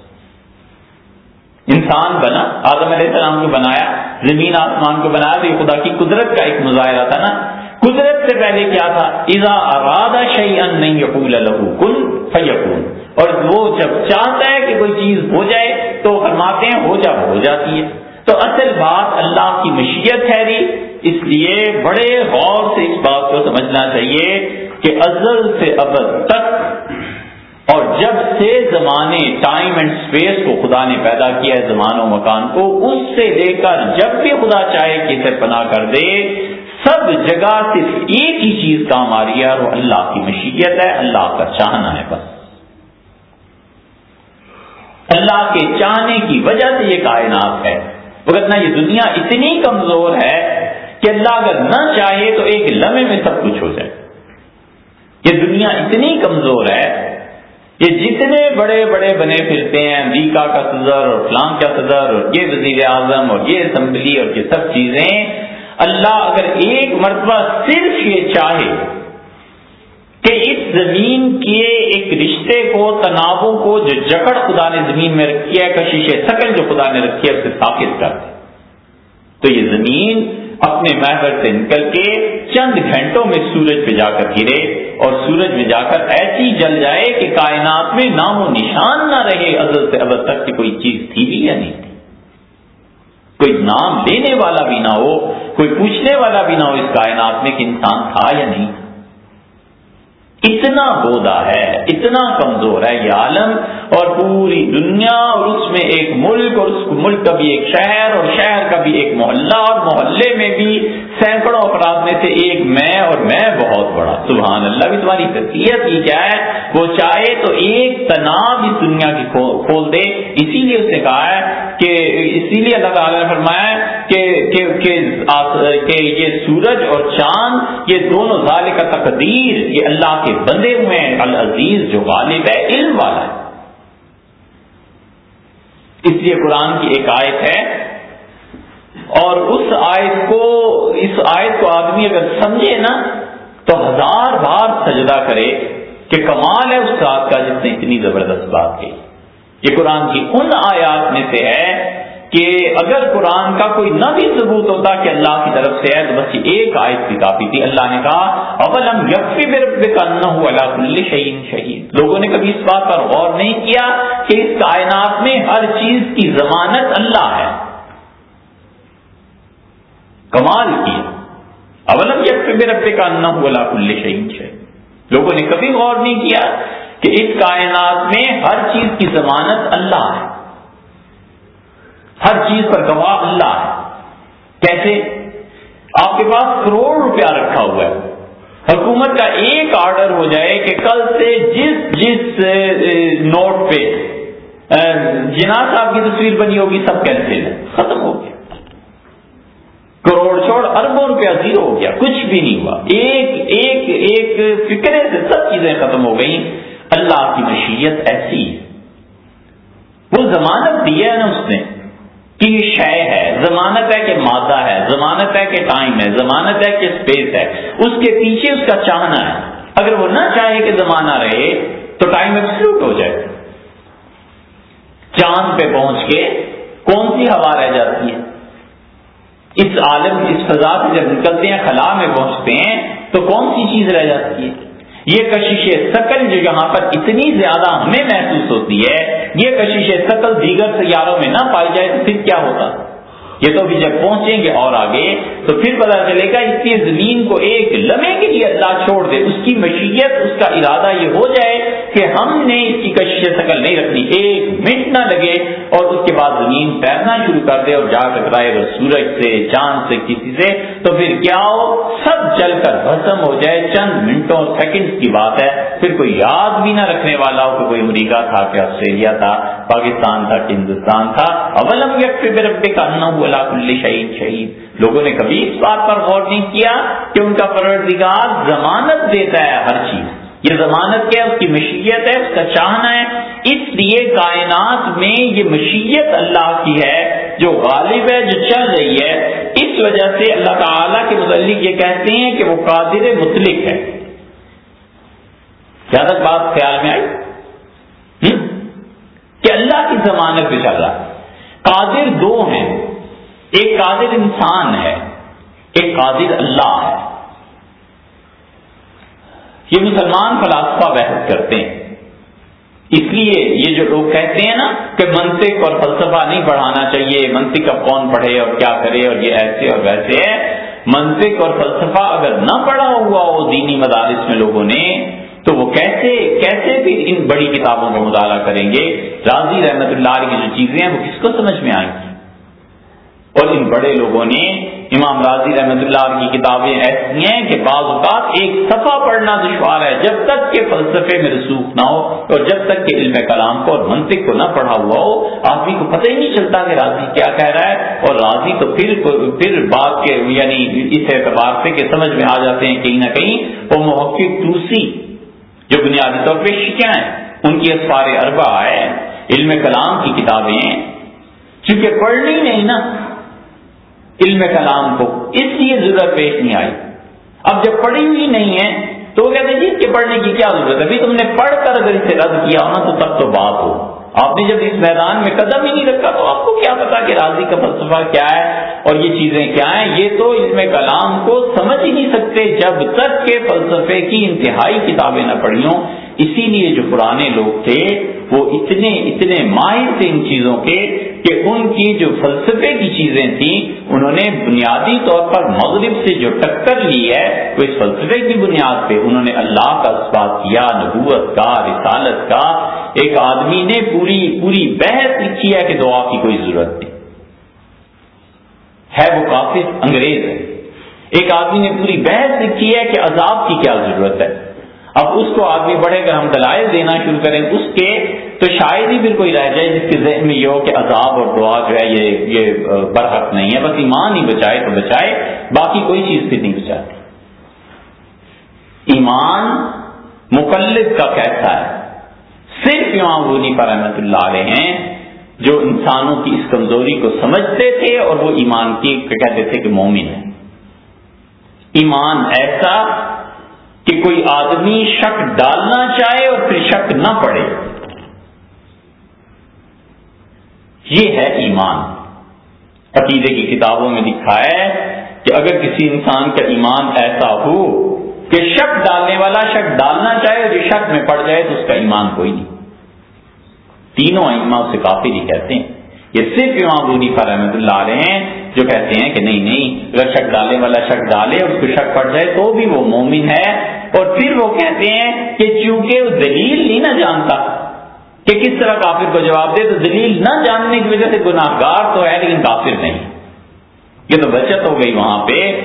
انسان بنا، آدم علیہ السلام کو بنایا، زمین آسمان کو بنایا، تو یہ خدا کی قدرت کا ایک مظاہرہ تھا نا۔ قدرت سے پہلے کیا تھا؟ ایزا ارادہ شعی ان نہیں یقول الحو کل فیقول اور وہ جب چاہتا ہے کہ کوئی چیز ہو جائے تو فرماتے ہیں ہو جا، ہو جاتی ہے۔ تو اصل بات اللہ کی مشیت ٹھہری جی۔ اس لیے بڑے غور سے اس بات کو سمجھنا چاہیے کہ ازل سے ابد تک اور جب سے زمانے ٹائم اینڈ اسپیس کو خدا نے پیدا کیا ہے، زمان و مکان کو، اس سے لے کر جب بھی خدا چاہے کہ اسے پناہ کر دے، سب جگہ صرف ایک ہی چیز کام آ رہی ہے اور وہ اللہ کی مشیت ہے، اللہ کا چاہنا ہے بس۔ اللہ کے چاہنے کی وجہ سے یہ کائنات ہے۔ نہ یہ دنیا اتنی کمزور ہے کہ اللہ اگر نہ چاہے تو ایک لمحے میں سب کچھ ہو جائے۔ یہ دنیا اتنی کمزور ہے۔ یہ جتنے بڑے بڑے بنے پھرتے ہیں، امریکہ کا صدر اور فلان کا صدر اور یہ وزیر اعظم اور یہ اسمبلی اور یہ سب چیزیں، اللہ اگر ایک مرتبہ صرف یہ چاہے زمین کے ایک رشتے کو، تنابوں کو جو جکڑ خدا نے زمین میں رکھی ہے کشش سکل جو خدا نے رکھی ہے اسے ثابت کر دے۔ تو یہ زمین اپنے محبت سے نکل کے چند گھنٹوں میں سورج پہ جا کر گرے اور سورج میں جا کر ایسی جل جائے کہ کائنات میں نام و نشان نہ رہے، ازل سے ابد تک کہ کوئی چیز تھی بھی یا نہیں تھی۔ کوئی نام لینے والا بھی نہ ہو، کوئی پوچھنے والا بھی نہ ہو اس کائنات میں کہ انسان تھا یا نہیں اتنا بودا ہے، اتنا کمزور ہے یہ عالم اور پوری دنیا اور اس میں ایک ملک اور اس ملک کا بھی ایک شہر اور شہر کا بھی ایک محلہ اور محلے میں بھی سینکڑوں افراد میں سے ایک میں اور میں بہت بڑا۔ سبحان اللہ بھی تمہاری تصویر کی کیا ہے؟ وہ چاہے تو ایک تناب اس دنیا کی کھول دے۔ اسی لیے اس نے کہا ہے کہ اسی لیے اللہ تعالیٰ نے فرمایا کہ, کہ, کہ یہ سورج اور چاند یہ دونوں ظال کا تقدیر یہ اللہ کے بندے ہوئے ہیں۔ العزیز جو غالب ہے علم والا ہے۔ اس لیے قرآن کی ایک آیت ہے اور اس آیت کو، اس آیت کو آدمی اگر سمجھے نا، تو ہزار بار سجدہ کرے کہ کمال ہے اس بات کا جس نے اتنی زبردست بات کی۔ یہ قرآن کی ان آیات میں سے ہے کہ اگر قرآن کا کوئی نہ بھی ثبوت ہوتا کہ اللہ کی طرف سے ہے، تو بس یہ ایک آیت کی کافی تھی۔ اللہ نے کہا اول ہم یقفی اللہ کل شہین شہید لوگوں نے کبھی اس بات پر غور نہیں کیا کہ اس کائنات میں ہر چیز کی ضمانت اللہ ہے۔ کمال کی اولم یقفی رب کا اللہ کل شہین شہید لوگوں نے کبھی غور نہیں کیا کہ اس کائنات میں ہر چیز کی ضمانت اللہ ہے۔ ہر چیز پر گواہ اللہ ہے۔ کیسے؟ آپ کے پاس کروڑ روپیہ رکھا ہوا ہے۔ حکومت کا ایک آرڈر ہو جائے کہ کل سے جس جس نوٹ پہ جنا صاحب کی تصویر بنی ہوگی، سب کینسل ہے۔ ختم ہو گیا۔ کروڑ چھوڑ اربوں روپیہ زیرو ہو گیا، کچھ بھی نہیں ہوا۔ ایک ایک ایک فکرے سے سب چیزیں ختم ہو گئیں۔ اللہ کی مشیت ایسی۔ ہے وہ ضمانت دی ہے نا اس نے کہ یہ شے ہے، ضمانت ہے کہ مادہ ہے، ضمانت ہے کہ ٹائم ہے، ضمانت ہے کہ اسپیس ہے۔ اس کے پیچھے اس کا چاہنا ہے۔ اگر وہ نہ چاہے کہ زمانہ رہے، تو ٹائم ایکسلوٹ ہو جائے۔ چاند پہ پہنچ کے کون سی ہوا رہ جاتی ہے؟ اس عالم اس فضا سے جب نکلتے ہیں، خلا میں پہنچتے ہیں، تو کون سی چیز رہ جاتی ہے؟ یہ کشش سکل جو یہاں پر اتنی زیادہ ہمیں محسوس ہوتی ہے، یہ کشش سکل دیگر سیاروں میں نہ پائی جائے تو پھر کیا ہوتا؟ یہ تو بھی جب پہنچیں گے اور آگے، تو پھر پتا چلے گا اس کی زمین کو ایک لمحے کے لیے اللہ چھوڑ دے، اس کی مشیت، اس کا ارادہ یہ ہو جائے کہ ہم نے اس کی کشش شکل نہیں رکھنی، ایک منٹ نہ لگے اور اس کے بعد زمین تیرنا شروع کر دے اور جا ٹکرائے وہ سورج سے، چاند سے، کسی سے، تو پھر کیا ہو؟ سب جل کر بھسم ہو جائے، چند منٹوں سیکنڈ کی بات ہے۔ پھر کوئی یاد بھی نہ رکھنے والا ہو کہ کوئی امریکہ تھا کہ آسٹریلیا تھا، پاکستان تھا کہ ہندوستان تھا۔ اولم ربے کا کل شہید شہید لوگوں نے کبھی اس بات پر غور نہیں کیا کہ ان کا پروردگار ضمانت دیتا ہے ہر چیز۔ یہ ضمانت کیا اس کی مشیت ہے، اس کا چاہنا ہے۔ اس لیے کائنات میں یہ مشیت اللہ کی ہے، جو غالب ہے، جو چل رہی ہے۔ اس وجہ سے اللہ تعالی کے متعلق یہ کہتے ہیں کہ وہ قادر مطلق ہے۔ کیا تک بات خیال میں آئی؟ کہ اللہ کی ضمانت پہ چل رہا قادر دو ہیں۔ ایک قادر انسان ہے، ایک قادر اللہ ہے۔ یہ مسلمان فلاسفہ بحث کرتے ہیں۔ اس لیے یہ جو لوگ کہتے ہیں نا کہ منطق اور فلسفہ نہیں پڑھانا چاہیے، منطق اب کون پڑھے اور کیا کرے اور یہ ایسے اور ویسے ہے۔ منطق اور فلسفہ اگر نہ پڑھا ہوا ہو دینی مدارس میں لوگوں نے، تو وہ کیسے کیسے پھر ان بڑی کتابوں کا مطالعہ کریں گے؟ راضی رحمت اللہ کی جو چیزیں ہیں، وہ کس کو سمجھ میں آئیں؟ گی اور ان بڑے لوگوں نے امام راضی رحمت اللہ کی کتابیں ایسی ہیں کہ بعض اوقات ایک صفحہ پڑھنا دشوار ہے، جب تک کہ فلسفے میں رسوخ نہ ہو اور جب تک کہ علم کلام کو اور منطق کو نہ پڑھا ہوا ہو، آدمی کو پتہ ہی نہیں چلتا کہ راضی کیا کہہ رہا ہے اور راضی تو پھر پھر بات کے یعنی اس اعتبار سے کہ سمجھ میں آ جاتے ہیں کہیں نہ کہیں۔ وہ محقق توسی جو بنیادی طور پہ شکیاں ہیں، ان کی اسفار اربا ہے، علم کلام کی کتابیں چونکہ پڑھنی نہیں نا علم کلام کو۔ اس لیے ضرورت پیش نہیں آئی۔ اب جب پڑھی ہوئی نہیں ہے، تو وہ کہتے ہیں جی اس کے پڑھنے کی کیا ضرورت ہے؟ تم نے پڑھ کر اگر اسے رد کیا ہونا، تو تب تو بات ہو۔ آپ نے جب اس میدان میں قدم ہی نہیں رکھا، تو آپ کو کیا پتا کہ راضی کا فلسفہ کیا ہے اور یہ چیزیں کیا ہیں؟ یہ تو اس میں کلام کو سمجھ ہی نہیں سکتے جب تک کہ فلسفے کی انتہائی کتابیں نہ پڑھی ہوں۔ اسی لیے جو پرانے لوگ تھے، وہ اتنے اتنے ماہر تھے ان چیزوں کے کہ ان کی جو فلسفے کی چیزیں تھیں، انہوں نے بنیادی طور پر مغرب سے جو ٹکر لی ہے، وہ اس فلسفے کی بنیاد پہ انہوں نے اللہ کا اسبات کیا، نبوت کا، رسالت کا۔ ایک آدمی نے پوری پوری بحث لکھی ہے کہ دعا کی کوئی ضرورت نہیں۔ ہے وہ کافی انگریز ہے۔ ایک آدمی نے پوری بحث لکھی ہے کہ عذاب کی کیا ضرورت ہے۔ اب اس کو آگے بڑھے کر ہم دلائل دینا شروع کریں۔ اس کے تو شاید ہی پھر کوئی رہ جائے، جس کے ذہن میں یہ ہو کہ عذاب اور دعا جو ہے، یہ یہ برحق نہیں ہے۔ بس ایمان ہی بچائے تو بچائے، باقی کوئی چیز پھر نہیں بچاتی ایمان مقلد کا کیسا ہے۔ صرف امام رونی پر رحمت اللہ علیہ ہیں، جو انسانوں کی اس کمزوری کو سمجھتے تھے اور وہ ایمان کی کہتے تھے کہ مومن ہے ایمان ایسا کہ کوئی آدمی شک ڈالنا چاہے اور پھر شک نہ پڑے۔ یہ ہے ایمان۔ عقیدے کی کتابوں میں لکھا ہے کہ اگر کسی انسان کا ایمان ایسا ہو کہ شک ڈالنے والا شک ڈالنا چاہے اور شک میں پڑ جائے تو اس کا ایمان کوئی نہیں۔ تینوں ایما سے کافی نہیں کہتے ہیں۔ یہ صرف امام رونی پر رحمت اللہ علیہ ہیں جو کہتے ہیں کہ نہیں نہیں، اگر شک ڈالنے والا شک ڈالے اور اس کو شک پڑ جائے تو بھی وہ مومن ہے۔ اور پھر وہ کہتے ہیں کہ چونکہ وہ دلیل نہیں نہ جانتا کہ کس طرح کافر کو جواب دے، تو دلیل نہ جاننے کی وجہ سے گناہ گار تو ہے لیکن کافر نہیں۔ یہ تو بچت ہو گئی وہاں پہ۔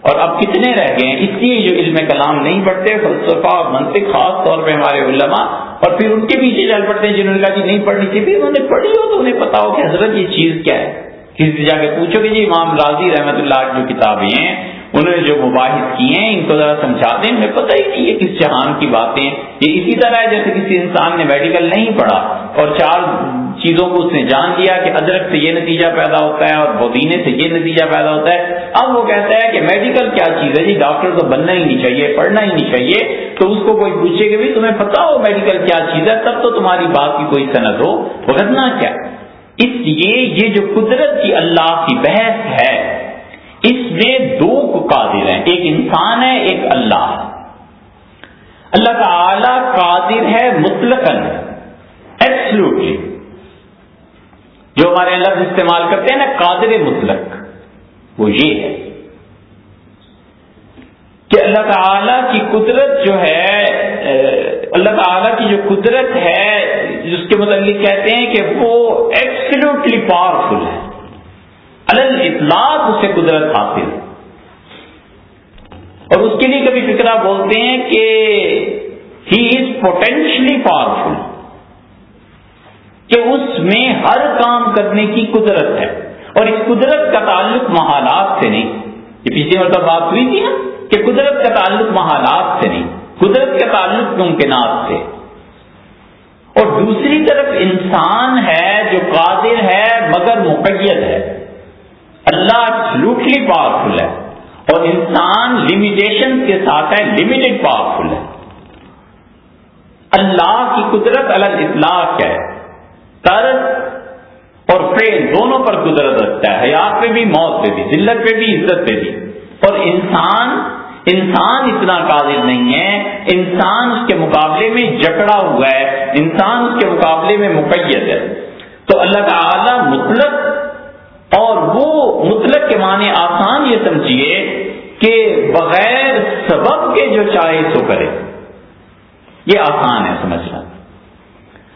اور اب کتنے رہ گئے ہیں؟ اس لیے جو علم کلام نہیں پڑھتے، فلسفہ اور منطق، خاص طور پہ ہمارے علماء اور پھر ان کے پیچھے چل پڑتے ہیں، جنہوں نے کہا کہ نہیں پڑھنی تھی پھر انہوں نے پڑھی ہو تو انہیں پتا ہو کہ حضرت یہ چیز کیا ہے۔ کسی سے جا کے پوچھو کہ جی امام راضی رحمت اللہ جو کتابیں ہیں، انہوں نے جو مباحث کیے ہیں، ان کو ذرا سمجھا دیں۔ انہیں پتہ ہی نہیں ہے کس جہان کی باتیں یہ اسی طرح ہے جیسے کسی انسان نے میڈیکل نہیں پڑھا اور چار چیزوں کو اس نے جان لیا کہ ادرک سے یہ نتیجہ پیدا ہوتا ہے اور بودینے سے یہ نتیجہ پیدا ہوتا ہے۔ اب وہ کہتا ہے کہ میڈیکل کیا چیز ہے؟ جی ڈاکٹر تو بننا ہی نہیں چاہیے، پڑھنا ہی نہیں چاہیے۔ تو اس کو کوئی پوچھے کہ تمہیں پتا ہو میڈیکل کیا چیز ہے؟ تب تو تمہاری بات کی کوئی صنعت ہو۔ بھگتنا کیا؟ اس لیے یہ جو قدرت کی اللہ کی بحث ہے، اس میں دو قادر ہیں۔ ایک انسان ہے، ایک اللہ ہے۔ اللہ تعالی قادر ہے مطلق ایبسلوٹلی جو ہمارے لفظ استعمال کرتے ہیں نا، قادر مطلق، وہ یہ ہے کہ اللہ تعالی کی قدرت جو ہے، اللہ تعالی کی جو قدرت ہے جس کے متعلق کہتے ہیں کہ وہ ایبسلوٹلی پاورفل ہے۔ الگ اطلاق اسے قدرت حاصل۔ اور اس کے لیے کبھی فکرہ بولتے ہیں کہ ہی از پوٹینشلی پاورفل کہ اس میں ہر کام کرنے کی قدرت ہے۔ اور اس قدرت کا تعلق محالات سے نہیں۔ یہ پچھلی مرتبہ بات ہوئی تھی نا کہ قدرت کا تعلق محالات سے نہیں۔ قدرت کا تعلق ممکنات سے۔ اور دوسری طرف انسان ہے جو قادر ہے مگر مقید ہے۔ اللہ ایبسلوٹلی پاورفل ہے۔ اور انسان لمیٹیشن کے ساتھ ہے لمیٹڈ پاورفل ہے۔ اللہ کی قدرت الگ اطلاق ہے۔ طرز اور فیل دونوں پر قدرت رکھتا ہے۔ حیات پہ بھی، موت پہ بھی، ذلت پہ بھی، عزت پہ بھی۔ اور انسان انسان اتنا قادر نہیں ہے، انسان اس کے مقابلے میں جکڑا ہوا ہے، انسان اس کے مقابلے میں مقید ہے۔ تو اللہ تعالی مطلق اور وہ مطلق کے معنی آسان یہ سمجھیے کہ بغیر سبب کے جو چاہے سو کرے۔ یہ آسان ہے سمجھنا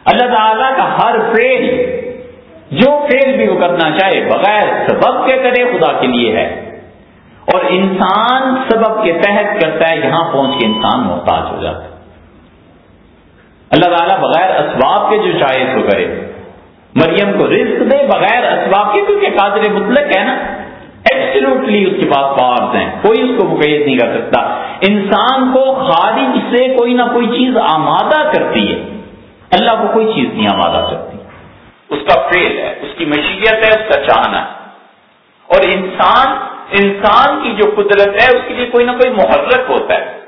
اللہ تعالیٰ کا ہر فیل جو فیل بھی وہ کرنا چاہے، بغیر سبب کے کرے، خدا کے لیے ہے۔ اور انسان سبب کے تحت کرتا ہے، یہاں پہنچ کے انسان محتاج ہو جاتا ہے۔ اللہ تعالیٰ بغیر اسباب کے جو چاہے سو کرے، مریم کو رزق دے بغیر اسباب کے، کیونکہ قادر مطلق ہے نا۔ ایبسلوٹلی اس کے پاس پاورز ہیں، کوئی اس کو مقید نہیں کر سکتا۔ انسان کو خارج سے کوئی نہ کوئی چیز آمادہ کرتی ہے۔ اللہ کو کوئی چیز نہیں آمادہ کرتی۔ اس کا فیل ہے، اس کی مشیت ہے، اس کا چاہنا ہے۔ اور انسان انسان کی جو قدرت ہے، اس کے لیے کوئی نہ کوئی محرک ہوتا ہے۔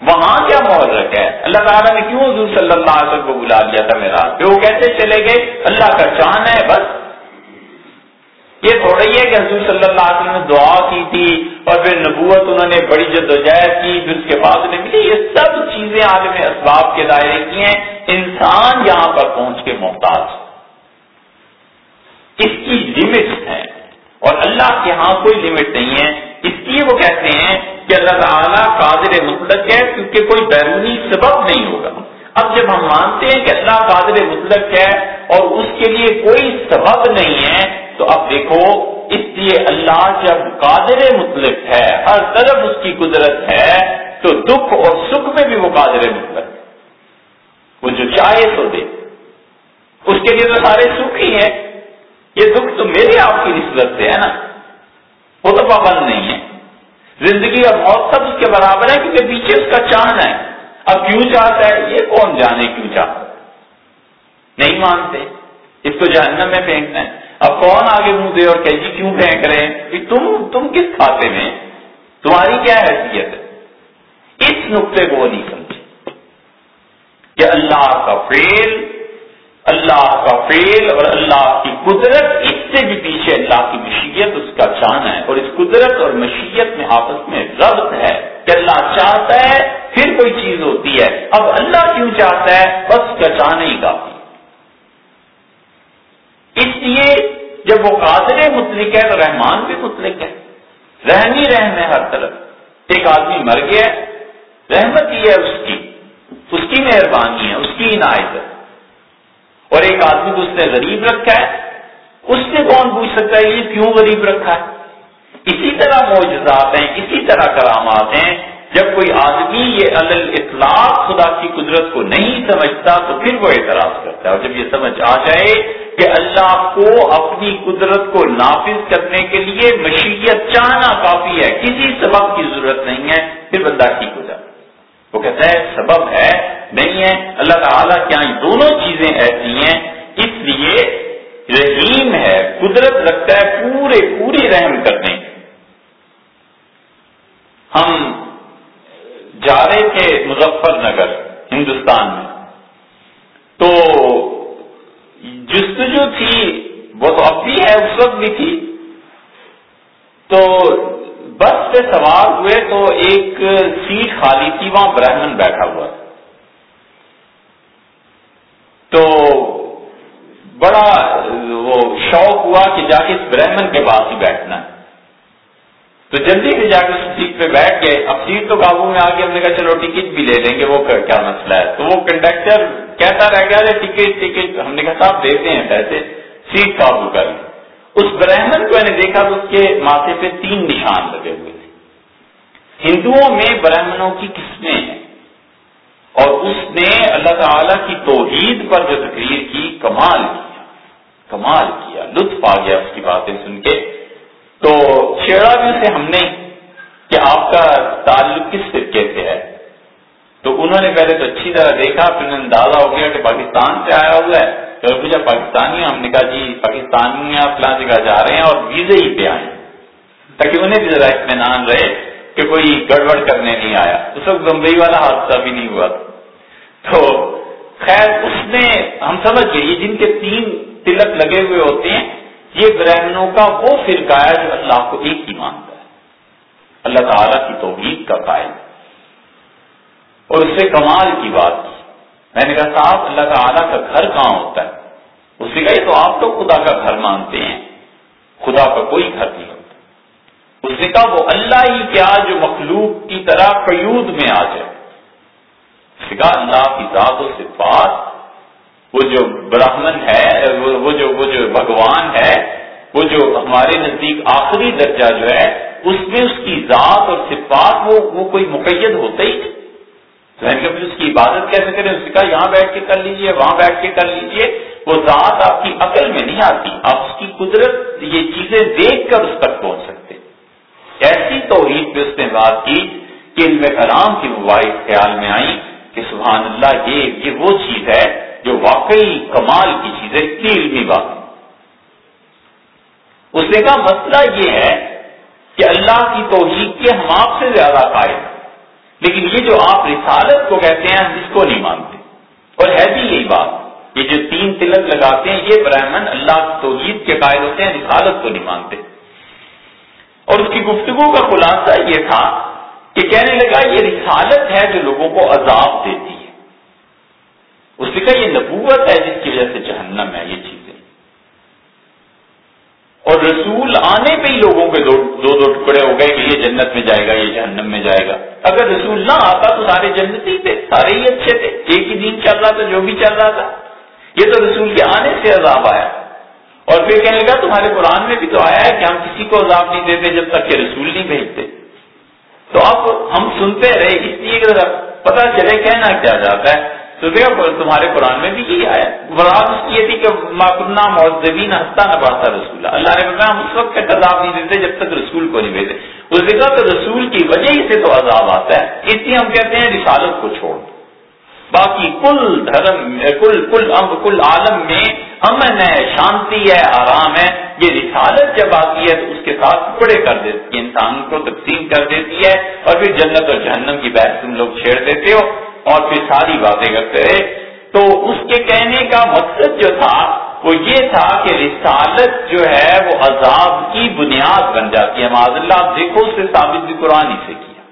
وہاں کیا محرک ہے؟ اللہ تعالیٰ نے کیوں حضور صلی اللہ علیہ وسلم کو بلا لیا تھا میرا کہ وہ کیسے چلے گئے؟ اللہ کا چاند ہے بس۔ یہ تھوڑا ہی ہے کہ حضور صلی اللہ علیہ وسلم نے دعا کی تھی اور پھر نبوت انہوں نے بڑی جدوجہد کی۔ پھر اس کے بعد انہیں ملی۔ یہ سب چیزیں عالم اسباب کے دائرے کی ہیں۔ انسان یہاں پر پہنچ کے محتاج۔ اس کی لمٹس ہیں۔ اور اللہ کے ہاں کوئی لمٹ نہیں ہے۔ اس لیے وہ کہتے ہیں کہ اللہ تعالیٰ قادر مطلق ہے، کیونکہ کوئی بیرونی سبب نہیں ہوگا۔ اب جب ہم مانتے ہیں کہ اللہ قادر مطلق ہے اور اس کے لیے کوئی سبب نہیں ہے، تو اب دیکھو، اس لیے اللہ جب قادر مطلق ہے، ہر طرف اس کی قدرت ہے، تو دکھ اور سکھ میں بھی وہ قادر مطلق ہے۔ وہ جو چاہے تو دے۔ اس کے لیے تو سارے سکھ ہی ہیں۔ یہ دکھ تو میرے آپ کی نسبت سے ہے نا، وہ تو پابند نہیں ہے۔ زندگی اور موت سب اس کے برابر ہے کیونکہ پیچھے اس کا چاند ہے۔ اب کیوں چاہتا ہے؟ یہ کون جانے کیوں چاہتا نہیں مانتے۔ اس کو جہنم میں پھینکنا ہے۔ اب کون آگے منہ دے اور کہ جی کیوں پھینک رہے ہیں؟ کہ تم تم کس کھاتے میں تمہاری کیا حیثیت ہے؟ اس نقطے کو وہ نہیں سمجھے۔ کہ اللہ کا فیل اللہ کا فیل اور اللہ کی قدرت، اس سے بھی پیچھے اللہ کی مشیت، اس کا چاہنا ہے۔ اور اس قدرت اور مشیت میں آپس میں ربط ہے کہ اللہ چاہتا ہے، پھر کوئی چیز ہوتی ہے۔ اب اللہ کیوں چاہتا ہے؟ بس کا چاہنا ہی کافی۔ اس لیے جب وہ قادر مطلق ہے تو رحمان بھی مطلق ہے۔ رحم ہی رحم ہے ہر طرف۔ ایک آدمی مر گیا، رحمت ہی ہے اس کی۔ اس کی مہربانی ہے، اس کی عنایت ہے۔ اور ایک آدمی کو اس نے غریب رکھا ہے، اس سے کون پوچھ سکتا ہے، یہ کیوں غریب رکھا ہے؟ اسی طرح معجزات ہیں، اسی طرح کرامات ہیں۔ جب کوئی آدمی یہ اطلاق خدا کی قدرت کو نہیں سمجھتا، تو پھر وہ اعتراض کرتا ہے۔ اور جب یہ سمجھ آ جائے کہ اللہ کو اپنی قدرت کو نافذ کرنے کے لیے مشیت چاہنا کافی ہے، کسی سبب کی ضرورت نہیں ہے، پھر بندہ ٹھیک ہو جاتا وہ کہتا ہے، سبب ہے نہیں ہے اللہ تعالیٰ کیا دونوں چیزیں ایسی ہیں۔ اس لیے رحیم ہے، قدرت رکھتا ہے پورے پوری رحم کرنے۔ ہم جا رہے تھے مظفر نگر، ہندوستان میں۔ تو جستجو تھی، وہ تو اب بھی ہے، اس وقت بھی تھی۔ تو بس سے سوار ہوئے تو ایک سیٹ خالی تھی، وہاں برہمن بیٹھا ہوا۔ تو بڑا وہ شوق ہوا کہ جا کے اس برہمن کے پاس ہی بیٹھنا ہے۔ تو جلدی سے جا کے سیٹ پہ بیٹھ گئے اب سیٹ تو قابو میں آ کے ہم نے کہا چلو ٹکٹ بھی لے لیں گے، وہ کیا مسئلہ ہے؟ تو وہ کنڈکٹر کہتا رہ گیا ٹکٹ ٹکٹ۔ ہم نے کہا صاحب دیتے ہیں پیسے، سیٹ قابو کر اس برہمن کو میں نے دیکھا تو اس کے ماتھے پہ تین نشان لگے ہوئے تھے۔ ہندوؤں میں برہمنوں کی قسمیں ہیں۔ اور اس نے اللہ تعالی کی توحید پر جو تقریر کی، کمال کیا کمال کیا، لطف آ گیا اس کی باتیں سن کے۔ تو چھیڑا بھی اسے ہم نے کہ آپ کا تعلق کس فرقے سے ہے؟ تو انہوں نے پہلے تو اچھی طرح دیکھا، پھر اندازہ ہو گیا کہ پاکستان سے آیا ہوا ہے۔ تو پوچھا پاکستانی ہم نے کہا جی پاکستانی آپ فلاں جگہ جا رہے ہیں اور ویزے ہی پہ آئے تاکہ انہیں بھی ذرا اطمینان رہے۔ کہ کوئی گڑبڑ کرنے نہیں آیا۔ اس وقت بمبئی والا حادثہ بھی نہیں ہوا۔ تو خیر، اس نے ہم سمجھ گئے، یہ جن کے تین تلک لگے ہوئے ہوتے ہیں، یہ برہمنوں کا وہ فرقہ ہے جو اللہ کو ایک ہی مانتا ہے۔ اللہ تعالیٰ کی توحید کا قائم اور اس سے کمال کی بات کی۔ میں نے کہا، صاحب، اللہ تعالیٰ کا گھر کہاں ہوتا ہے؟ اس نے کہا، یہ تو آپ تو خدا کا گھر مانتے ہیں۔ خدا کا کوئی گھر نہیں۔ اس نے کہا، وہ اللہ ہی کیا جو مخلوق کی طرح قیود میں آ جائے۔ اس نے کہا، اللہ کی ذات و صفات، وہ جو براہمن ہے، وہ جو وہ جو بھگوان ہے، وہ جو ہمارے نزدیک آخری درجہ جو ہے، اس میں اس کی ذات اور صفات، وہ وہ کوئی مقید ہوتا ہی نہیں۔ یعنی پھر اس کی عبادت کیسے کریں؟ اس نے کہا، یہاں بیٹھ کے کر لیجیے، وہاں بیٹھ کے کر لیجیے۔ وہ ذات آپ کی عقل میں نہیں آتی، آپ اس کی قدرت، یہ چیزیں دیکھ کر اس تک پہنچ سکتے۔ ایسی توحید پہ اس نے بات کی کہ علم کلام کی مباحث خیال میں آئی کہ سبحان اللہ، یہ یہ وہ چیز ہے جو واقعی کمال کی چیز ہے، اتنی علمی بات اس نے کہا، مسئلہ یہ ہے کہ اللہ کی توحید کے ہم آپ سے زیادہ قائم لیکن یہ جو آپ رسالت کو کہتے ہیں، ہم اس کو نہیں مانتے۔ اور ہے بھی یہی بات، یہ جو تین تلک لگاتے ہیں، یہ برہمن اللہ کی توحید کے قائد ہوتے ہیں، رسالت کو نہیں مانتے۔ اور اس کی گفتگو کا خلاصہ یہ تھا کہ کہنے لگا یہ رسالت ہے جو لوگوں کو عذاب دیتی ہے۔ اس نے کہا یہ نبوت ہے جس کی وجہ سے جہنم ہے یہ چیزیں۔ اور رسول آنے پہ ہی لوگوں کے دو دو, دو ٹکڑے ہو گئے کہ یہ جنت میں جائے گا یہ جہنم میں جائے گا۔ اگر رسول نہ آتا تو سارے جنتی تھے سارے ہی اچھے تھے۔ ایک ہی دین چل رہا تھا جو بھی چل رہا تھا۔ یہ تو رسول کے آنے سے عذاب آیا۔ اور پھر کہنے لگا، تمہارے قرآن میں بھی تو آیا ہے کہ ہم کسی کو عذاب نہیں دیتے جب تک کہ رسول نہیں بھیجتے۔ تو اب ہم سنتے رہے، اس لیے پتا چلے کہنا کیا جاتا ہے۔ تو دیکھو تمہارے قرآن میں بھی یہی آیا۔ مراد اس کی یہ تھی کہ ماکنا معذبین ہنستا نہ پڑتا رسول اللہ نے ہم اس وقت تک عذاب نہیں دیتے جب تک رسول کو نہیں بھیجتے۔ اس نے کہا تو رسول کی وجہ سے تو عذاب آتا ہے۔ اس لیے ہم کہتے ہیں رسالت کو چھوڑ باقی کل دھرم، کل کل امب کل عالم میں امن ہے شانتی ہے، آرام ہے، یہ رسالت جب آتی ہے تو اس کے ساتھ ٹکڑے کر دیتی ہے، انسان کو تقسیم کر دیتی ہے اور پھر جنت اور جہنم کی بحث تم لوگ چھیڑ دیتے ہو اور پھر ساری باتیں کرتے رہے۔ تو اس کے کہنے کا مقصد جو تھا، وہ یہ تھا کہ رسالت جو ہے، وہ عذاب کی بنیاد بن جاتی ہے۔ معذ اللہ، آپ دیکھو، اس سے ثابت بھی قرآن ہی سے کیا۔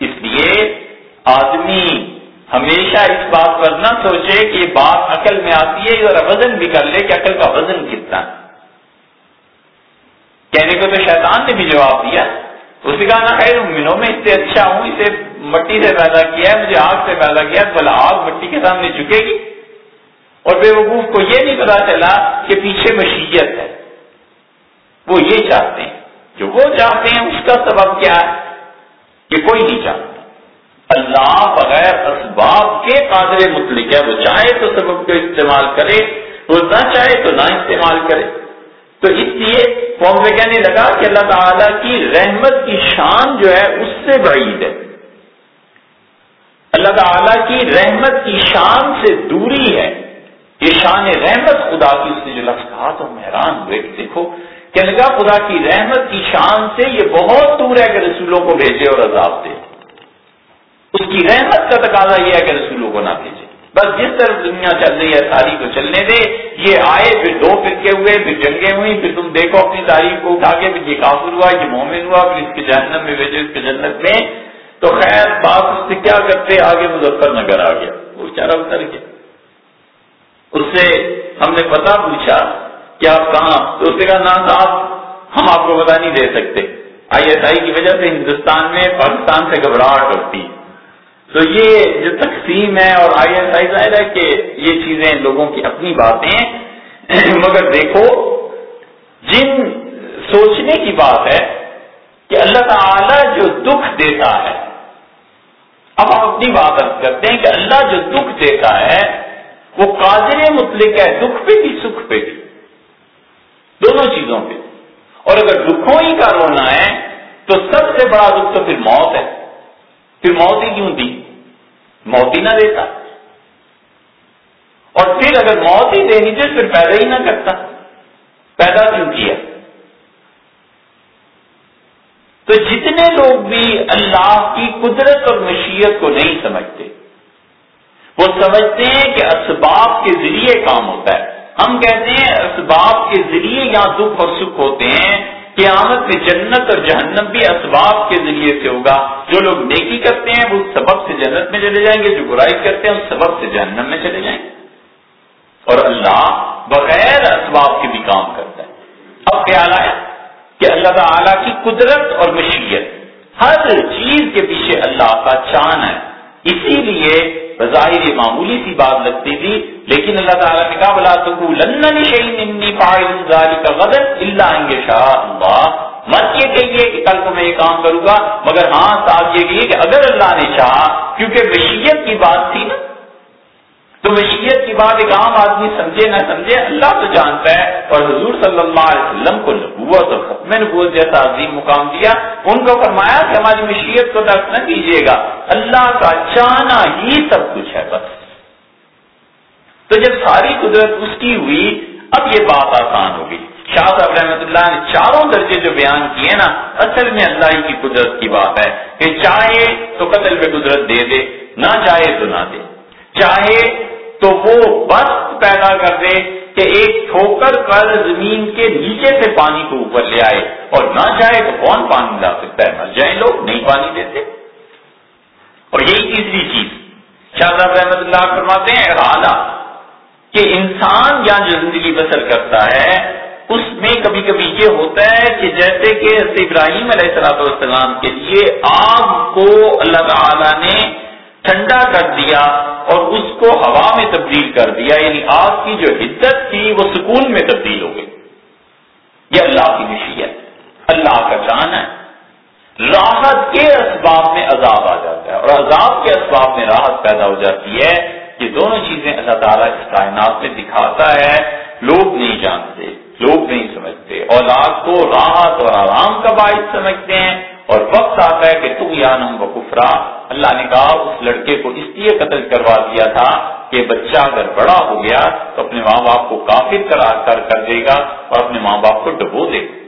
اس لیے آدمی ہمیشہ اس بات پر نہ سوچے کہ یہ بات عقل میں آتی ہے، ذرا وزن بھی کر لے کہ عقل کا وزن کتنا ہے۔ کہنے کو تو شیطان نے بھی جواب دیا۔ اس نے کہا نا خیر منوں میں اس سے اچھا ہوں، اسے مٹی سے پیدا کیا ہے، مجھے آگ سے پیدا کیا بلا آگ مٹی کے سامنے جھکے گی۔ اور بے وقوف کو یہ نہیں پتا چلا کہ پیچھے مشیت ہے۔ وہ یہ چاہتے ہیں۔ جو وہ چاہتے ہیں، اس کا سبب کیا ہے؟ کہ کوئی نہیں چاہتا۔ اللہ بغیر اسباب کے قادر مطلق ہے۔ وہ چاہے تو سبب کو استعمال کرے، وہ نہ چاہے تو نہ استعمال کرے۔ تو اس لیے قوم کہنے لگا کہ اللہ تعالیٰ کی رحمت کی شان جو ہے، اس سے بعید ہے۔ اللہ تعالیٰ کی رحمت کی شان سے دوری ہے۔ یہ شان رحمت خدا کی، اس نے جو لفظ کہا تو حیران ہوئے کہ دیکھو کہ لگا خدا کی رحمت کی شان سے یہ بہت دور ہے کہ رسولوں کو بھیجے اور عذاب دے۔ اس کی رحمت کا تقاضا یہ ہے کہ رسولوں کو نہ بھیجے۔ بس جس طرح دنیا چل رہی ہے تاریخ کو چلنے دے۔ یہ آئے، پھر دو فرقے ہوئے، پھر جنگیں ہوئی پھر تم دیکھو اپنی تاریخ کو اٹھا کے، پھر یہ کافر ہوا، یہ مومن ہوا، پھر اس کے جہنم میں بھیجے، اس کے جنت میں۔ تو خیر، باپ اس سے کیا کرتے؟ آگے مظفر نگر آ گیا۔ وہ بیچارا اتر گیا۔ اس سے ہم نے پتا پوچھا کہ آپ کہاں؟ تو اس نے کہا نا صاحب ہم آپ کو پتا نہیں دے سکتے۔ آئی ایس آئی کی وجہ سے ہندوستان میں پاکستان سے گھبراہٹ ہوتی۔ ہے تو یہ جو تقسیم ہے اور آئی ایس آئی ظاہر ہے کہ یہ چیزیں لوگوں کی اپنی باتیں مگر دیکھو، جن سوچنے کی بات ہے کہ اللہ تعالی جو دکھ دیتا ہے، اب ہم اپنی بات کرتے ہیں کہ اللہ جو دکھ دیتا ہے، وہ قادر مطلق ہے دکھ پہ بھی، سکھ پہ بھی۔ دونوں چیزوں پہ۔ اور اگر دکھوں ہی کا رونا ہے، تو سب سے بڑا دکھ تو پھر موت ہے۔ پھر موت ہی کیوں دی موت ہی نہ دیتا۔ اور پھر اگر موت ہی دینی تھی پھر پیدا ہی نہ کرتا۔ پیدا کیوں کیا؟ تو جتنے لوگ بھی اللہ کی قدرت اور مشیت کو نہیں سمجھتے، وہ سمجھتے ہیں کہ اسباب کے ذریعے کام ہوتا ہے۔ ہم کہتے ہیں اسباب کے ذریعے یہاں دکھ اور سکھ ہوتے ہیں۔ قیامت میں جنت اور جہنم بھی اسباب کے ذریعے سے ہوگا۔ جو لوگ نیکی کرتے ہیں، وہ سبب سے جنت میں چلے جائیں گے، جو برائی کرتے ہیں، اس سبب سے جہنم میں چلے جائیں گے۔ اور اللہ بغیر اسباب کے بھی کام کرتا ہے۔ اب خیال آیا کہ اللہ تعالیٰ کی قدرت اور مشیت، ہر چیز کے پیچھے اللہ کا چان ہے۔ اسی لیے بظاہر معمولی سی بات لگتی تھی، لیکن اللہ تعالیٰ نے کہا بلا تو غدر اللہ شاہ اللہ مت یہ کہیے کہ کل کو میں یہ کام کروں گا۔ مگر ہاں صاحب یہ کہیے کہ اگر اللہ نے چاہا، کیونکہ مشیت کی بات تھی نا تو مشیت کی بات ایک عام آدمی سمجھے نہ سمجھے، اللہ تو جانتا ہے اور حضور صلی اللہ علیہ وسلم کو نبوت اور ختم نبوت جیسا عظیم مقام دیا، ان کو فرمایا کہ ہماری مشیت کو درد نہ کیجیے گا۔ اللہ کا چانا ہی سب کچھ ہے بس۔ تو جب ساری قدرت اس کی ہوئی، اب یہ بات آسان ہوگی شاہ صاحب رحمۃ اللہ نے چاروں درجے جو بیان کیے نا، اصل میں اللہ ہی کی قدرت کی بات ہے کہ چاہے تو قتل میں قدرت دے دے، نہ چاہے تو نہ دے۔ چاہے تو وہ بس پیدا کر دے کہ ایک ٹھوکر کر زمین کے نیچے سے پانی کو اوپر لے آئے اور نہ چاہے تو کون پانی لا سکتا ہے؟ مر جائیں لوگ نہیں پانی دیتے۔ اور یہی تیسری چیز، شاہ صاحب رحمت اللہ فرماتے ہیں ارادہ کہ انسان یا جو زندگی بسر کرتا ہے، اس میں کبھی کبھی یہ ہوتا ہے کہ جیسے کہ ابراہیم علیہ السلام والسلام کے لیے آگ کو اللہ تعالی نے ٹھنڈا کر دیا اور اس کو ہوا میں تبدیل کر دیا یعنی آگ کی جو حدت تھی وہ سکون میں تبدیل ہو گئی۔ یہ اللہ کی مشیت، اللہ کا جان ہے۔ راحت کے اسباب میں عذاب آ جاتا ہے اور عذاب کے اسباب میں راحت پیدا ہو جاتی ہے۔ یہ دونوں چیزیں اللہ تعالیٰ اس کائنات میں دکھاتا ہے۔ لوگ نہیں جانتے، لوگ نہیں سمجھتے۔ اولاد کو راحت اور آرام کا باعث سمجھتے ہیں۔ اور وقت آتا ہے کہ تم یا و کفرا۔ اللہ نے کہا، اس لڑکے کو اس لیے قتل کروا دیا تھا کہ بچہ اگر بڑا ہو گیا تو اپنے ماں باپ کو کافر کرا کر کر دے گا اور اپنے ماں باپ کو ڈبو دے گا۔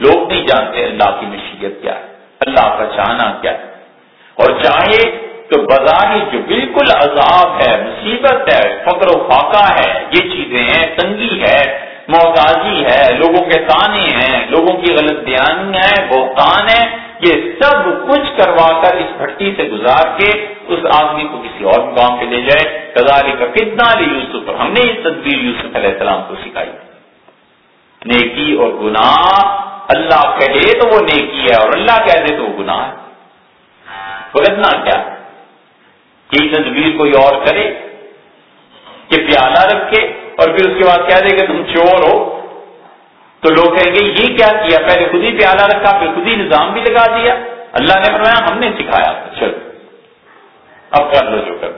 لوگ نہیں جانتے اللہ کی مشیت کیا ہے، اللہ کا چاہنا کیا ہے۔ اور چاہے تو بظاہر جو بالکل عذاب ہے، مصیبت ہے، فقر و فاقہ ہے، یہ چیزیں ہیں، تنگی ہے محتاجی ہے، لوگوں کے تانے ہیں، لوگوں کی غلط بیانی ہے، بہتان ہے، یہ سب کچھ کروا کر اس بھٹی سے گزار کے اس آدمی کو کسی اور مقام پہ لے جائے۔ کزاری کا کتنا لی یوسف ہم نے یہ تصویر یوسف علیہ السلام کو سکھائی۔ نیکی اور گناہ، اللہ کہے تو وہ نیکی ہے اور اللہ کہہ دے تو وہ گناہ ہے۔ بگتنا کیا؟ یہ تصویر کوئی اور کرے، کہ پیالہ رکھے اور پھر اس کے بعد کہہ دے کہ تم چور ہو۔ تو لوگ کہیں گے، یہ کیا کیا؟ پہلے خود ہی پیالہ رکھا، پھر خود ہی نظام بھی لگا دیا۔ اللہ نے فرمایا، ہم نے سکھایا۔ چلو اب کر لو جو کر۔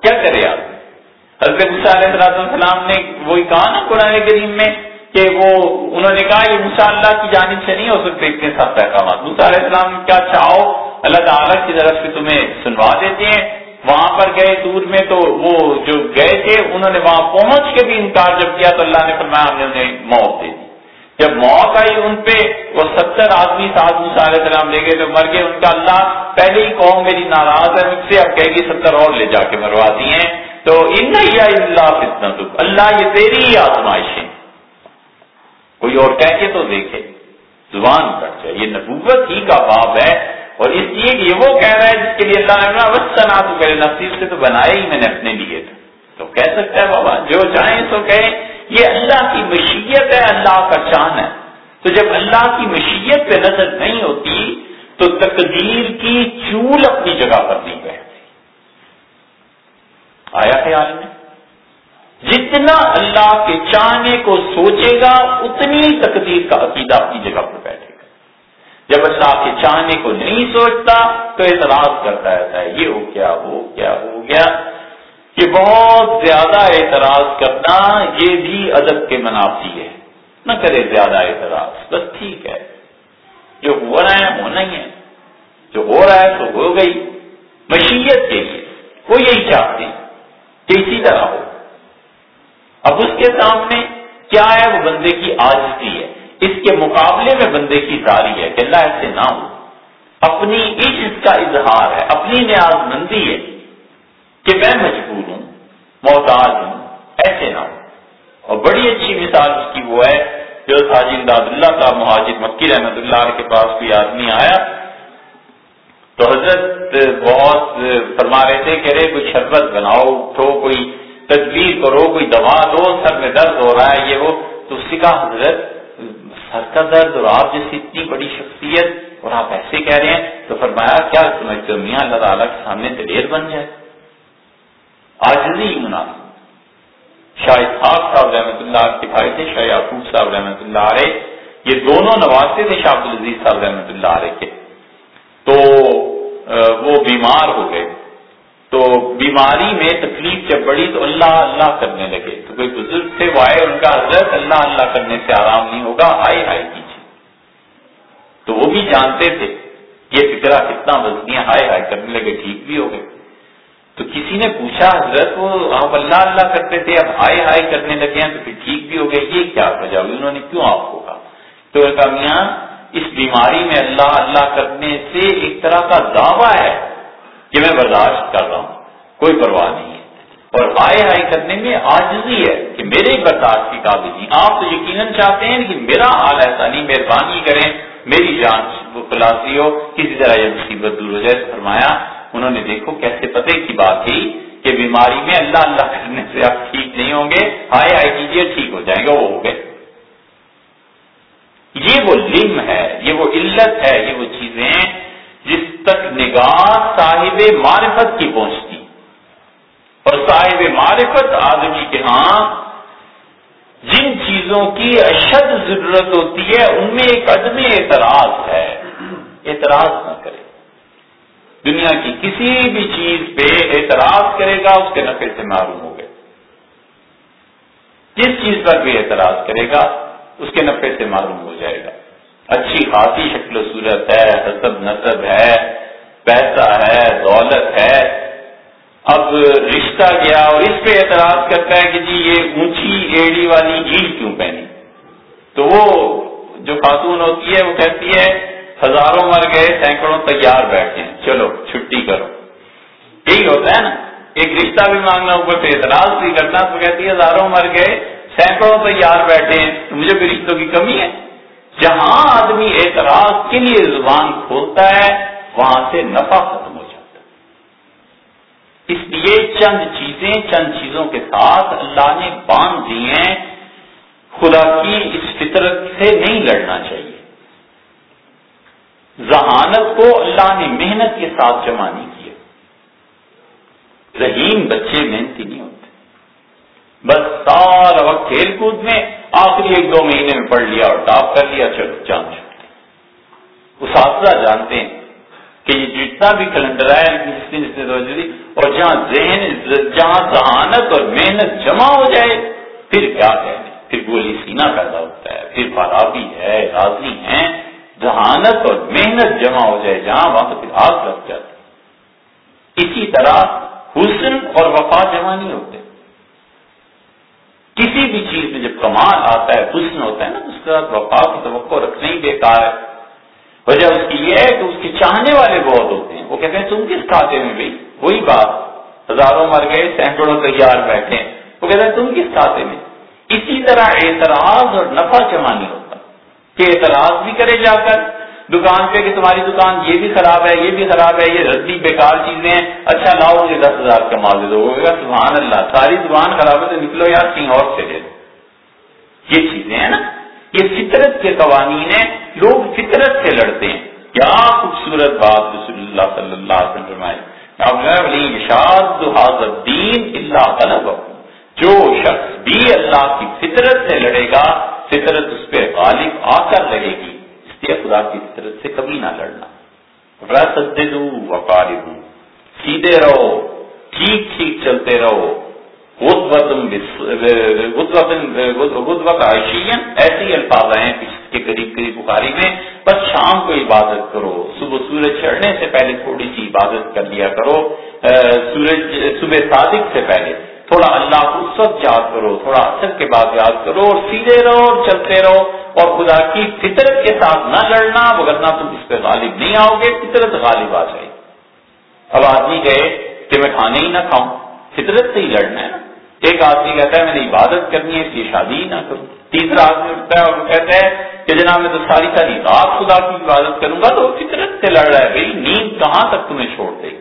کیا کرے آپ؟ حضرت علیہ السلام نے وہی کہا نا قرآن کریم میں کہ وہ، انہوں نے کہا، یہ مسا اللہ کی جانب سے نہیں ہو سکتے اتنے سب احکامات۔ مسا علیہ السلام کیا چاہو اچھا اللہ تعالیٰ کی طرف سے تمہیں سنوا دیتے ہیں۔ وہاں پر گئے دور میں تو وہ جو گئے تھے، انہوں نے وہاں پہنچ کے بھی انکار جب کیا تو اللہ نے فرمایا ہم نے انہیں موت دے دی۔ جب موت آئی ان پہ وہ ستر آدمی سات علیہ السلام لے گئے تو مر گئے۔ ان کا اللہ پہلے ہی قوم میری ناراض ہے، مجھ سے اب کہے گی ستر اور لے جا کے مروا دی ہیں۔ تو ان یا اللہ فتنا اللہ یہ تیری ہی آزمائشیں۔ کوئی اور کہہ کے تو دیکھے۔ زبان کٹ جائے۔ یہ نبوت ہی کا باب ہے۔ اور اس لیے یہ وہ کہہ رہا ہے جس کے لیے اللہ نے وسطنا تو کرے نصیب سے تو بنایا ہی میں نے اپنے لیے تو کہہ سکتا ہے بابا، جو چاہیں سو کہیں، یہ اللہ کی مشیت ہے، اللہ کا چاند ہے۔ تو جب اللہ کی مشیت پہ نظر نہیں ہوتی، تو تقدیر کی چول اپنی جگہ پر نہیں بیٹھتی۔ آیا خیال میں؟ جتنا اللہ کے چاہنے کو سوچے گا، اتنی تقدیر کا عقیدہ اپنی جگہ پر بیٹھے جب اللہ کے چاہنے کو نہیں سوچتا تو اعتراض کرتا رہتا ہے، یہ ہو گیا ہو گیا ہو گیا۔ کہ بہت زیادہ اعتراض کرنا یہ بھی ادب کے منافی ہے۔ نہ کرے زیادہ اعتراض، بس ٹھیک ہے۔ جو ہو رہا ہے ہونا ہی ہے۔ جو ہو رہا ہے، تو ہو گئی۔ مشیت کے لیے وہ یہی چاہتے کہ اسی طرح ہو۔ اب اس کے سامنے کیا ہے؟ وہ بندے کی آجتی ہے۔ اس کے مقابلے میں بندے کی داری ہے کہ اللہ ایسے نہ ہو اپنی عشق کا اظہار ہے، اپنی نیاز مندی ہے کہ میں مجبور ہوں، محتاج ہوں، ایسے نہ ہو اور بڑی اچھی مثال اس کی وہ ہے جو امداد اللہ کا مہاجر مکی رحمت اللہ کے پاس کوئی آدمی آیا تو حضرت بہت فرما رہے تھے کہ رے کوئی شربت بناؤ تو کوئی تدبیر کرو، کوئی دوا دو، سر میں درد ہو رہا ہے، یہ وہ۔ تو اس کہا، حضرت سر کا درد اور آپ جیسی اتنی بڑی شخصیت اور آپ ایسے کہہ رہے ہیں، تو فرمایا، کیا سمجھتے ہو میاں اللہ تعالیٰ کے سامنے دلیر بن جائے؟ آج نہیں مناسب۔ شاہ اسحاق صاحب رحمۃ اللہ کے بھائی تھے، شاہ یعقوب صاحب رحمۃ اللہ علیہ، یہ دونوں نوازے تھے شاہ عبد العزیز صاحب رحمۃ اللہ علیہ کے۔ تو وہ بیمار ہو گئے۔ تو بیماری میں تکلیف جب بڑی تو اللہ اللہ کرنے لگے۔ تو کوئی بزرگ تھے، وہ آئے ان کا حضرت اللہ اللہ کرنے سے آرام نہیں ہوگا، آئے آئے کیجیے تو وہ بھی جانتے تھے یہ فکرہ کتنا وزنیاں ہائے ہائے کرنے لگے، ٹھیک بھی ہو گئے۔ تو کسی نے پوچھا، حضرت، وہ آپ اللہ اللہ کرتے تھے، اب ہائے ہائے کرنے لگے ہیں تو پھر ٹھیک بھی ہو گئے، یہ کیا وجہ ہوئی؟ انہوں نے کیوں آپ کو کہا؟ تو میاں، اس بیماری میں اللہ اللہ کرنے سے ایک طرح کا دعویٰ ہے۔ کہ میں برداشت کر رہا ہوں۔ کوئی پرواہ نہیں ہے۔ اور ہائے ہائے کرنے میں آجزی ہے کہ میرے برداشت کی قابل نہیں۔ آپ تو یقیناً چاہتے ہیں کہ میرا حال ایسا نہیں مہربانی کریں۔ میری جان خلاصی ہو۔ کسی طرح یہ مصیبت دور ہو جائے فرمایا، انہوں نے دیکھو کیسے پتے کی بات تھی کہ بیماری میں اللہ اللہ کرنے سے آپ ٹھیک نہیں ہوں گے۔ ہائے ہائے کیجیے ٹھیک ہو جائیں گے، وہ ہو گئے۔ یہ وہ لم ہے، یہ وہ علت ہے، یہ وہ چیزیں جس تک نگاہ صاحب معرفت کی پہنچتی۔ اور صاحب معرفت آدمی کے ہاں جن چیزوں کی اشد ضرورت ہوتی ہے، ان میں ایک عدم اعتراض ہے۔ اعتراض نہ کرے۔ دنیا کی کسی بھی چیز پہ اعتراض کرے گا، اس کے نفے سے معروم ہو گئے۔ جس چیز پر بھی اعتراض کرے گا، اس کے نفے سے معروم ہو جائے گا۔ اچھی خاصی شکل و صورت ہے، حسب نصب ہے، پیسہ ہے، دولت ہے۔ اب رشتہ گیا اور اس پہ اعتراض کرتا ہے کہ جی یہ اونچی ایڑی والی جیل کیوں پہنی؟ تو وہ جو خاتون ہوتی ہے، وہ کہتی ہے، ہزاروں مر گئے، سینکڑوں تیار بیٹھے ہیں۔ چلو، چھٹی کرو۔ یہی ہوتا ہے نا۔ ایک رشتہ بھی مانگنا اوپر سے اعتراض بھی کرنا تو کہتی ہے، ہزاروں مر گئے، سینکڑوں تیار بیٹھے ہیں۔ مجھے بھی رشتوں کی کمی ہے۔ جہاں آدمی اعتراض کے لیے زبان کھولتا ہے، وہاں سے نفع ختم ہو جاتا ہے۔ اس لیے چند چیزیں، چند چیزوں کے ساتھ اللہ نے باندھ دی ہیں۔ خدا کی اس فطرت سے نہیں لڑنا چاہیے۔ ذہانت کو اللہ نے محنت کے ساتھ جمع نہیں کیا۔ رحیم بچے محنتی نہیں ہوتے۔ بس سارا وقت کھیل کود میں آخری ایک دو مہینے میں پڑھ لیا اور ٹاپ کر لیا، چلو، جان چکتے اساتذہ جانتے ہیں کہ یہ جتنا بھی کیلنڈر ہے اور جہاں ذہن، جہاں ذہانت اور محنت جمع ہو جائے، پھر کیا ہے؟ پھر گولی سینا پیدا ہوتا ہے، پھر فرابی ہے، راضی ہیں، ذہانت اور محنت جمع ہو جائے، جہاں وہاں تو پھر آگ لگ جاتی۔ اسی طرح حسن اور وفا جمع نہیں ہوتے۔ کسی بھی چیز میں جب کمال آتا ہے، حسن ہوتا ہے نا اس کے بعد وفا کی توقع رکھنا ہی بیکار ہے۔ وجہ اس کی یہ ہے کہ اس کے چاہنے والے بہت ہوتے ہیں۔ وہ کہتے ہیں، تم کس کھاتے میں بھائی؟ وہی بات۔ ہزاروں مر گئے، سینکڑوں تیار بیٹھے وہ کہتے ہیں، تم کس کھاتے میں؟ اسی طرح اعتراض اور نفع جمع نہیں ہوتا۔ کہ اعتراض بھی کرے جا کر دکان پہ کہ تمہاری دکان یہ بھی خراب ہے، یہ بھی خراب ہے، یہ ردی بیکار چیزیں ہیں۔ اچھا لاؤ مجھے دس ہزار کما دے دو۔ سبحان اللہ، ساری دکان خراب ہے تو نکلو یار کہیں اور سے دے دو یہ چیزیں ہیں نا۔ یہ فطرت کے قوانین ہیں۔ لوگ فطرت سے لڑتے ہیں۔ کیا خوبصورت بات رسول اللہ صلی اللہ علیہ وسلم دین اللہ طلب جو شخص بھی اللہ کی فطرت سے لڑے گا، فطرت اس پہ غالب آ کر لگے گی۔ اس خدا کی فطرت سے کبھی نہ لڑنا۔ وقارب سیدھے رہو، ٹھیک ٹھیک چلتے رہو۔ ایسی الفاظ ہیں کے قریب قریب بخاری میں۔ بس شام کو عبادت کرو، صبح سورج چڑھنے سے پہلے تھوڑی سی عبادت کر لیا کرو۔ سورج، صبح صادق سے پہلے تھوڑا اللہ کو سب یاد کرو، تھوڑا اثر کے بعد یاد کرو اور سیدھے رہو اور چلتے رہو۔ اور خدا کی فطرت کے ساتھ نہ لڑنا وغیرہ تم اس پہ غالب نہیں آؤ گے، فطرت غالب آ جائے اب آدمی کہے کہ میں کھانے ہی نہ کھاؤں، فطرت سے ہی لڑنا ہے نا۔ ایک آدمی کہتا ہے، میں نے عبادت کرنی ہے، اس لیے شادی ہی نہ کروں۔ تیسرا آدمی اٹھتا ہے اور وہ کہتا ہے کہ جناب میں تو ساری ساری رات خدا کی عبادت کروں گا، تو فطرت سے لڑ رہا ہے بھائی، نیند کہاں تک تمہیں چھوڑ دے گی؟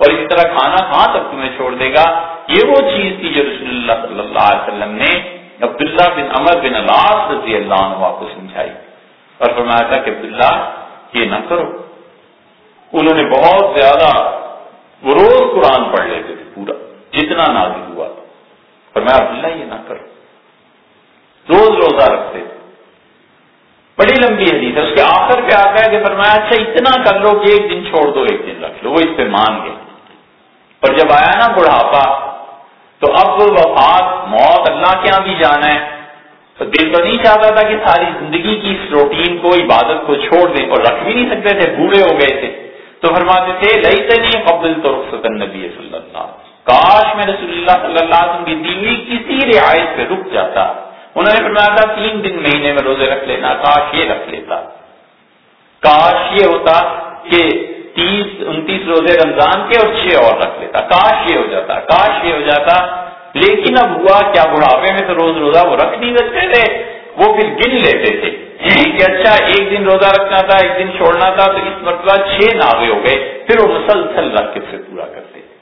اور اس طرح کھانا کہاں تک تمہیں چھوڑ دے گا؟ یہ وہ چیز تھی جو رسول اللہ صلی اللہ علیہ وسلم نے عبداللہ بن عمر بن اللہ رضی اللہ عنہ کو سمجھائی اور فرمایا تھا کہ عبداللہ، یہ نہ کرو۔ انہوں نے بہت زیادہ وہ روز قرآن پڑھ لیتے تھے پورا، جتنا نازل ہوا۔ اور عبداللہ، یہ نہ کروں روز روزہ رکھتے۔ تھے بڑی لمبی حدیث ہے۔ اس کے آخر پہ آتا ہے کہ فرمایا اچھا اتنا کر لو کہ ایک دن چھوڑ دو، ایک دن رکھ لو، وہ اس پہ مان گئے۔ اور جب آیا نا بڑھاپا تو اب وفات موت اللہ کے یہاں بھی جانا ہے۔ تو دل تو نہیں چاہتا تھا کہ ساری زندگی کی اس روٹین کو، عبادت کو چھوڑ دیں اور رکھ بھی نہیں سکتے تھے، بوڑھے ہو گئے تھے۔ تو فرماتے تھے لئی سے نہیں قبل تو رخصت نبی صلی اللہ کاش میں رسول اللہ صلی اللہ علیہ وسلم کی دی کسی رعایت پہ رک جاتا۔ انہوں نے فرمایا تھا، تین دن مہینے میں روزے رکھ لینا، کاش یہ رکھ لیتا۔ کاش یہ ہوتا کہ تیس انتیس روزے رمضان کے اور چھ اور رکھ لیتا، کاش یہ ہو جاتا، کاش یہ ہو جاتا، لیکن اب ہوا کیا بڑھاپے میں تو روز روزہ وہ رکھ نہیں سکتے تھے، وہ پھر گن لیتے تھے۔ کہ اچھا ایک دن روزہ رکھنا تھا، ایک دن چھوڑنا تھا، تو اس مرتبہ چھ ناوے ہو گئے، پھر وہ مسلسل رکھ کے پھر پورا کرتے۔ تھے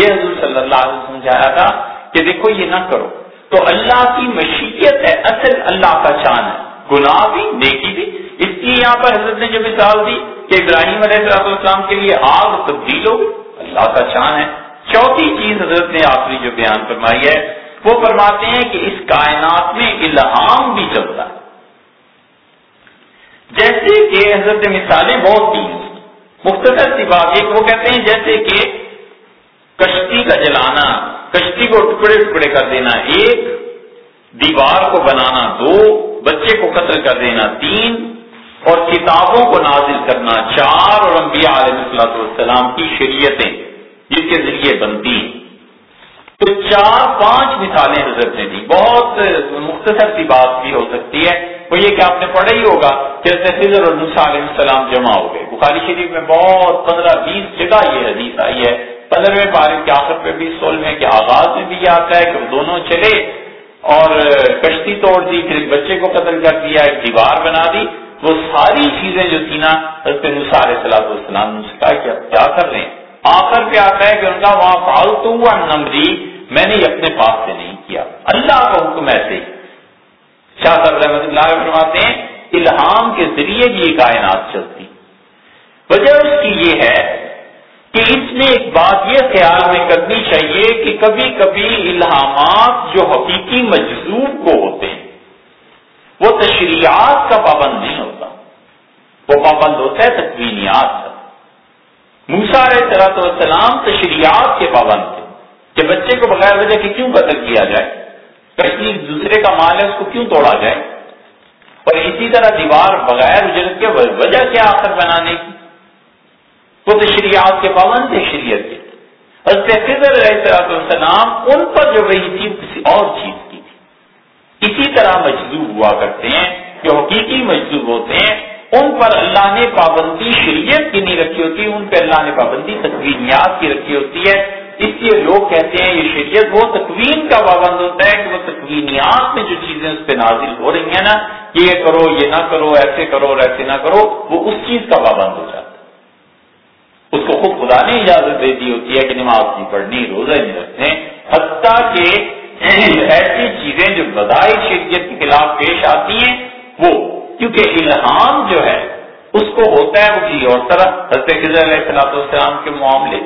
یہ حضور صلی اللہ علیہ وسلم سمجھایا تھا کہ دیکھو یہ نہ کرو۔ تو اللہ کی مشیت ہے، اصل اللہ کا چاند ہے۔ گناہ بھی، نیکی بھی اس کی یہاں پر حضرت نے جو مثال دی کہ ابراہیم علیہ السلام کے لیے آگ تبدیل ہو، اللہ کا چاند ہے۔ چوتھی چیز حضرت نے آخری جو بیان فرمائی ہے، وہ فرماتے ہیں کہ اس کائنات میں الہام بھی چلتا ہے۔ جیسے کہ حضرت مثالیں بہت دی مختصر سی بات ایک وہ کہتے ہیں جیسے کہ کشتی کا جلانا، کشتی کو ٹکڑے ٹکڑے کر دینا، ایک دیوار کو بنانا دو، بچے کو قتل کر دینا تین اور کتابوں کو نازل کرنا چار اور انبیاء علیہ السلام کی شریعتیں جس کے ذریعے بنتی ہیں۔ تو چار پانچ مثالیں حضرت نے دی۔ بہت مختصر سی بات بھی ہو سکتی ہے۔ وہ یہ کہ آپ نے پڑھا ہی ہوگا جیسے فضر اور علیہ السلام جمع ہو گئے۔ بخاری شریف میں بہت پندرہ بیس جگہ یہ حدیث آئی ہے۔ پندرہویں پارک کے آخر پہ بھی، سولہویں کے آغاز میں بھی یہ آتا ہے کہ دونوں چلے اور کشتی توڑ دی، پھر ایک بچے کو قتل کر دیا، ایک دیوار بنا دی۔ وہ ساری چیزیں جو تھی نا، حضرت نثار صلاح السلام نے کہا کہ اب کیا کر رہے ہیں؟ آخر پہ آتا ہے کہ ان کا وہاں فالتو ہوا نمبری جی، میں نے اپنے پاس سے نہیں کیا۔ اللہ کا حکم ایسے ہی۔ شاہ صاحب رحمت اللہ فرماتے ہیں، الہام کے ذریعے بھی یہ کائنات چلتی۔ وجہ اس کی یہ ہے کہ اس میں ایک بات یہ خیال میں کرنی چاہیے کہ کبھی کبھی الہامات جو حقیقی مجذوب کو ہوتے ہیں وہ تشریعات کا پابند نہیں ہوتا۔ وہ پابند ہوتا ہے تقوینیات کا۔ موسا علیہ والسلام تشریعات کے پابند تھے۔ کہ بچے کو بغیر وجہ کے کیوں قتل کیا جائے؟ کہیں دوسرے کا مال ہے، اس کو کیوں توڑا جائے؟ اور اسی طرح دیوار بغیر اجرت کے، وجہ کیا آخر بنانے کی؟ وہ تشریعات کے پابند تھے، شریعت کے۔ فضر علیہ السلام ان پر جو رہی تھی، کسی اور چیز اسی طرح مجذوب ہوا کرتے ہیں جو حقیقی مجذوب ہوتے ہیں، ان پر اللہ نے پابندی شریعت کی نہیں رکھی ہوتی، ان پہ اللہ نے پابندی تقوینیات کی رکھی ہوتی ہے۔ اس لیے لوگ کہتے ہیں یہ شریعت وہ تقوین کا پابند ہوتا ہے کہ وہ تقوینیات میں جو چیزیں اس پہ نازل ہو رہی ہیں نا، یہ کرو، یہ نہ کرو، ایسے کرو اور ایسے نہ کرو، وہ اس چیز کا پابند ہو جاتا ہے۔ اس کو خود خدا نے اجازت دے دی ہوتی ہے کہ نماز نہیں پڑھنی، روزہ نہیں رکھنے، حتیٰ کہ ایسی چیزیں جو بدائی شریعت کے خلاف پیش آتی ہیں، وہ۔ کیونکہ الہام جو ہے، اس کو ہوتا ہے وہ کسی اور طرح۔ حضرت خضر علیہ السلام کے معاملے۔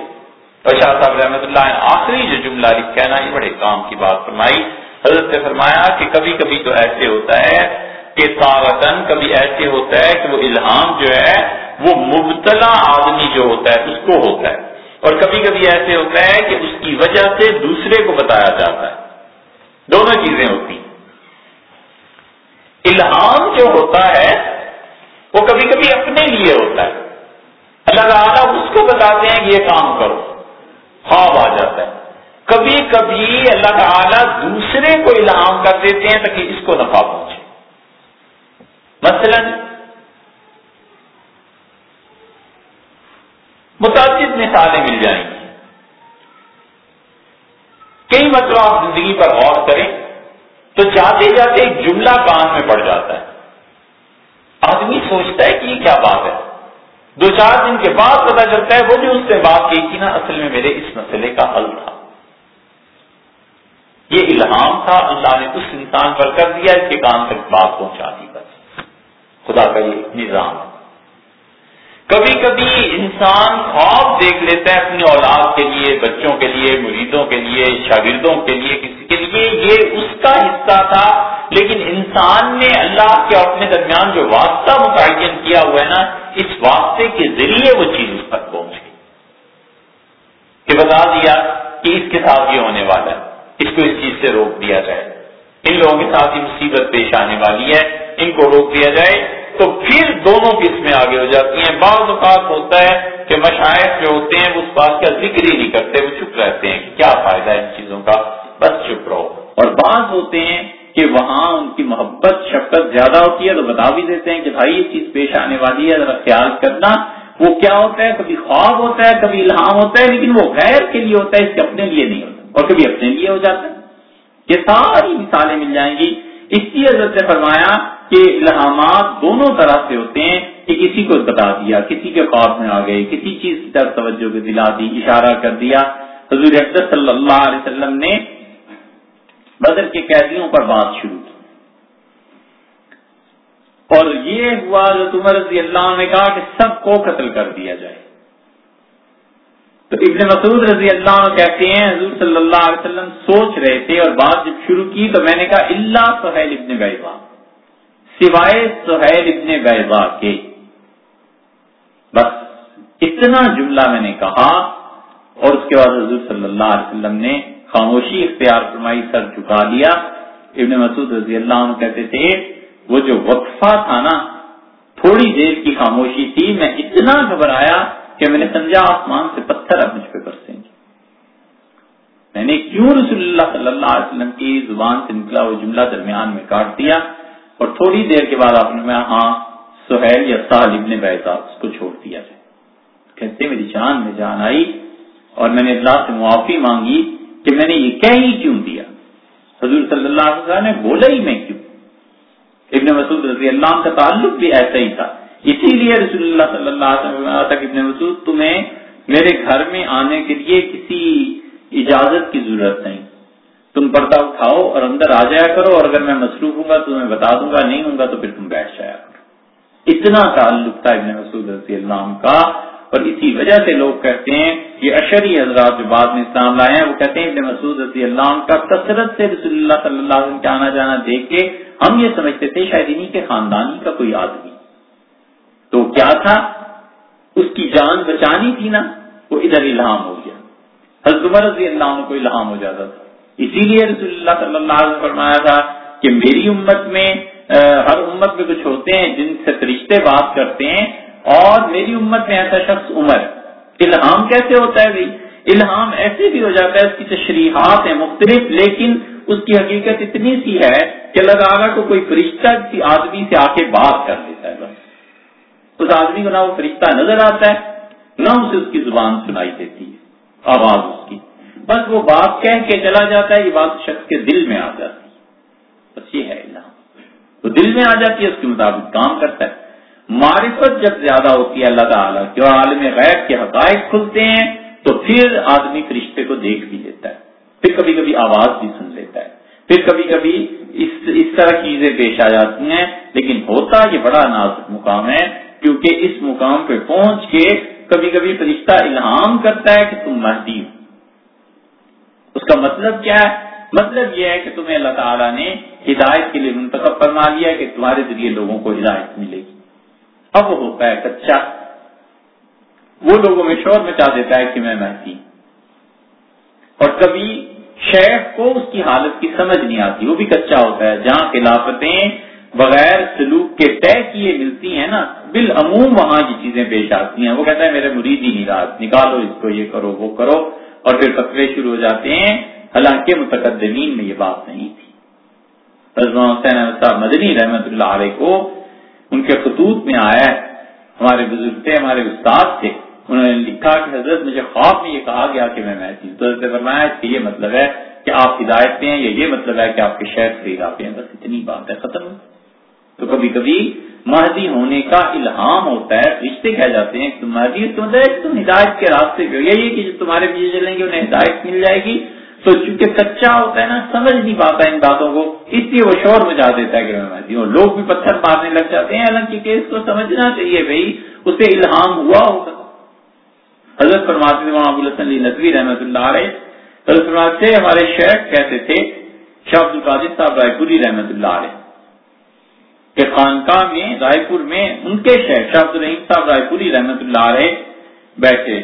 اور شاہ صاحب رحمۃ اللہ نے آخری جو جملہ کہنا یہ بڑے کام کی بات فرمائی۔ حضرت نے فرمایا کہ کبھی کبھی تو ایسے ہوتا ہے کہ تارتن کبھی ایسے ہوتا ہے کہ وہ الہام جو ہے، وہ مبتلا آدمی جو ہوتا ہے، اس کو ہوتا ہے۔ اور کبھی کبھی ایسے ہوتا ہے کہ اس کی وجہ سے دوسرے کو بتایا جاتا ہے۔ دونوں چیزیں ہوتی ہیں۔ الہام جو ہوتا ہے، وہ کبھی کبھی اپنے لیے ہوتا ہے۔ اللہ تعالیٰ اس کو بتاتے ہیں کہ یہ کام کرو۔ خواب آ جاتا ہے۔ کبھی کبھی اللہ تعالیٰ دوسرے کو الہام کر دیتے ہیں تاکہ اس کو نفع پہنچے۔ مثلا متعدد مثالیں مل جائیں۔ گی کئی مطلب آپ زندگی پر غور کریں تو جاتے جاتے ایک جملہ کان میں پڑ جاتا ہے۔ آدمی سوچتا ہے کہ یہ کیا بات ہے۔ دو چار دن کے بعد پتا چلتا ہے وہ جو اس سے بات کی تھی نا اصل میں میرے اس مسئلے کا حل تھا۔ یہ الہام تھا، اللہ نے اس انسان پر کر دیا، اس کے کام تک بات پہنچا دی بس۔ خدا کا یہ نظام۔ ہے کبھی کبھی انسان خواب دیکھ لیتا ہے اپنی اولاد کے لیے، بچوں کے لیے، مریدوں کے لیے، شاگردوں کے لیے، کسی کے لیے، یہ اس کا حصہ تھا۔ لیکن انسان نے اللہ کے اپنے درمیان جو واسطہ متعین کیا ہوا ہے نا، اس واسطے کے ذریعے وہ چیز اس تک پہنچ گئی۔ کہ بتا دیا کہ اس کے ساتھ یہ ہونے والا ہے، اس کو اس چیز سے روک دیا جائے۔ ان لوگوں کے ساتھ یہ مصیبت پیش آنے والی ہے، ان کو روک دیا جائے۔ تو پھر دونوں قسمیں آگے ہو جاتی ہیں۔ بعض اوقات ہوتا ہے کہ مشاہد جو ہوتے ہیں اس بات کا ذکر ہی نہیں کرتے، وہ چپ رہتے ہیں کیا فائدہ ہے ان چیزوں کا۔ بس چپ رہو۔ اور بعض ہوتے ہیں کہ وہاں ان کی محبت، شفقت زیادہ ہوتی ہے تو بتا بھی دیتے ہیں کہ بھائی، یہ چیز پیش آنے والی ہے، ذرا خیال کرنا۔ وہ کیا ہوتا ہے؟ کبھی خواب ہوتا ہے، کبھی الہام ہوتا ہے، لیکن وہ غیر کے لیے ہوتا ہے، اس کے اپنے لیے نہیں ہوتا۔ اور کبھی اپنے لیے ہو جاتا ہے۔ یہ ساری مثالیں مل جائیں گی۔ اس کی حضرت نے فرمایا کہ الہامات دونوں طرح سے ہوتے ہیں کہ کسی کو بتا دیا، کسی کے خواب میں آ گئے، کسی چیز کی طرف توجہ کو دلا دی، اشارہ کر دیا۔ حضور صلی اللہ علیہ وسلم نے بدر کے قیدیوں پر بات شروع کی۔ اور یہ ہوا جو رضی اللہ نے کہا کہ سب کو قتل کر دیا جائے۔ تو ابن مسعود رضی اللہ عنہ کہتے ہیں، حضور صلی اللہ علیہ وسلم سوچ رہے تھے اور بات جب شروع کی تو میں نے کہا، اللہ سہیل ابن بیبا سوائے سہیل ابن بیبا کے۔ بس اتنا جملہ میں نے کہا اور اس کے بعد حضور صلی اللہ علیہ وسلم نے خاموشی اختیار فرمائی، سر چکا لیا۔ ابن مسعود رضی اللہ عنہ کہتے تھے، وہ جو وقفہ تھا نا، تھوڑی دیر کی خاموشی تھی، میں اتنا گھبرایا کہ میں نے سمجھا آسمان سے پتھر اب مجھ پہ برسیں گے۔ میں نے کیوں رسول اللہ صلی اللہ علیہ وسلم کی زبان سے نکلا وہ جملہ درمیان میں کاٹ دیا؟ اور تھوڑی دیر کے بعد آپ نے ہاں سہیل یا سال ابن بیتا اس کو چھوڑ دیا جائے کہتے، میری جان، میں جان آئی اور میں نے اللہ سے معافی مانگی کہ میں نے یہ کہہ ہی کیوں دیا؟ حضور صلی اللہ علیہ وسلم نے بولا ہی میں کیوں؟ ابن مسعود رضی اللہ کا تعلق بھی ایسا ہی تھا۔ اسی لیے رسول اللہ صلی اللہ علیہ وسلم ابن مسعود، تمہیں میرے گھر میں آنے کے لیے کسی اجازت کی ضرورت نہیں۔ تم پردہ اٹھاؤ اور اندر آ جایا کرو اور اگر میں مصروف ہوں گا تو میں بتا دوں گا، نہیں ہوں گا تو پھر تم بیٹھ جایا کرو۔ اتنا تعلق تھا ابن مسعود رضی اللہ عنہ کا، اور اسی وجہ سے لوگ کہتے ہیں کہ اشری حضرات جو بعد میں اسلام لائے ہیں، وہ کہتے ہیں ابن مسعود رضی اللہ عنہ کا کثرت سے رسول اللہ صلی اللہ علیہ وسلم کے آنا جانا دیکھ کے ہم یہ سمجھتے تھے شاید انہیں کے خاندانی کا کوئی آدمی تو کیا تھا؟ اس کی جان بچانی تھی نا، وہ ادھر الہام ہو گیا۔ حضرت عمر رضی اللہ عنہ کو الہام ہو جاتا تھا۔ اسی لیے رسول اللہ صلی اللہ علیہ وسلم فرمایا تھا کہ میری امت میں ہر امت میں کچھ ہوتے ہیں جن سے فرشتے بات کرتے ہیں اور میری امت میں ایسا شخص عمر۔ الہام کیسے ہوتا ہے بھائی؟ الہام ایسے بھی ہو جاتا ہے، اس کی تشریحات ہیں مختلف، لیکن اس کی حقیقت اتنی سی ہے کہ اللہ تعالیٰ کو کوئی فرشتہ کسی آدمی سے آ کے بات کر لیتا ہے بس۔ اس آدمی کو نہ وہ فرشتہ نظر آتا ہے، نہ اسے اس کی زبان سنائی دیتی ہے، آواز اس کی۔ بس وہ بات کہہ کے چلا جاتا ہے، یہ بات شخص کے دل میں آ جاتی ہے۔ بس یہ ہے اللہ تو دل میں آ جاتی ہے، اس کے مطابق کام کرتا ہے۔ معرفت جب زیادہ ہوتی ہے، اللہ تعالیٰ کی اور عالم غیب کے حقائق کھلتے ہیں، تو پھر آدمی فرشتے کو دیکھ بھی لیتا ہے۔ پھر کبھی کبھی آواز بھی سن لیتا ہے۔ پھر کبھی کبھی اس اس طرح چیزیں پیش آ جاتی ہیں، لیکن ہوتا یہ بڑا نازک مقام ہے، کیونکہ اس مقام پہ پہنچ کے کبھی کبھی فرشتہ الہام کرتا ہے کہ تم مہدی ہو۔ اس کا مطلب کیا ہے؟ مطلب یہ ہے کہ تمہیں اللہ تعالیٰ نے ہدایت کے لیے منتخب فرما لیا ہے کہ تمہارے ذریعے لوگوں کو ہدایت ملے گی۔ اب وہ ہوتا ہے کچا وہ لوگوں میں شور مچا دیتا ہے کہ میں مہدی اور کبھی شیخ کو اس کی حالت کی سمجھ نہیں آتی۔ وہ بھی کچا ہوتا ہے۔ جہاں خلافتیں بغیر سلوک کے طے کیے ملتی ہیں نا، بالعموم وہاں کی چیزیں پیش آتی ہیں۔ وہ کہتا ہے، میرے مرید ہی نہیں رات نکالو اس کو، یہ کرو، وہ کرو۔ اور پھر فتوے شروع ہو جاتے ہیں۔ حالانکہ متقدمین میں یہ بات نہیں تھی۔ حسین صاحب مدنی رحمت اللہ علیہ کو ان کے خطوط میں آیا ہے۔ ہمارے بزرگ تھے، ہمارے استاد تھے۔ انہوں نے لکھا کہ حضرت مجھے خواب میں یہ کہا گیا کہ میں محسوس تو حضرت فرمایا، اس یہ مطلب ہے کہ آپ ہدایت پہ ہیں یا یہ مطلب ہے کہ آپ کے شہر خرید آتے ہیں؟ بس اتنی بات ہے، ختم۔ تو کبھی کبھی مہدی ہونے کا الہام ہوتا ہے، رشتے کہہ جاتے ہیں تم مہدی تم تم ہدایت کے راستے پہ یہی کہ جو تمہارے پیچھے چلیں گے، انہیں ہدایت مل جائے گی۔ تو چونکہ کچا ہوتا ہے نا، سمجھ نہیں پاتا ان باتوں کو۔ اس لیے وہ شور مچا دیتا ہے کہ میں مہدی ہوں۔ لوگ بھی پتھر مارنے لگ جاتے ہیں، حالانکہ کہ اس کو سمجھنا چاہیے بھائی، اسے الہام ہوا ہوگا حضرت فرماتے وہاں ابو الحسن علی نقوی رحمۃ اللہ علیہ۔ حضرت فرماتے ہمارے شیخ کہتے تھے، شاہ عبد القادر صاحب رائے پوری رحمۃ اللہ علیہ۔ کہ خانقاہ میں رائے پور میں، ان کے شیخ شاہ عبد الرحیم صاحب رائے پوری رحمۃ اللہ علیہ بیٹھے۔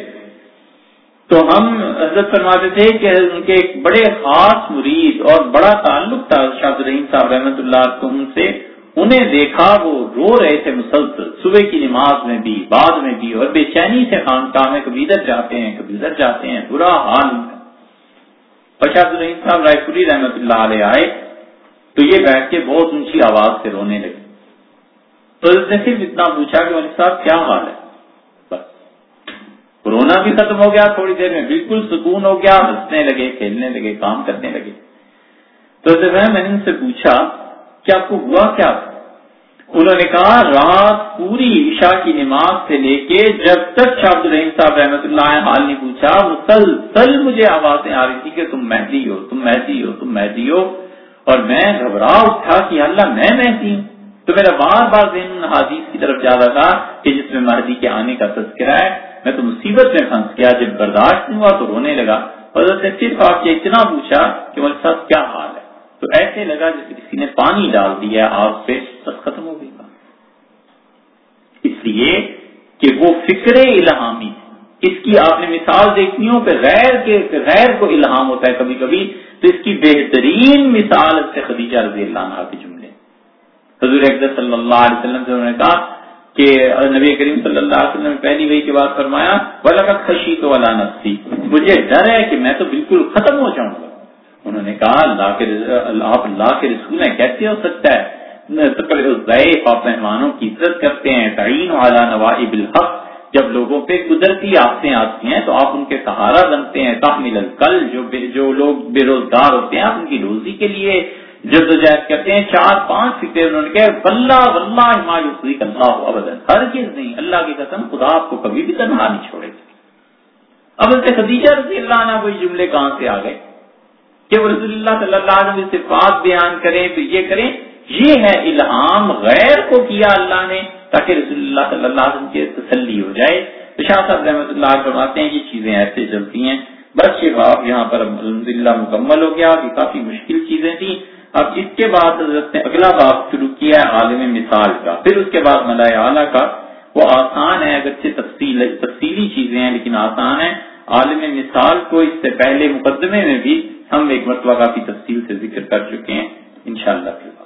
تو ہم حضرت فرماتے تھے کہ ان کے ایک بڑے خاص مرید اور بڑا تعلق تھا شاہد رحیم صاحب رحمۃ اللہ کو ان سے۔ انہیں دیکھا، وہ رو رہے تھے مسلسل۔ صبح کی نماز میں بھی، بعد میں بھی۔ اور بے چینی سے خانقاہ میں کبھی ادھر جاتے ہیں، کبھی ادھر جاتے ہیں۔ برا حال اور شاہد الرحیم صاحب رائے پوری رحمۃ اللہ علیہ آئے۔ تو یہ بیٹھ کے بہت اونچی آواز سے رونے لگے۔ تو اس نے صرف اتنا پوچھا کہ صاحب، کیا حال ہے؟ کورونا بھی ختم ہو گیا تھوڑی دیر میں، بالکل سکون ہو گیا، ہنسنے لگے، کھیلنے لگے، کام کرنے لگے۔ تو میں نے ان سے پوچھا کہ آپ کو ہوا کیا؟ انہوں نے کہا، رات پوری عشاء کی نماز سے لے کے جب تک شاہد الرحیم صاحب رحمۃ اللہ حال نہیں پوچھا، مسلسل مجھے آوازیں آ رہی تھی کہ تم مہدی ہو، تم مہدی ہو، تم مہدی ہو۔ اور میں گھبرا اٹھا کہ اللہ میں مہدی ہوں۔ تو میرا بار بار ذہن حادیث کی طرف جا رہا تھا کہ جس میں مہدی کے آنے کا تذکرہ ہے، میں تو مصیبت میں پھنس گیا، جب برداشت نہیں ہوا تو رونے لگا۔ حضرت نے صرف آپ سے اتنا پوچھا کہ میرے ساتھ کیا حال ہے۔ تو ایسے لگا جیسے کسی نے پانی ڈال دیا آگ پہ بس ختم ہو گئی۔ اس لیے کہ وہ فکر الہامی اس کی آپ نے مثال دیکھنی ہو کہ غیر کے غیر کو الہام ہوتا ہے کبھی کبھی، تو اس کی بہترین مثال سے خدیجہ رضی اللہ عنہ کے جملے حضور اکبر صلی اللہ علیہ وسلم سے انہوں نے کہا کہ نبی کریم صلی اللہ علیہ وسلم نے پہلی وہی کے بعد فرمایا بلا خشی تو والا نفسی. مجھے ڈر ہے کہ میں تو بالکل ختم ہو جاؤں گا۔ انہوں نے کہا، اللہ کے آپ اللہ کے رسول ہیں، کیسے ہو سکتا ہے؟ ضعیف آپ مہمانوں کی عزت کرتے ہیں، تعین والا نوائب الحق. جب لوگوں پہ قدرتی آفتے آتی ہیں تو آپ ان کے سہارا بنتے ہیں، تحمل القل جو جو لوگ بے روزگار ہوتے ہیں، آپ ان کی روزی کے لیے جدوجہد کرتے ہیں، چار پانچ فکر انہوں نے کہا بلّہ بلّہ ہمایوس اللہ ابدن ہر چیز نہیں، اللہ کی قسم خدا آپ کو کبھی بھی تنہا نہیں چھوڑے گا۔ اب سے خدیجہ رضی اللہ عنہ کوئی جملے کہاں سے آ گئے؟ کہ وہ رسول اللہ صلی اللہ علیہ وسلم صفات بیان کریں تو یہ کریں، یہ ہے الہام غیر کو کیا اللہ نے تاکہ رسول اللہ صلی اللہ علیہ وسلم کی تسلی ہو جائے۔ تو شاہ صاحب رحمۃ اللہ فرماتے ہیں، یہ چیزیں ایسے چلتی ہیں۔ بس یہ باب یہاں پر الحمد مکمل ہو گیا، یہ کافی مشکل چیزیں تھیں۔ اب اس کے بعد حضرت نے اگلا باب شروع کیا ہے عالم مثال کا۔ پھر اس کے بعد ملائے اعلیٰ کا۔ وہ آسان ہے، اگرچہ تفصیل تفصیلی چیزیں ہیں، لیکن آسان ہے عالم مثال کو اس سے پہلے مقدمے میں بھی ہم ایک مرتبہ کافی تفصیل سے ذکر کر چکے ہیں۔ انشاءاللہ شاء اللہ